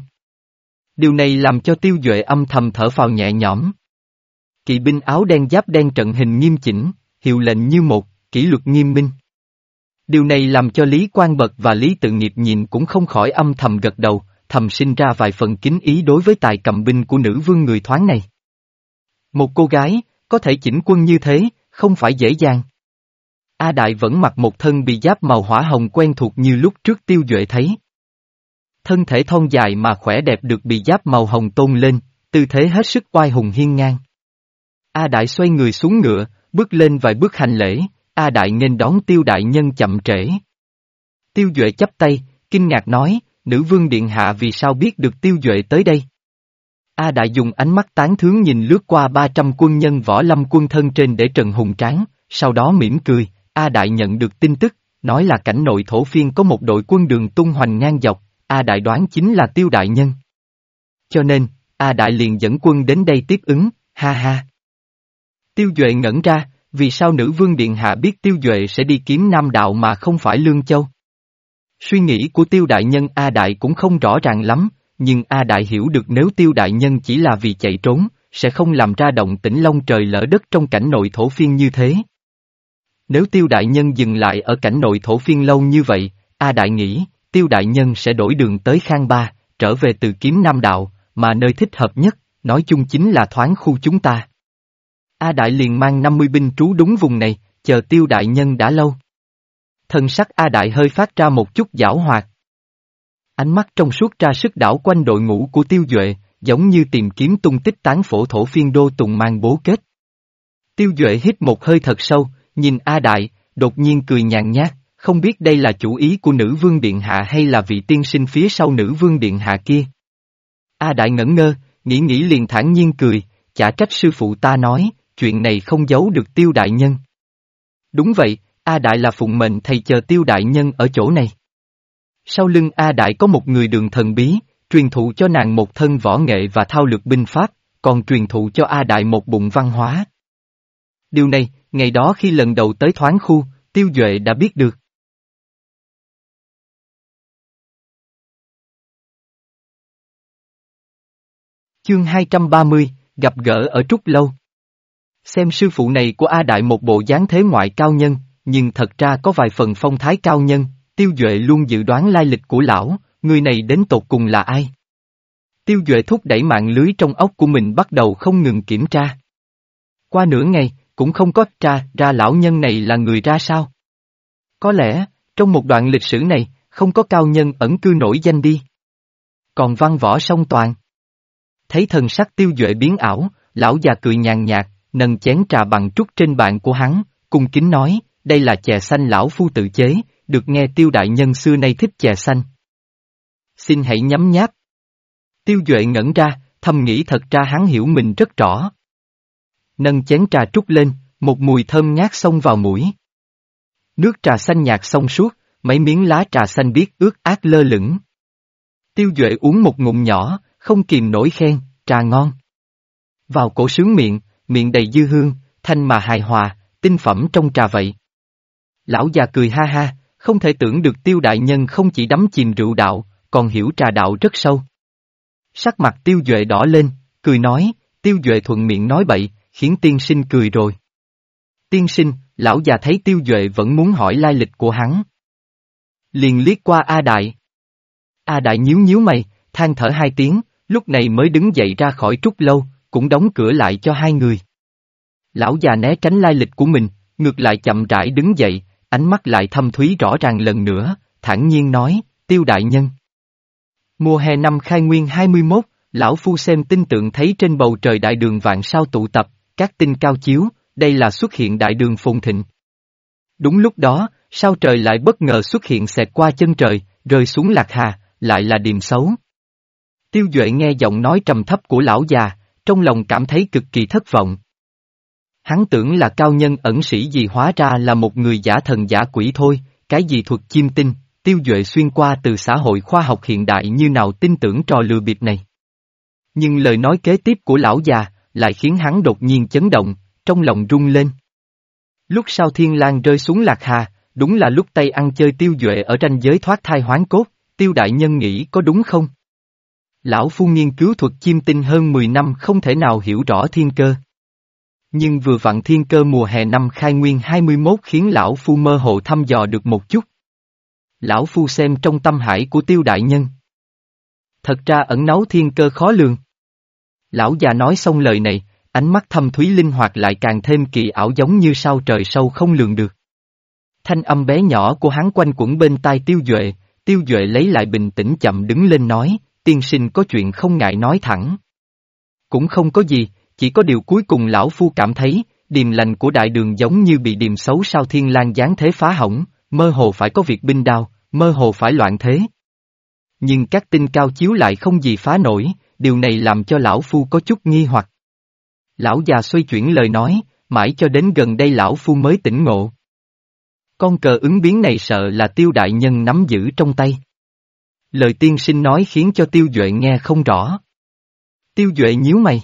Speaker 1: Điều này làm cho tiêu duệ âm thầm thở phào nhẹ nhõm. Kỵ binh áo đen giáp đen trận hình nghiêm chỉnh, hiệu lệnh như một, kỷ luật nghiêm minh. Điều này làm cho Lý Quang Bật và Lý Tự Nghiệp nhìn cũng không khỏi âm thầm gật đầu, thầm sinh ra vài phần kính ý đối với tài cầm binh của nữ vương người thoáng này. Một cô gái, có thể chỉnh quân như thế, không phải dễ dàng. A Đại vẫn mặc một thân bị giáp màu hỏa hồng quen thuộc như lúc trước tiêu duệ thấy. Thân thể thon dài mà khỏe đẹp được bị giáp màu hồng tôn lên, tư thế hết sức oai hùng hiên ngang. A Đại xoay người xuống ngựa, bước lên vài bước hành lễ, A Đại nên đón tiêu đại nhân chậm trễ. Tiêu Duệ chấp tay, kinh ngạc nói, nữ vương điện hạ vì sao biết được tiêu Duệ tới đây? A Đại dùng ánh mắt tán thướng nhìn lướt qua 300 quân nhân võ lâm quân thân trên để Trần Hùng Tráng, sau đó mỉm cười, A Đại nhận được tin tức, nói là cảnh nội thổ phiên có một đội quân đường tung hoành ngang dọc, A Đại đoán chính là tiêu đại nhân. Cho nên, A Đại liền dẫn quân đến đây tiếp ứng, ha ha. Tiêu Duệ ngẩn ra, vì sao nữ vương điện hạ biết Tiêu Duệ sẽ đi kiếm Nam Đạo mà không phải Lương Châu? Suy nghĩ của Tiêu Đại Nhân A Đại cũng không rõ ràng lắm, nhưng A Đại hiểu được nếu Tiêu Đại Nhân chỉ là vì chạy trốn, sẽ không làm ra động tĩnh long trời lỡ đất trong cảnh nội thổ phiên như thế. Nếu Tiêu Đại Nhân dừng lại ở cảnh nội thổ phiên lâu như vậy, A Đại nghĩ, Tiêu Đại Nhân sẽ đổi đường tới Khang Ba, trở về từ kiếm Nam Đạo, mà nơi thích hợp nhất, nói chung chính là thoáng khu chúng ta. A Đại liền mang 50 binh trú đúng vùng này, chờ Tiêu Đại Nhân đã lâu. Thần sắc A Đại hơi phát ra một chút giảo hoạt. Ánh mắt trong suốt ra sức đảo quanh đội ngũ của Tiêu Duệ, giống như tìm kiếm tung tích tán phổ thổ phiên đô tùng mang bố kết. Tiêu Duệ hít một hơi thật sâu, nhìn A Đại, đột nhiên cười nhàn nhạt, không biết đây là chủ ý của nữ vương điện hạ hay là vị tiên sinh phía sau nữ vương điện hạ kia. A Đại ngẩn ngơ, nghĩ nghĩ liền thản nhiên cười, chả trách sư phụ ta nói, chuyện này không giấu được tiêu đại nhân. Đúng vậy, A Đại là phụng mệnh thầy chờ tiêu đại nhân ở chỗ này. Sau lưng A Đại có một người đường thần bí, truyền thụ cho nàng một thân võ nghệ và thao lược binh pháp, còn truyền thụ cho A Đại một bụng văn hóa. Điều này, ngày đó khi lần đầu tới thoáng khu, tiêu duệ đã biết được. Chương 230, gặp gỡ ở Trúc Lâu. Xem sư phụ này của A Đại một bộ dáng thế ngoại cao nhân, nhưng thật ra có vài phần phong thái cao nhân, Tiêu Duệ luôn dự đoán lai lịch của lão, người này đến tột cùng là ai. Tiêu Duệ thúc đẩy mạng lưới trong ốc của mình bắt đầu không ngừng kiểm tra. Qua nửa ngày, cũng không có tra ra lão nhân này là người ra sao. Có lẽ, trong một đoạn lịch sử này, không có cao nhân ẩn cư nổi danh đi. Còn văn võ song toàn. Thấy thần sắc tiêu duệ biến ảo, lão già cười nhàn nhạt, nâng chén trà bằng trúc trên bàn của hắn, cung kính nói, đây là chè xanh lão phu tự chế, được nghe tiêu đại nhân xưa nay thích chè xanh. Xin hãy nhắm nháp. Tiêu Duệ ngẩn ra, thầm nghĩ thật ra hắn hiểu mình rất rõ. Nâng chén trà trúc lên, một mùi thơm ngát xông vào mũi. Nước trà xanh nhạt xông suốt, mấy miếng lá trà xanh biếc ướt át lơ lửng. Tiêu Duệ uống một ngụm nhỏ, không kìm nổi khen, trà ngon. Vào cổ sướng miệng, miệng đầy dư hương, thanh mà hài hòa, tinh phẩm trong trà vậy. Lão già cười ha ha, không thể tưởng được tiêu đại nhân không chỉ đắm chìm rượu đạo, còn hiểu trà đạo rất sâu. Sắc mặt tiêu duệ đỏ lên, cười nói, tiêu duệ thuận miệng nói bậy, khiến tiên sinh cười rồi. Tiên sinh, lão già thấy tiêu duệ vẫn muốn hỏi lai lịch của hắn. Liền liếc qua A Đại. A Đại nhíu nhíu mày, than thở hai tiếng, lúc này mới đứng dậy ra khỏi trúc lâu, cũng đóng cửa lại cho hai người. Lão già né tránh lai lịch của mình, ngược lại chậm rãi đứng dậy, ánh mắt lại thâm thúy rõ ràng lần nữa, thản nhiên nói, tiêu đại nhân. Mùa hè năm khai nguyên 21, lão phu xem tinh tượng thấy trên bầu trời đại đường vạn sao tụ tập, các tinh cao chiếu, đây là xuất hiện đại đường phồn thịnh. Đúng lúc đó, sao trời lại bất ngờ xuất hiện xẹt qua chân trời, rơi xuống lạc hà, lại là điềm xấu. Tiêu Duệ nghe giọng nói trầm thấp của lão già, trong lòng cảm thấy cực kỳ thất vọng. Hắn tưởng là cao nhân ẩn sĩ gì hóa ra là một người giả thần giả quỷ thôi, cái gì thuật chiêm tinh, tiêu duệ xuyên qua từ xã hội khoa học hiện đại như nào tin tưởng trò lừa bịp này. Nhưng lời nói kế tiếp của lão già, lại khiến hắn đột nhiên chấn động, trong lòng rung lên. Lúc sau thiên lang rơi xuống lạc hà, đúng là lúc tay ăn chơi tiêu duệ ở ranh giới thoát thai hoán cốt, tiêu đại nhân nghĩ có đúng không? Lão Phu nghiên cứu thuật chiêm tinh hơn 10 năm không thể nào hiểu rõ thiên cơ. Nhưng vừa vặn thiên cơ mùa hè năm khai nguyên 21 khiến Lão Phu mơ hồ thăm dò được một chút. Lão Phu xem trong tâm hải của tiêu đại nhân. Thật ra ẩn náu thiên cơ khó lường. Lão già nói xong lời này, ánh mắt thâm thúy linh hoạt lại càng thêm kỳ ảo giống như sao trời sâu không lường được. Thanh âm bé nhỏ của hắn quanh quẩn bên tai tiêu duệ, tiêu duệ lấy lại bình tĩnh chậm đứng lên nói, tiên sinh có chuyện không ngại nói thẳng. Cũng không có gì, chỉ có điều cuối cùng lão phu cảm thấy, điềm lành của đại đường giống như bị điềm xấu sao thiên lang giáng thế phá hỏng, mơ hồ phải có việc binh đao, mơ hồ phải loạn thế. Nhưng các tinh cao chiếu lại không gì phá nổi, điều này làm cho lão phu có chút nghi hoặc. Lão già xoay chuyển lời nói, mãi cho đến gần đây lão phu mới tỉnh ngộ. Con cờ ứng biến này sợ là tiêu đại nhân nắm giữ trong tay. Lời tiên sinh nói khiến cho tiêu duệ nghe không rõ. Tiêu duệ nhíu mày.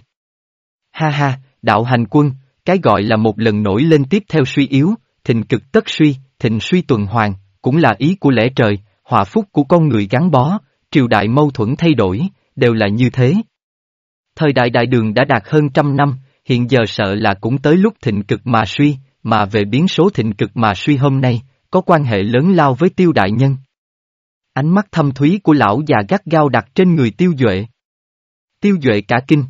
Speaker 1: Ha ha, đạo hành quân, cái gọi là một lần nổi lên tiếp theo suy yếu, thịnh cực tất suy, thịnh suy tuần hoàn, cũng là ý của lẽ trời, họa phúc của con người gắn bó, triều đại mâu thuẫn thay đổi, đều là như thế. Thời đại đại đường đã đạt hơn trăm năm, hiện giờ sợ là cũng tới lúc thịnh cực mà suy, mà về biến số thịnh cực mà suy hôm nay, có quan hệ lớn lao với tiêu đại nhân. Ánh mắt thâm thúy của lão già gắt gao đặt trên người tiêu duệ. Tiêu duệ cả kinh.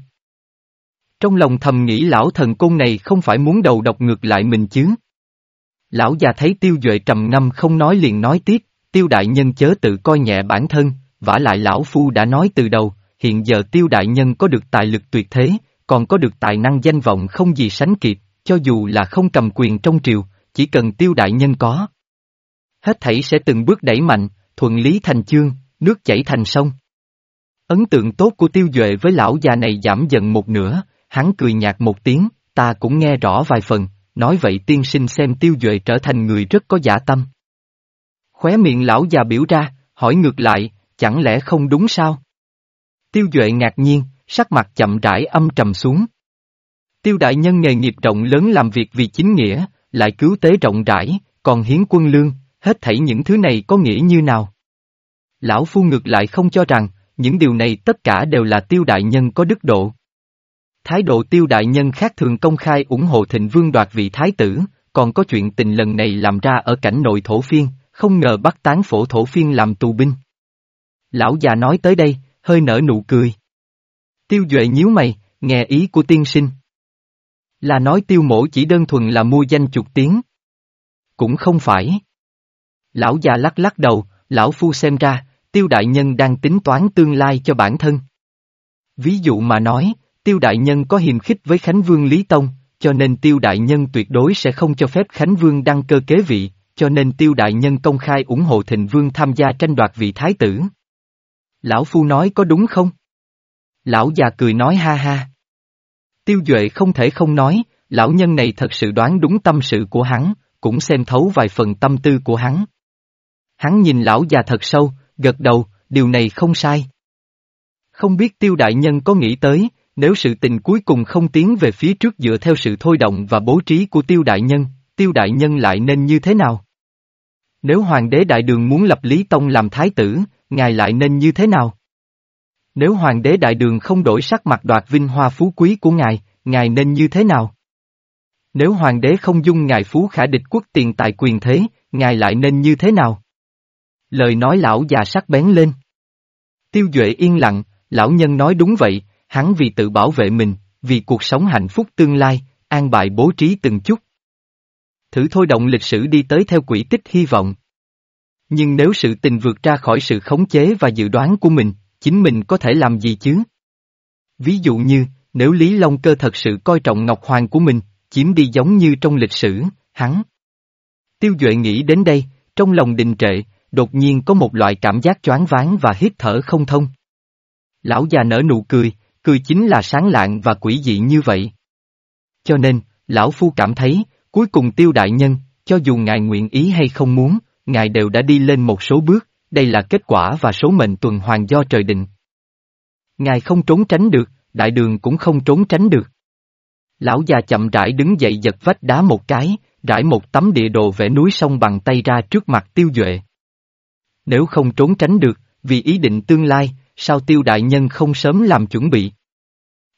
Speaker 1: Trong lòng thầm nghĩ lão thần côn này không phải muốn đầu độc ngược lại mình chứ. Lão già thấy tiêu duệ trầm ngâm không nói liền nói tiếp, tiêu đại nhân chớ tự coi nhẹ bản thân, vả lại lão phu đã nói từ đầu, hiện giờ tiêu đại nhân có được tài lực tuyệt thế, còn có được tài năng danh vọng không gì sánh kịp, cho dù là không cầm quyền trong triều, chỉ cần tiêu đại nhân có. Hết thảy sẽ từng bước đẩy mạnh, thuận lý thành chương, nước chảy thành sông. Ấn tượng tốt của tiêu duệ với lão già này giảm dần một nửa, hắn cười nhạt một tiếng, ta cũng nghe rõ vài phần, nói vậy tiên sinh xem tiêu duệ trở thành người rất có dạ tâm. Khóe miệng lão già biểu ra, hỏi ngược lại, chẳng lẽ không đúng sao? Tiêu duệ ngạc nhiên, sắc mặt chậm rãi âm trầm xuống. Tiêu đại nhân nghề nghiệp rộng lớn làm việc vì chính nghĩa, lại cứu tế rộng rãi, còn hiến quân lương, hết thảy những thứ này có nghĩa như nào? Lão Phu ngược lại không cho rằng, những điều này tất cả đều là tiêu đại nhân có đức độ. Thái độ tiêu đại nhân khác thường công khai ủng hộ thịnh vương đoạt vị thái tử, còn có chuyện tình lần này làm ra ở cảnh nội thổ phiên, không ngờ bắt tán phổ thổ phiên làm tù binh. Lão già nói tới đây, hơi nở nụ cười. Tiêu Duệ nhíu mày, nghe ý của tiên sinh. Là nói tiêu mổ chỉ đơn thuần là mua danh chục tiếng. Cũng không phải. Lão già lắc lắc đầu, lão phu xem ra, tiêu đại nhân đang tính toán tương lai cho bản thân. Ví dụ mà nói, tiêu đại nhân có hiềm khích với Khánh Vương Lý Tông, cho nên tiêu đại nhân tuyệt đối sẽ không cho phép Khánh Vương đăng cơ kế vị, cho nên tiêu đại nhân công khai ủng hộ thịnh vương tham gia tranh đoạt vị thái tử. Lão Phu nói có đúng không? Lão già cười nói ha ha. Tiêu Duệ không thể không nói, lão nhân này thật sự đoán đúng tâm sự của hắn, cũng xem thấu vài phần tâm tư của hắn. Hắn nhìn lão già thật sâu, gật đầu, điều này không sai. Không biết tiêu đại nhân có nghĩ tới, nếu sự tình cuối cùng không tiến về phía trước dựa theo sự thôi động và bố trí của tiêu đại nhân, tiêu đại nhân lại nên như thế nào? Nếu hoàng đế đại đường muốn lập Lý Tông làm thái tử, ngài lại nên như thế nào? Nếu hoàng đế đại đường không đổi sắc mặt đoạt vinh hoa phú quý của ngài, ngài nên như thế nào? Nếu hoàng đế không dung ngài phú khả địch quốc tiền tài quyền thế, ngài lại nên như thế nào? Lời nói lão già sắc bén lên. Tiêu Duệ yên lặng, lão nhân nói đúng vậy, hắn vì tự bảo vệ mình, vì cuộc sống hạnh phúc tương lai, an bài bố trí từng chút. Thử thôi động lịch sử đi tới theo quỹ tích hy vọng. Nhưng nếu sự tình vượt ra khỏi sự khống chế và dự đoán của mình, chính mình có thể làm gì chứ? Ví dụ như, nếu Lý Long Cơ thật sự coi trọng Ngọc Hoàng của mình, chiếm đi giống như trong lịch sử, hắn. Tiêu Duệ nghĩ đến đây, trong lòng đình trệ, đột nhiên có một loại cảm giác choáng váng và hít thở không thông. Lão già nở nụ cười, cười chính là sáng lạng và quỷ dị như vậy. Cho nên, lão phu cảm thấy, cuối cùng tiêu đại nhân, cho dù ngài nguyện ý hay không muốn, ngài đều đã đi lên một số bước, đây là kết quả và số mệnh tuần hoàn do trời định. Ngài không trốn tránh được, đại đường cũng không trốn tránh được. Lão già chậm rãi đứng dậy giật vách đá một cái, rải một tấm địa đồ vẽ núi sông bằng tay ra trước mặt tiêu duệ. Nếu không trốn tránh được, vì ý định tương lai, sao tiêu đại nhân không sớm làm chuẩn bị?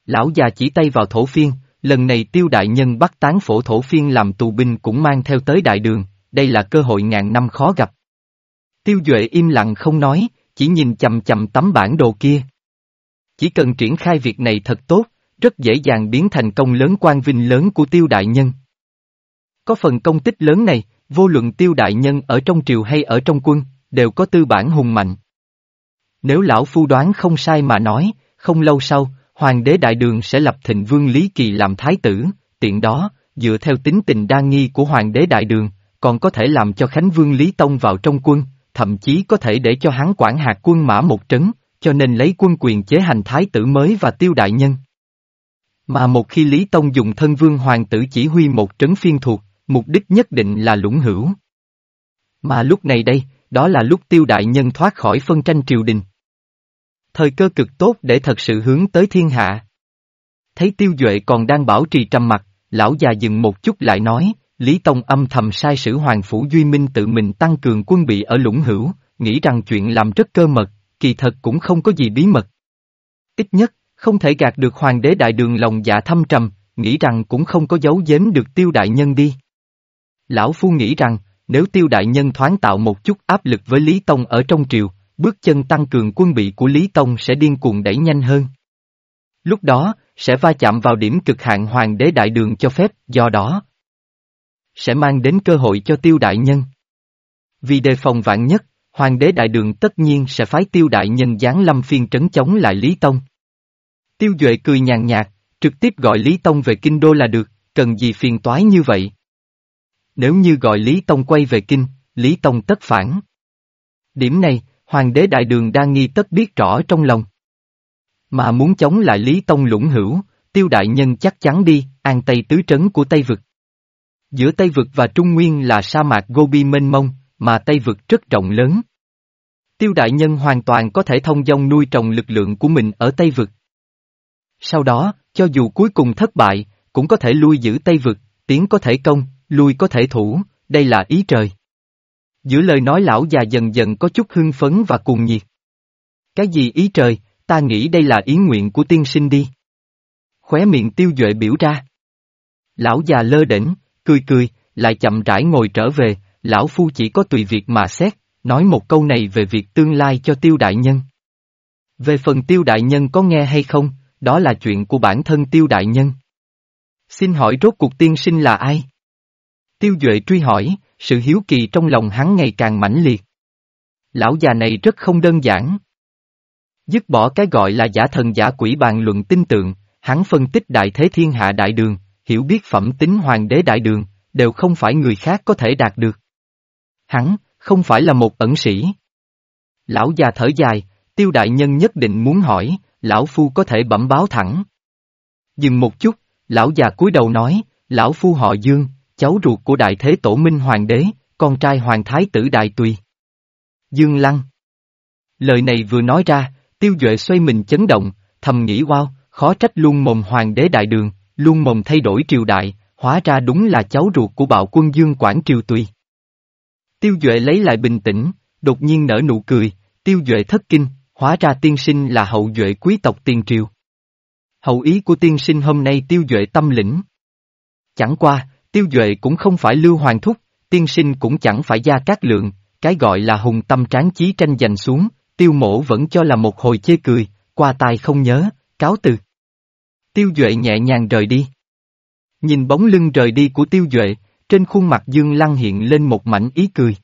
Speaker 1: Lão già chỉ tay vào thổ phiên, lần này tiêu đại nhân bắt tán phổ thổ phiên làm tù binh cũng mang theo tới đại đường, đây là cơ hội ngàn năm khó gặp. Tiêu Duệ im lặng không nói, chỉ nhìn chầm chầm tấm bản đồ kia. Chỉ cần triển khai việc này thật tốt, rất dễ dàng biến thành công lớn quan vinh lớn của tiêu đại nhân. Có phần công tích lớn này, vô luận tiêu đại nhân ở trong triều hay ở trong quân, đều có tư bản hùng mạnh. Nếu lão phu đoán không sai mà nói, không lâu sau, hoàng đế đại đường sẽ lập thịnh vương Lý Kỳ làm thái tử, tiện đó, dựa theo tính tình đa nghi của hoàng đế đại đường, còn có thể làm cho Khánh Vương Lý Tông vào trong quân, thậm chí có thể để cho hắn quản hạt quân mã một trấn, cho nên lấy quân quyền chế hành thái tử mới và tiêu đại nhân. Mà một khi Lý Tông dùng thân vương hoàng tử chỉ huy một trấn phiên thuộc, mục đích nhất định là lũng hữu. Mà lúc này đây, đó là lúc tiêu đại nhân thoát khỏi phân tranh triều đình. Thời cơ cực tốt để thật sự hướng tới thiên hạ. Thấy tiêu duệ còn đang bảo trì trầm mặt, lão già dừng một chút lại nói, Lý Tông âm thầm sai sử Hoàng Phủ Duy Minh tự mình tăng cường quân bị ở lũng hữu, nghĩ rằng chuyện làm rất cơ mật, kỳ thật cũng không có gì bí mật. Ít nhất, không thể gạt được Hoàng đế đại đường lòng dạ thâm trầm, nghĩ rằng cũng không có giấu giếm được tiêu đại nhân đi. Lão Phu nghĩ rằng, nếu tiêu đại nhân thoáng tạo một chút áp lực với Lý Tông ở trong triều, bước chân tăng cường quân bị của Lý Tông sẽ điên cuồng đẩy nhanh hơn. Lúc đó, sẽ va chạm vào điểm cực hạn hoàng đế đại đường cho phép, do đó, sẽ mang đến cơ hội cho tiêu đại nhân. Vì đề phòng vạn nhất, hoàng đế đại đường tất nhiên sẽ phái tiêu đại nhân giáng lâm phiên trấn chống lại Lý Tông. Tiêu Duệ cười nhàn nhạt, trực tiếp gọi Lý Tông về kinh đô là được, cần gì phiền toái như vậy. Nếu như gọi Lý Tông quay về kinh, Lý Tông tất phản. Điểm này, hoàng đế đại đường đang nghi tất biết rõ trong lòng. Mà muốn chống lại Lý Tông lũng hữu, tiêu đại nhân chắc chắn đi, an tây tứ trấn của Tây Vực. Giữa Tây Vực và Trung Nguyên là sa mạc Gobi mênh mông, mà Tây Vực rất rộng lớn. Tiêu đại nhân hoàn toàn có thể thông dong nuôi trồng lực lượng của mình ở Tây Vực. Sau đó, cho dù cuối cùng thất bại, cũng có thể lui giữ Tây Vực, tiến có thể công, lui có thể thủ, đây là ý trời. Giữa lời nói lão già dần dần có chút hưng phấn và cuồng nhiệt. Cái gì ý trời, ta nghĩ đây là ý nguyện của tiên sinh đi. Khóe miệng tiêu duệ biểu ra. Lão già lơ đỉnh, cười cười, lại chậm rãi ngồi trở về, lão phu chỉ có tùy việc mà xét, nói một câu này về việc tương lai cho tiêu đại nhân. Về phần tiêu đại nhân có nghe hay không, đó là chuyện của bản thân tiêu đại nhân. Xin hỏi rốt cuộc tiên sinh là ai? Tiêu Duệ truy hỏi, sự hiếu kỳ trong lòng hắn ngày càng mãnh liệt. Lão già này rất không đơn giản. Dứt bỏ cái gọi là giả thần giả quỷ bàn luận tin tượng, hắn phân tích đại thế thiên hạ đại đường, hiểu biết phẩm tính hoàng đế đại đường, đều không phải người khác có thể đạt được. Hắn, không phải là một ẩn sĩ. Lão già thở dài, tiêu đại nhân nhất định muốn hỏi, lão phu có thể bẩm báo thẳng. Dừng một chút, lão già cúi đầu nói, lão phu họ Dương, cháu ruột của đại thế tổ minh hoàng đế, con trai hoàng thái tử đại tùy. Dương Lăng Lời này vừa nói ra, tiêu duệ xoay mình chấn động, thầm nghĩ wow, khó trách luôn mồm hoàng đế đại đường, luôn mồm thay đổi triều đại, hóa ra đúng là cháu ruột của bạo quân Dương Quảng Triều Tùy. Tiêu Duệ lấy lại bình tĩnh, đột nhiên nở nụ cười, Tiêu Duệ thất kinh, hóa ra tiên sinh là hậu duệ quý tộc tiền triều. Hậu ý của tiên sinh hôm nay Tiêu Duệ tâm lĩnh. Chẳng qua, Tiêu Duệ cũng không phải lưu hoàng thúc, tiên sinh cũng chẳng phải gia cát lượng, cái gọi là hùng tâm tráng chí tranh giành xuống, tiêu mổ vẫn cho là một hồi chê cười, qua tai không nhớ, cáo từ. Tiêu Duệ nhẹ nhàng rời đi. Nhìn bóng lưng rời đi của Tiêu Duệ, trên khuôn mặt Dương Lăng hiện lên một mảnh ý cười.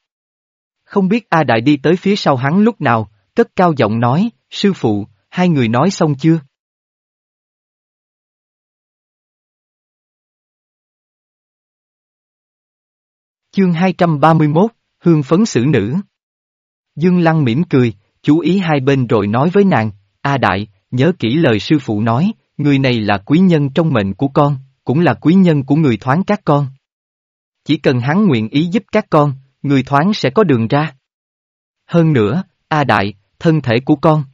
Speaker 1: Không biết A Đại đi tới phía sau hắn lúc nào, cất cao giọng nói, sư phụ, hai người nói xong chưa? Chương 231, Hương phấn xử nữ. Dương Lăng mỉm cười, chú ý hai bên rồi nói với nàng, A Đại, nhớ kỹ lời sư phụ nói, người này là quý nhân trong mệnh của con, cũng là quý nhân của người thoáng các con. Chỉ cần hắn nguyện ý giúp các con, người thoáng sẽ có đường ra. Hơn nữa, A Đại, thân thể của con.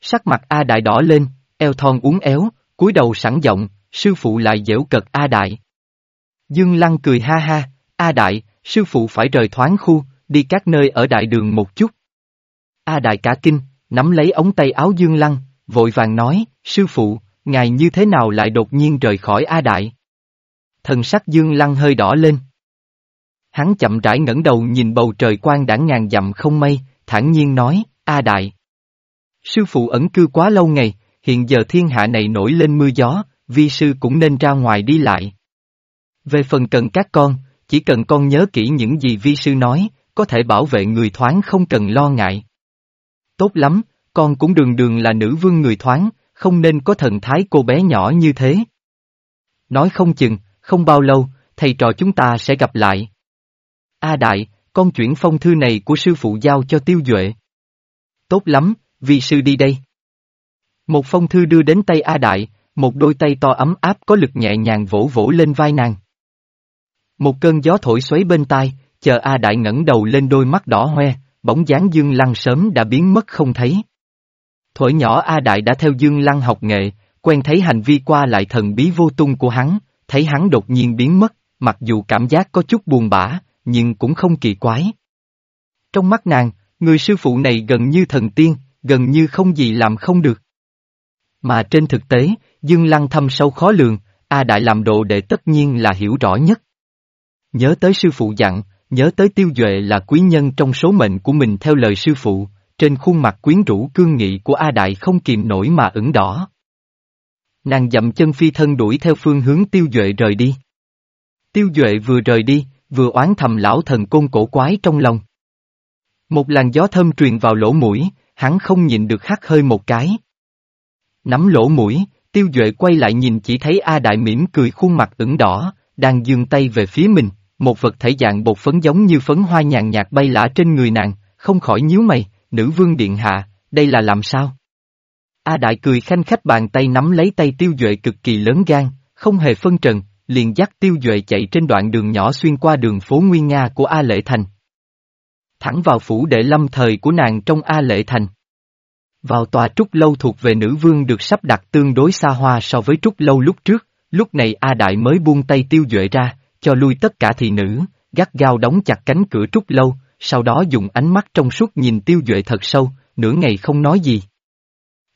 Speaker 1: Sắc mặt A Đại đỏ lên, eo thon uốn éo, cúi đầu sẵn giọng, sư phụ lại dễu cật A Đại. Dương Lăng cười ha ha, A Đại, sư phụ phải rời thoáng khu, đi các nơi ở đại đường một chút. A Đại cả kinh, nắm lấy ống tay áo Dương Lăng, vội vàng nói, sư phụ, ngài như thế nào lại đột nhiên rời khỏi A Đại? Thần sắc Dương Lăng hơi đỏ lên. Hắn chậm rãi ngẩng đầu nhìn bầu trời quang đãng ngàn dặm không mây, thản nhiên nói, A Đại. Sư phụ ẩn cư quá lâu ngày, hiện giờ thiên hạ này nổi lên mưa gió, vi sư cũng nên ra ngoài đi lại. Về phần cần các con, chỉ cần con nhớ kỹ những gì vi sư nói, có thể bảo vệ người thoáng không cần lo ngại. Tốt lắm, con cũng đường đường là nữ vương người thoáng, không nên có thần thái cô bé nhỏ như thế. Nói không chừng, không bao lâu, thầy trò chúng ta sẽ gặp lại. A Đại, con chuyển phong thư này của sư phụ giao cho Tiêu Duệ. Tốt lắm, vi sư đi đây. Một phong thư đưa đến tay A Đại, một đôi tay to ấm áp có lực nhẹ nhàng vỗ vỗ lên vai nàng. Một cơn gió thổi xoáy bên tai, chờ A Đại ngẩng đầu lên đôi mắt đỏ hoe, bóng dáng Dương Lăng sớm đã biến mất không thấy. Thổi nhỏ A Đại đã theo Dương Lăng học nghệ, quen thấy hành vi qua lại thần bí vô tung của hắn, thấy hắn đột nhiên biến mất, mặc dù cảm giác có chút buồn bã, nhưng cũng không kỳ quái. Trong mắt nàng, người sư phụ này gần như thần tiên, gần như không gì làm không được. Mà trên thực tế, Dương Lăng thâm sâu khó lường, A Đại làm độ để tất nhiên là hiểu rõ nhất. Nhớ tới sư phụ dặn, nhớ tới tiêu duệ là quý nhân trong số mệnh của mình theo lời sư phụ, trên khuôn mặt quyến rũ cương nghị của A Đại không kìm nổi mà ửng đỏ. Nàng dậm chân phi thân đuổi theo phương hướng tiêu duệ rời đi. Tiêu duệ vừa rời đi, vừa oán thầm lão thần côn cổ quái trong lòng. Một làn gió thơm truyền vào lỗ mũi, hắn không nhìn được hắt hơi một cái. Nắm lỗ mũi, tiêu duệ quay lại nhìn chỉ thấy A Đại mỉm cười khuôn mặt ửng đỏ, đang dương tay về phía mình, một vật thể dạng bột phấn giống như phấn hoa nhàn nhạt bay lả trên người nàng, không khỏi nhíu mày, nữ vương điện hạ, đây là làm sao? A Đại cười khanh khách bàn tay nắm lấy tay tiêu duệ cực kỳ lớn gan, không hề phân trần, liền dắt tiêu duệ chạy trên đoạn đường nhỏ xuyên qua đường phố Nguyên Nga của A Lệ Thành. Thẳng vào phủ đệ lâm thời của nàng trong A Lệ Thành. Vào tòa trúc lâu thuộc về nữ vương được sắp đặt tương đối xa hoa so với trúc lâu lúc trước, lúc này A Đại mới buông tay tiêu duệ ra, cho lui tất cả thị nữ, gắt gao đóng chặt cánh cửa trúc lâu, sau đó dùng ánh mắt trong suốt nhìn tiêu duệ thật sâu, nửa ngày không nói gì.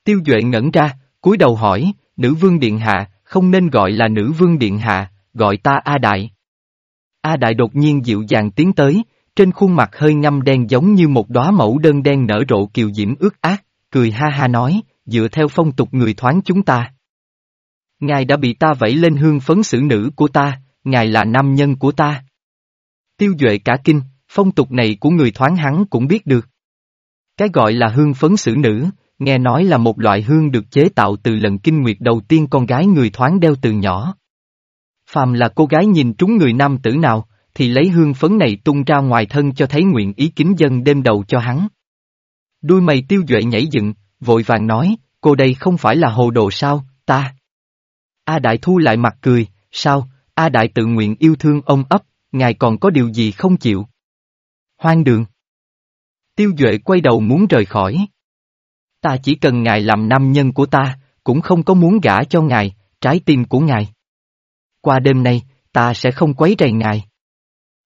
Speaker 1: Tiêu duệ ngẩn ra, cúi đầu hỏi, nữ vương điện hạ, không nên gọi là nữ vương điện hạ, gọi ta A Đại. A Đại đột nhiên dịu dàng tiến tới, trên khuôn mặt hơi ngâm đen giống như một đóa mẫu đơn đen nở rộ kiều diễm ướt át, cười ha ha nói, dựa theo phong tục người thoáng chúng ta. Ngài đã bị ta vẫy lên hương phấn xử nữ của ta, ngài là nam nhân của ta. Tiêu duệ cả kinh, phong tục này của người thoáng hắn cũng biết được. Cái gọi là hương phấn xử nữ, nghe nói là một loại hương được chế tạo từ lần kinh nguyệt đầu tiên con gái người thoáng đeo từ nhỏ. Phàm là cô gái nhìn trúng người nam tử nào, thì lấy hương phấn này tung ra ngoài thân cho thấy nguyện ý kính dân đêm đầu cho hắn. Đuôi mày tiêu duệ nhảy dựng, vội vàng nói, cô đây không phải là hồ đồ sao, ta. A Đại Thu lại mặt cười, sao, A Đại tự nguyện yêu thương ông ấp, ngài còn có điều gì không chịu? Hoang đường. Tiêu Duệ quay đầu muốn rời khỏi. Ta chỉ cần ngài làm nam nhân của ta, cũng không có muốn gả cho ngài, trái tim của ngài. Qua đêm nay, ta sẽ không quấy rầy ngài.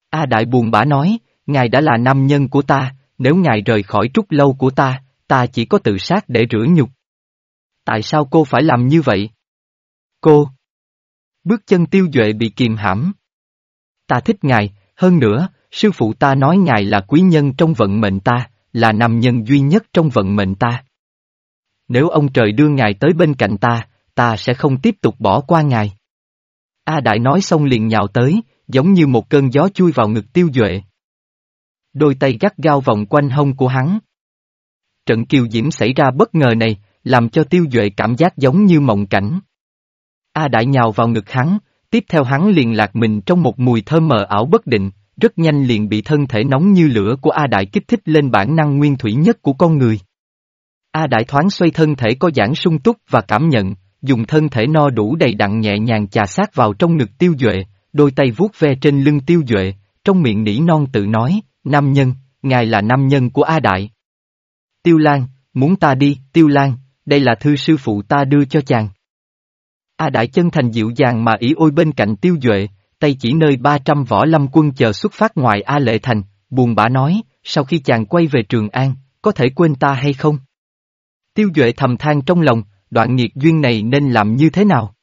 Speaker 1: A Đại buồn bã nói, ngài đã là nam nhân của ta, nếu ngài rời khỏi trúc lâu của ta, ta chỉ có tự sát để rửa nhục. Tại sao cô phải làm như vậy? Cô! Bước chân tiêu duệ bị kìm hãm. Ta thích ngài, hơn nữa, sư phụ ta nói ngài là quý nhân trong vận mệnh ta, là nam nhân duy nhất trong vận mệnh ta. Nếu ông trời đưa ngài tới bên cạnh ta, ta sẽ không tiếp tục bỏ qua ngài. A Đại nói xong liền nhào tới, giống như một cơn gió chui vào ngực tiêu duệ. Đôi tay gắt gao vòng quanh hông của hắn. Trận kiều diễm xảy ra bất ngờ này, làm cho tiêu duệ cảm giác giống như mộng cảnh. A Đại nhào vào ngực hắn, tiếp theo hắn liền lạc mình trong một mùi thơm mờ ảo bất định, rất nhanh liền bị thân thể nóng như lửa của A Đại kích thích lên bản năng nguyên thủy nhất của con người. A Đại thoáng xoay thân thể có giãn sung túc và cảm nhận, dùng thân thể no đủ đầy đặn nhẹ nhàng chà sát vào trong ngực tiêu duệ, đôi tay vuốt ve trên lưng tiêu duệ, trong miệng nỉ non tự nói, nam nhân, ngài là nam nhân của A Đại. Tiêu Lan, muốn ta đi, Tiêu Lan, đây là thư sư phụ ta đưa cho chàng. A Đại chân thành dịu dàng mà ý ôi bên cạnh tiêu duệ, tay chỉ nơi 300 võ lâm quân chờ xuất phát ngoài A Lệ Thành, buồn bã nói, sau khi chàng quay về Trường An, có thể quên ta hay không? Tiêu duệ thầm than trong lòng, đoạn nghiệt duyên này nên làm như thế nào?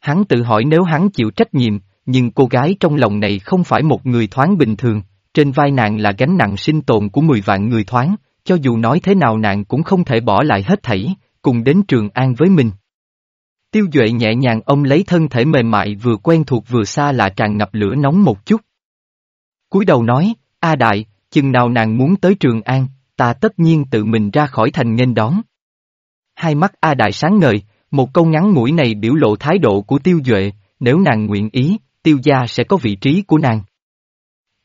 Speaker 1: Hắn tự hỏi nếu hắn chịu trách nhiệm, nhưng cô gái trong lòng này không phải một người thoáng bình thường, trên vai nàng là gánh nặng sinh tồn của 10 vạn người thoáng, cho dù nói thế nào nàng cũng không thể bỏ lại hết thảy, cùng đến Trường An với mình. Tiêu Duệ nhẹ nhàng ông lấy thân thể mềm mại vừa quen thuộc vừa xa là tràn ngập lửa nóng một chút. cúi đầu nói, A Đại, chừng nào nàng muốn tới Trường An, ta tất nhiên tự mình ra khỏi thành nghênh đón. Hai mắt A Đại sáng ngời, một câu ngắn mũi này biểu lộ thái độ của Tiêu Duệ, nếu nàng nguyện ý, Tiêu gia sẽ có vị trí của nàng.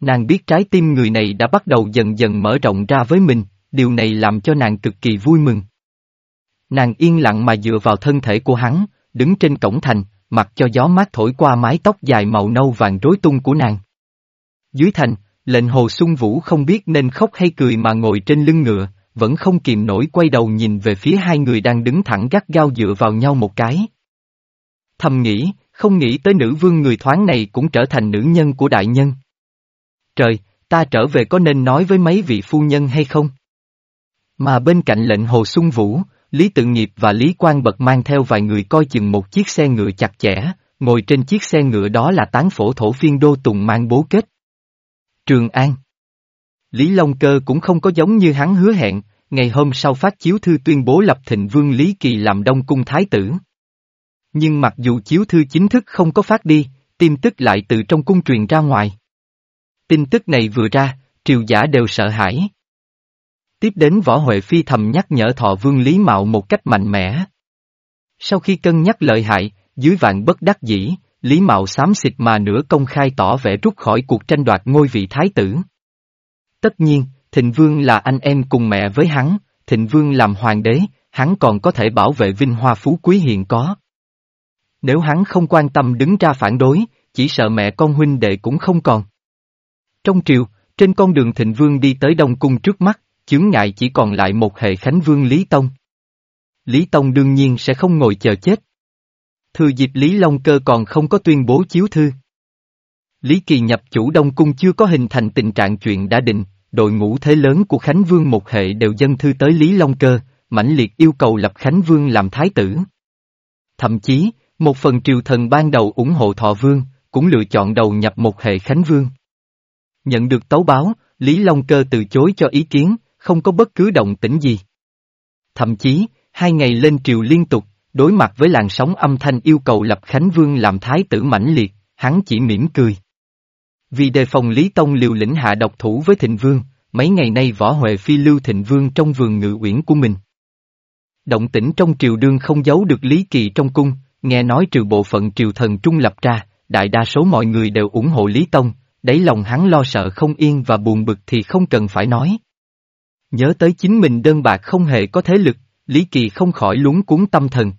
Speaker 1: Nàng biết trái tim người này đã bắt đầu dần dần mở rộng ra với mình, điều này làm cho nàng cực kỳ vui mừng. Nàng yên lặng mà dựa vào thân thể của hắn, đứng trên cổng thành, mặc cho gió mát thổi qua mái tóc dài màu nâu vàng rối tung của nàng. Dưới thành, lệnh hồ sung vũ không biết nên khóc hay cười mà ngồi trên lưng ngựa, vẫn không kìm nổi quay đầu nhìn về phía hai người đang đứng thẳng gắt gao dựa vào nhau một cái. Thầm nghĩ, không nghĩ tới nữ vương người thoáng này cũng trở thành nữ nhân của đại nhân. Trời, ta trở về có nên nói với mấy vị phu nhân hay không? Mà bên cạnh lệnh hồ sung vũ, Lý Tự Nghiệp và Lý Quang Bật mang theo vài người coi chừng một chiếc xe ngựa chặt chẽ, ngồi trên chiếc xe ngựa đó là tán phổ thổ phiên đô tùng mang bố kết. Trường An Lý Long Cơ cũng không có giống như hắn hứa hẹn, ngày hôm sau phát chiếu thư tuyên bố lập thịnh vương Lý Kỳ làm đông cung thái tử. Nhưng mặc dù chiếu thư chính thức không có phát đi, tin tức lại từ trong cung truyền ra ngoài. Tin tức này vừa ra, triều giả đều sợ hãi. Tiếp đến Võ Huệ Phi thầm nhắc nhở thọ vương Lý Mạo một cách mạnh mẽ. Sau khi cân nhắc lợi hại, dưới vạn bất đắc dĩ, Lý Mạo xám xịt mà nửa công khai tỏ vẻ rút khỏi cuộc tranh đoạt ngôi vị thái tử. Tất nhiên, Thịnh Vương là anh em cùng mẹ với hắn, Thịnh Vương làm hoàng đế, hắn còn có thể bảo vệ vinh hoa phú quý hiện có. Nếu hắn không quan tâm đứng ra phản đối, chỉ sợ mẹ con huynh đệ cũng không còn. Trong triều, trên con đường Thịnh Vương đi tới Đông Cung trước mắt, chướng ngại chỉ còn lại một hệ Khánh Vương Lý Tông. Lý Tông đương nhiên sẽ không ngồi chờ chết. Thừa dịp Lý Long Cơ còn không có tuyên bố chiếu thư. Lý Kỳ nhập chủ Đông Cung chưa có hình thành tình trạng chuyện đã định, đội ngũ thế lớn của Khánh Vương một hệ đều dân thư tới Lý Long Cơ, mãnh liệt yêu cầu lập Khánh Vương làm thái tử. Thậm chí, một phần triều thần ban đầu ủng hộ Thọ Vương, cũng lựa chọn đầu nhập một hệ Khánh Vương. Nhận được tấu báo, Lý Long Cơ từ chối cho ý kiến, không có bất cứ động tĩnh gì. Thậm chí, hai ngày lên triều liên tục, đối mặt với làn sóng âm thanh yêu cầu lập Khánh Vương làm thái tử mãnh liệt, hắn chỉ mỉm cười. Vì đề phòng Lý Tông liều lĩnh hạ độc thủ với Thịnh Vương, mấy ngày nay võ Huệ phi lưu Thịnh Vương trong vườn ngự uyển của mình. Động tĩnh trong triều đương không giấu được Lý Kỳ trong cung, nghe nói trừ bộ phận triều thần trung lập ra, đại đa số mọi người đều ủng hộ Lý Tông, đấy lòng hắn lo sợ không yên và buồn bực thì không cần phải nói. Nhớ tới chính mình đơn bạc không hề có thế lực, Lý Kỳ không khỏi lúng cuốn tâm thần.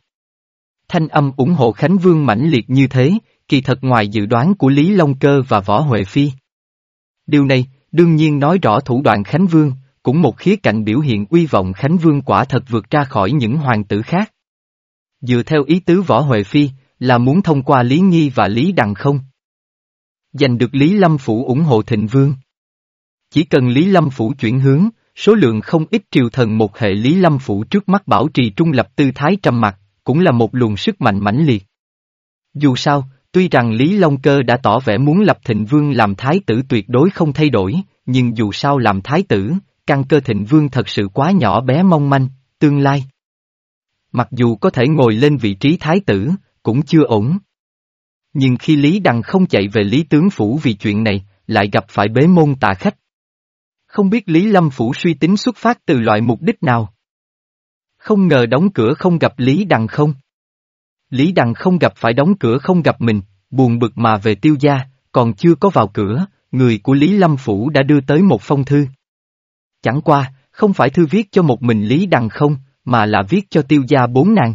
Speaker 1: Thanh âm ủng hộ Khánh Vương mãnh liệt như thế, kỳ thật ngoài dự đoán của Lý Long Cơ và Võ Huệ Phi. Điều này, đương nhiên nói rõ thủ đoạn Khánh Vương, cũng một khía cạnh biểu hiện uy vọng Khánh Vương quả thật vượt ra khỏi những hoàng tử khác. Dựa theo ý tứ Võ Huệ Phi, là muốn thông qua Lý Nghi và Lý Đằng không? Giành được Lý Lâm Phủ ủng hộ Thịnh Vương. Chỉ cần Lý Lâm Phủ chuyển hướng, số lượng không ít triều thần một hệ Lý Lâm Phủ trước mắt bảo trì trung lập tư thái trầm mặc cũng là một luồng sức mạnh mãnh liệt. Dù sao, tuy rằng Lý Long Cơ đã tỏ vẻ muốn lập thịnh vương làm thái tử tuyệt đối không thay đổi, nhưng dù sao làm thái tử, căn cơ thịnh vương thật sự quá nhỏ bé mong manh, tương lai. Mặc dù có thể ngồi lên vị trí thái tử, cũng chưa ổn. Nhưng khi Lý Đằng không chạy về Lý Tướng Phủ vì chuyện này, lại gặp phải bế môn tà khách. Không biết Lý Lâm Phủ suy tính xuất phát từ loại mục đích nào. Không ngờ đóng cửa không gặp Lý Đằng không. Lý Đằng không gặp phải đóng cửa không gặp mình, buồn bực mà về tiêu gia, còn chưa có vào cửa, người của Lý Lâm Phủ đã đưa tới một phong thư. Chẳng qua, không phải thư viết cho một mình Lý Đằng không, mà là viết cho tiêu gia bốn nàng.